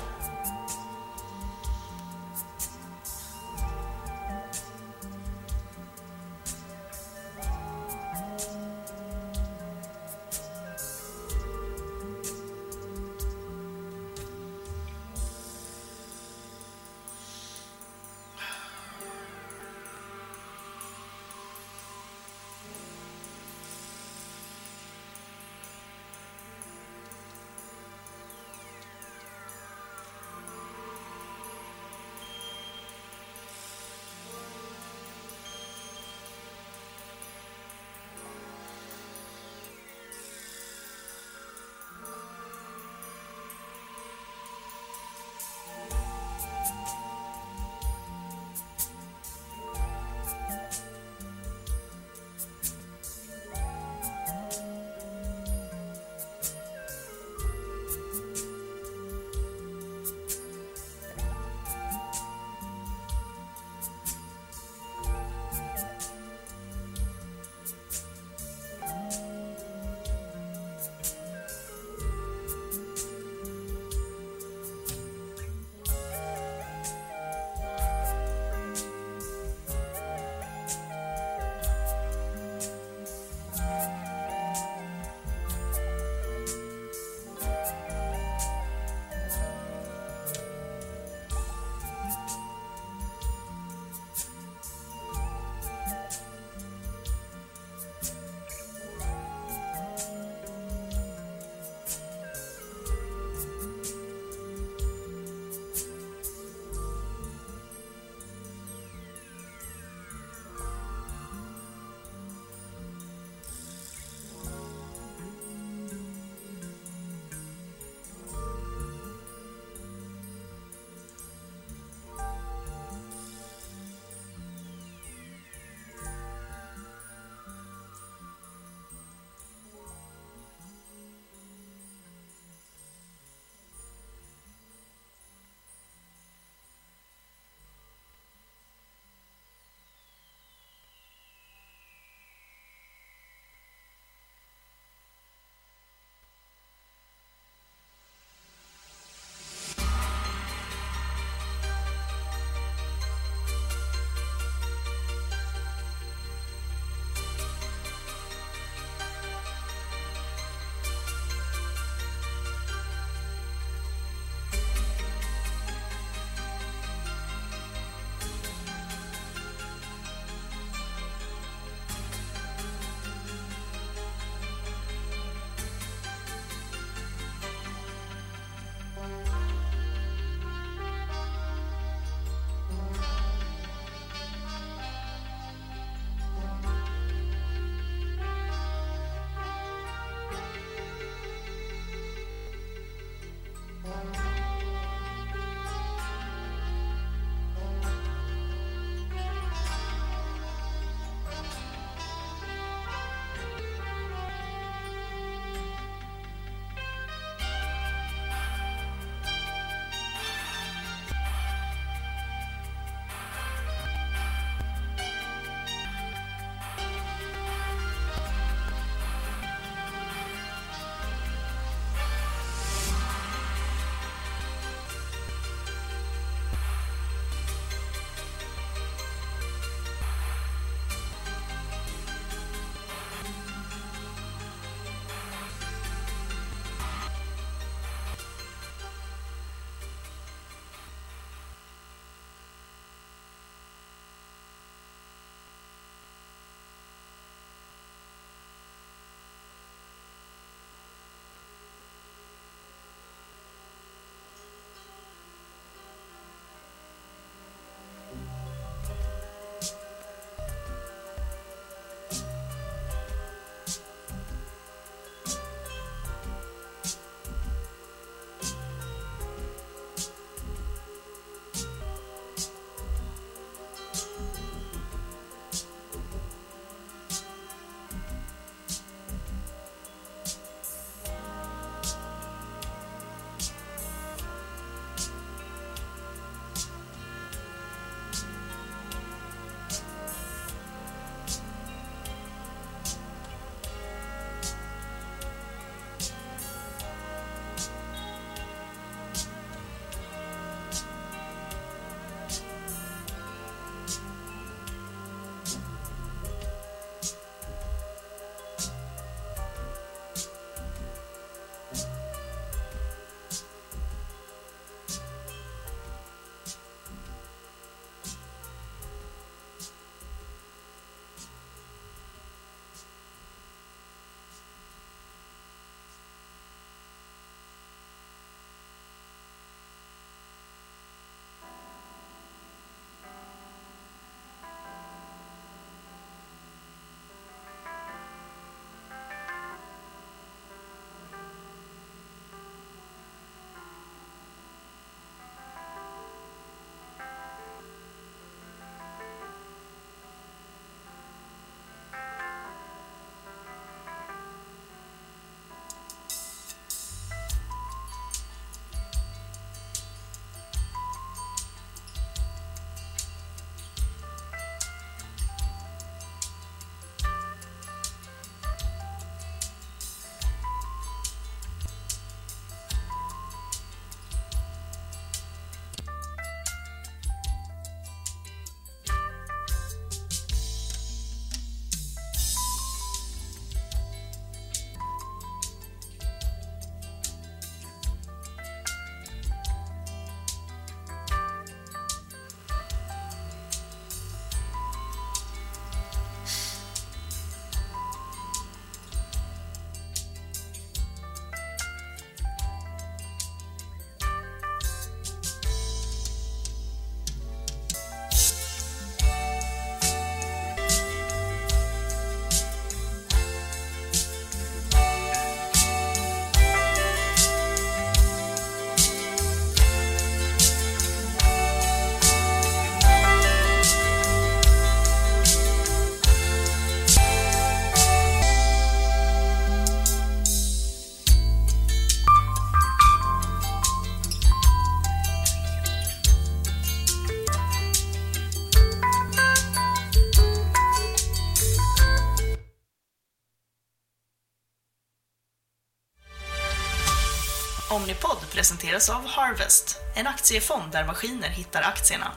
Presenteras av Harvest, en aktiefond där maskiner hittar aktierna.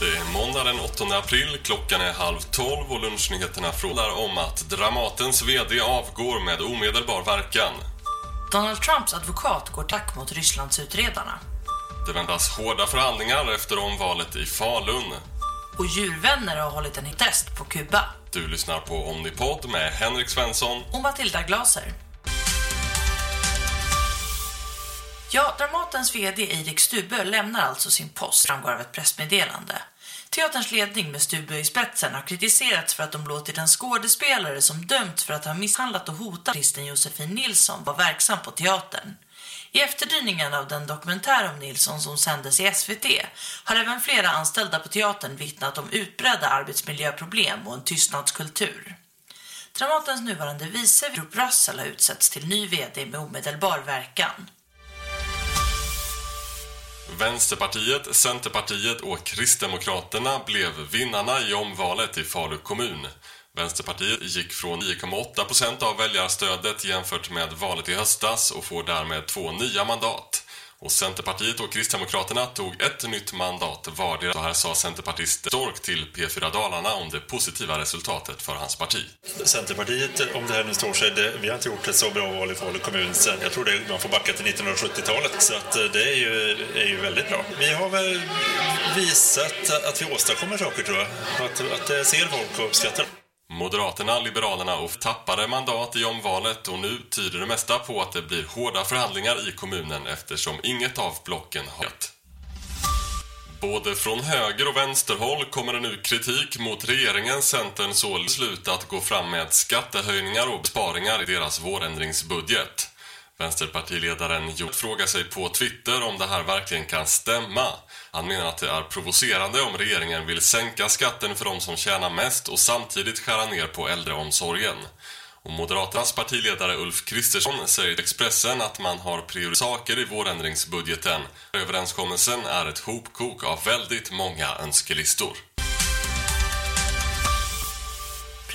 Det är måndag den 8 april, klockan är halv tolv och lunchnyheterna frågar om att Dramatens VD avgår med omedelbar verkan. Donald Trumps advokat går tack mot Rysslandsutredarna. Det väntas hårda förhandlingar efter omvalet i Falun. Och djurvänner har hållit en test på Kuba. Du lyssnar på Omnipod med Henrik Svensson och Matilda Glaser. Ja, Dramatens VD Erik Stubö lämnar alltså sin post, framgår av ett pressmeddelande. Teaterns ledning med Stubö i spetsen har kritiserats för att de låtit en skådespelare som dömts för att ha misshandlat och hotat Kristen Josefin Nilsson vara verksam på teatern. I efterdyningen av den dokumentär om Nilsson som sändes i SVT har även flera anställda på teatern vittnat om utbredda arbetsmiljöproblem och en tystnadskultur. Dramatens nuvarande vice Rup Russell har utsetts till ny vd med omedelbar verkan. Vänsterpartiet, Centerpartiet och Kristdemokraterna blev vinnarna i omvalet i Falu kommun. Vänsterpartiet gick från 9,8% av väljarstödet jämfört med valet i höstas och får därmed två nya mandat. Och Centerpartiet och Kristdemokraterna tog ett nytt mandat vardera. Så här sa Centerpartist Stork till P4 Dalarna om det positiva resultatet för hans parti. Centerpartiet, om det här nu står sig, det, vi har inte gjort ett så bra val i Falu kommun sen, jag tror det, man får backa till 1970-talet, så att eh, det är ju, är ju väldigt bra. Vi har väl visat att vi åstadkommer saker tror jag, att, att det ser folk och uppskattar. Moderaterna, Liberalerna och tappade mandat i omvalet och nu tyder det mesta på att det blir hårda förhandlingar i kommunen eftersom inget av blocken har gett. Både från höger och vänsterhåll kommer det nu kritik mot regeringen Centern så beslut att gå fram med skattehöjningar och besparingar i deras vårändringsbudget. Vänsterpartiledaren frågar sig på Twitter om det här verkligen kan stämma. Han menar att det är provocerande om regeringen vill sänka skatten för de som tjänar mest och samtidigt skära ner på äldreomsorgen. Och Moderaternas partiledare Ulf Kristersson säger i Expressen att man har prioriterat saker i vårändringsbudgeten. Överenskommelsen är ett hopkok av väldigt många önskelistor.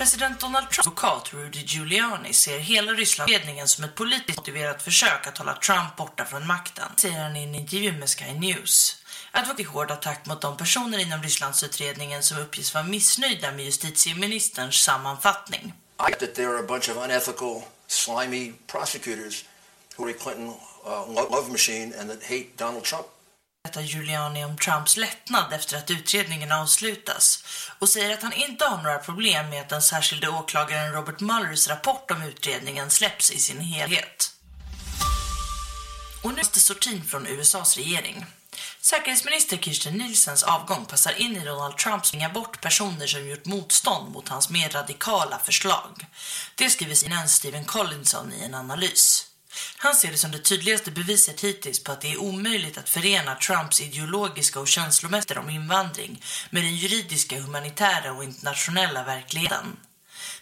President Donald Trumps advokat Rudy Giuliani ser hela Rysslandsledningen som ett politiskt motiverat försök att hålla Trump borta från makten, säger han i en intervju med Sky News. Advokat i hård attack mot de personer inom Rysslandsutredningen som uppges vara missnöjda med justitieministerns sammanfattning. I get that there are a bunch of unethical, slimy prosecutors who are Clinton uh, love machine and that hate Donald Trump berättar Giuliani om Trumps lättnad efter att utredningen avslutas och säger att han inte har några problem med att den särskilde åklagaren Robert Muellers rapport om utredningen släpps i sin helhet. Och nu är det sortin från USAs regering. Säkerhetsminister Kirsten Nielsens avgång passar in i Donald Trumps inga bort personer som gjort motstånd mot hans mer radikala förslag. Det skriver sin Stephen Collinson i en analys. Han ser det som det tydligaste beviset hittills på att det är omöjligt att förena Trumps ideologiska och känslomässiga om invandring med den juridiska, humanitära och internationella verkligheten.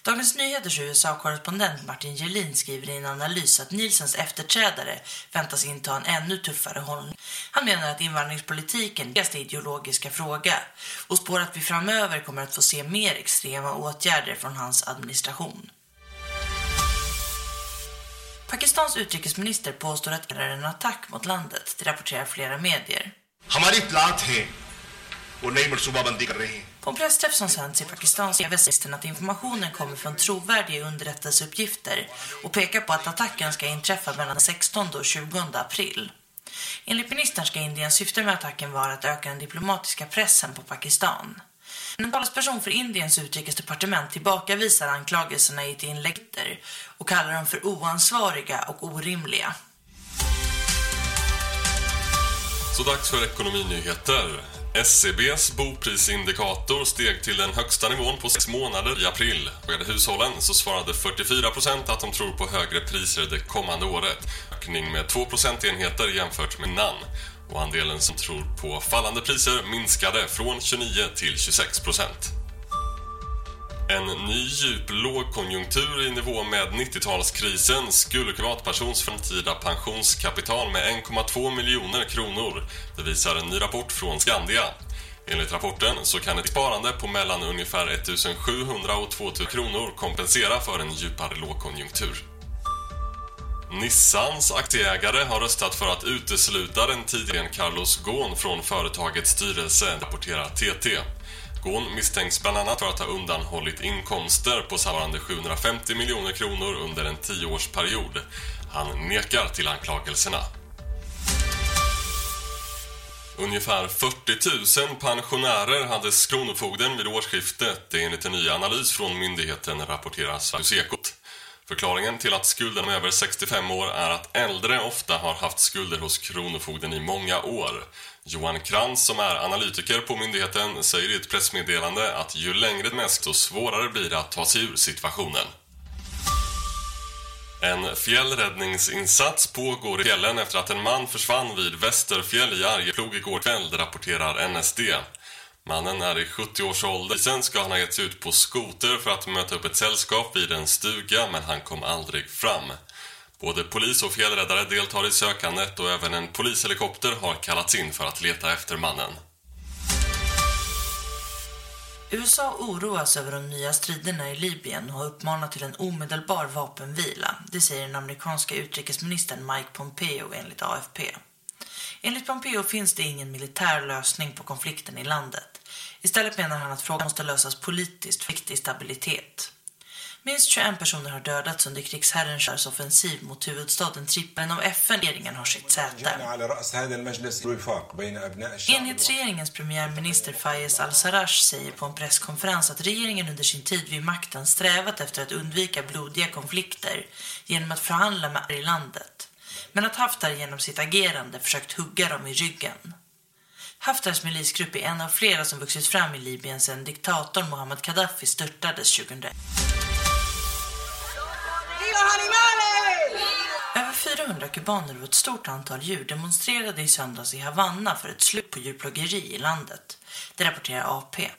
Dagens Nyheters USA-korrespondent Martin Jelin skriver i en analys att Nielsens efterträdare väntas inta en ännu tuffare hållning. Han menar att invandringspolitiken är en ideologiska fråga och spår att vi framöver kommer att få se mer extrema åtgärder från hans administration. Pakistans utrikesminister påstår att det är en attack mot landet, det rapporterar flera medier. På en pressträff som sänds i Pakistan säger att informationen kommer från trovärdiga underrättelseuppgifter och pekar på att attacken ska inträffa mellan 16 och 20 april. Enligt ministern ska Indiens syfte med attacken vara att öka den diplomatiska pressen på Pakistan. En talesperson för Indiens utrikesdepartement tillbakavisar anklagelserna i ett inlägg och kallar dem för oansvariga och orimliga. Så dags för ekonominyheter. SCBs boprisindikator steg till den högsta nivån på sex månader i april. Frågade hushållen så svarade 44% att de tror på högre priser det kommande året. Ökning med 2 procentenheter jämfört med NAN. Och andelen som tror på fallande priser minskade från 29 till 26%. En ny djup lågkonjunktur i nivå med 90-talskrisen skulle privatpersons framtida pensionskapital med 1,2 miljoner kronor. Det visar en ny rapport från Skandia. Enligt rapporten så kan ett sparande på mellan ungefär 1700 och 2000 kronor kompensera för en djupare lågkonjunktur. Nissans aktieägare har röstat för att utesluta den tidigare Carlos Ghosn från företagets styrelse, rapporterar TT. Ghosn misstänks bland annat för att ha undanhållit inkomster på sammanlagt 750 miljoner kronor under en tioårsperiod. Han nekar till anklagelserna. Ungefär 40 000 pensionärer hade Kronofogden vid årsskiftet. Enligt en ny analys från myndigheten rapporterar Sveriges Ekot. Förklaringen till att skulden är över 65 år är att äldre ofta har haft skulder hos Kronofogden i många år. Johan Krantz som är analytiker på myndigheten säger i ett pressmeddelande att ju längre det mest så svårare blir det att ta sig ur situationen. En fjällräddningsinsats pågår i fjällen efter att en man försvann vid Västerfjäll i Arjeplog igår kväll, rapporterar NSD. Mannen är i 70-årsåldern. Sen ska han ha getts ut på skoter för att möta upp ett sällskap vid en stuga, men han kom aldrig fram. Både polis och fjällräddare deltar i sökandet och även en polishelikopter har kallats in för att leta efter mannen. USA oroas över de nya striderna i Libyen och har uppmanat till en omedelbar vapenvila. Det säger den amerikanska utrikesministern Mike Pompeo enligt AFP. Enligt Pompeo finns det ingen militär lösning på konflikten i landet. Istället menar han att frågan måste lösas politiskt för viktig stabilitet. Minst 21 personer har dödats under krigsherrens offensiv mot huvudstaden Trippen av FN-regeringen har sitt säte. Enhetsregeringens premiärminister Fayez al-Sarraj säger på en presskonferens att regeringen under sin tid vid makten strävat efter att undvika blodiga konflikter genom att förhandla med i landet. Men att Haftar genom sitt agerande försökt hugga dem i ryggen. Haftars milisgrupp är en av flera som vuxit fram i Libyen sedan diktatorn Muammar Gaddafi störtades 2001. Över 400 kubaner och ett stort antal djur demonstrerade i söndags i Havanna för ett slut på djurplågeri i landet. Det rapporterar AP.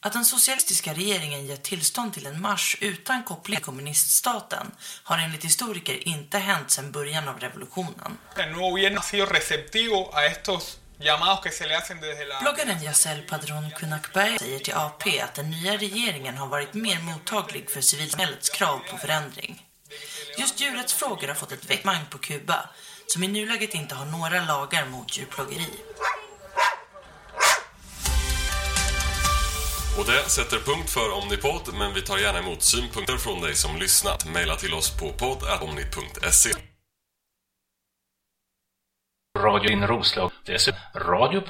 Att den socialistiska regeringen gett tillstånd till en marsch utan koppling till kommuniststaten har enligt historiker inte hänt sedan början av revolutionen. Bloggaren Yassel Padron Kunakberg säger till AP att den nya regeringen har varit mer mottaglig för civilsamhällets krav på förändring. Just djurets frågor har fått ett väckmang på Kuba som i nuläget inte har några lagar mot djurplågeri. Och det sätter punkt för Omnipod, men vi tar gärna emot synpunkter från dig som lyssnat. Maila till oss på podd.omni.se. Radio in Roslag. Dessutom radio.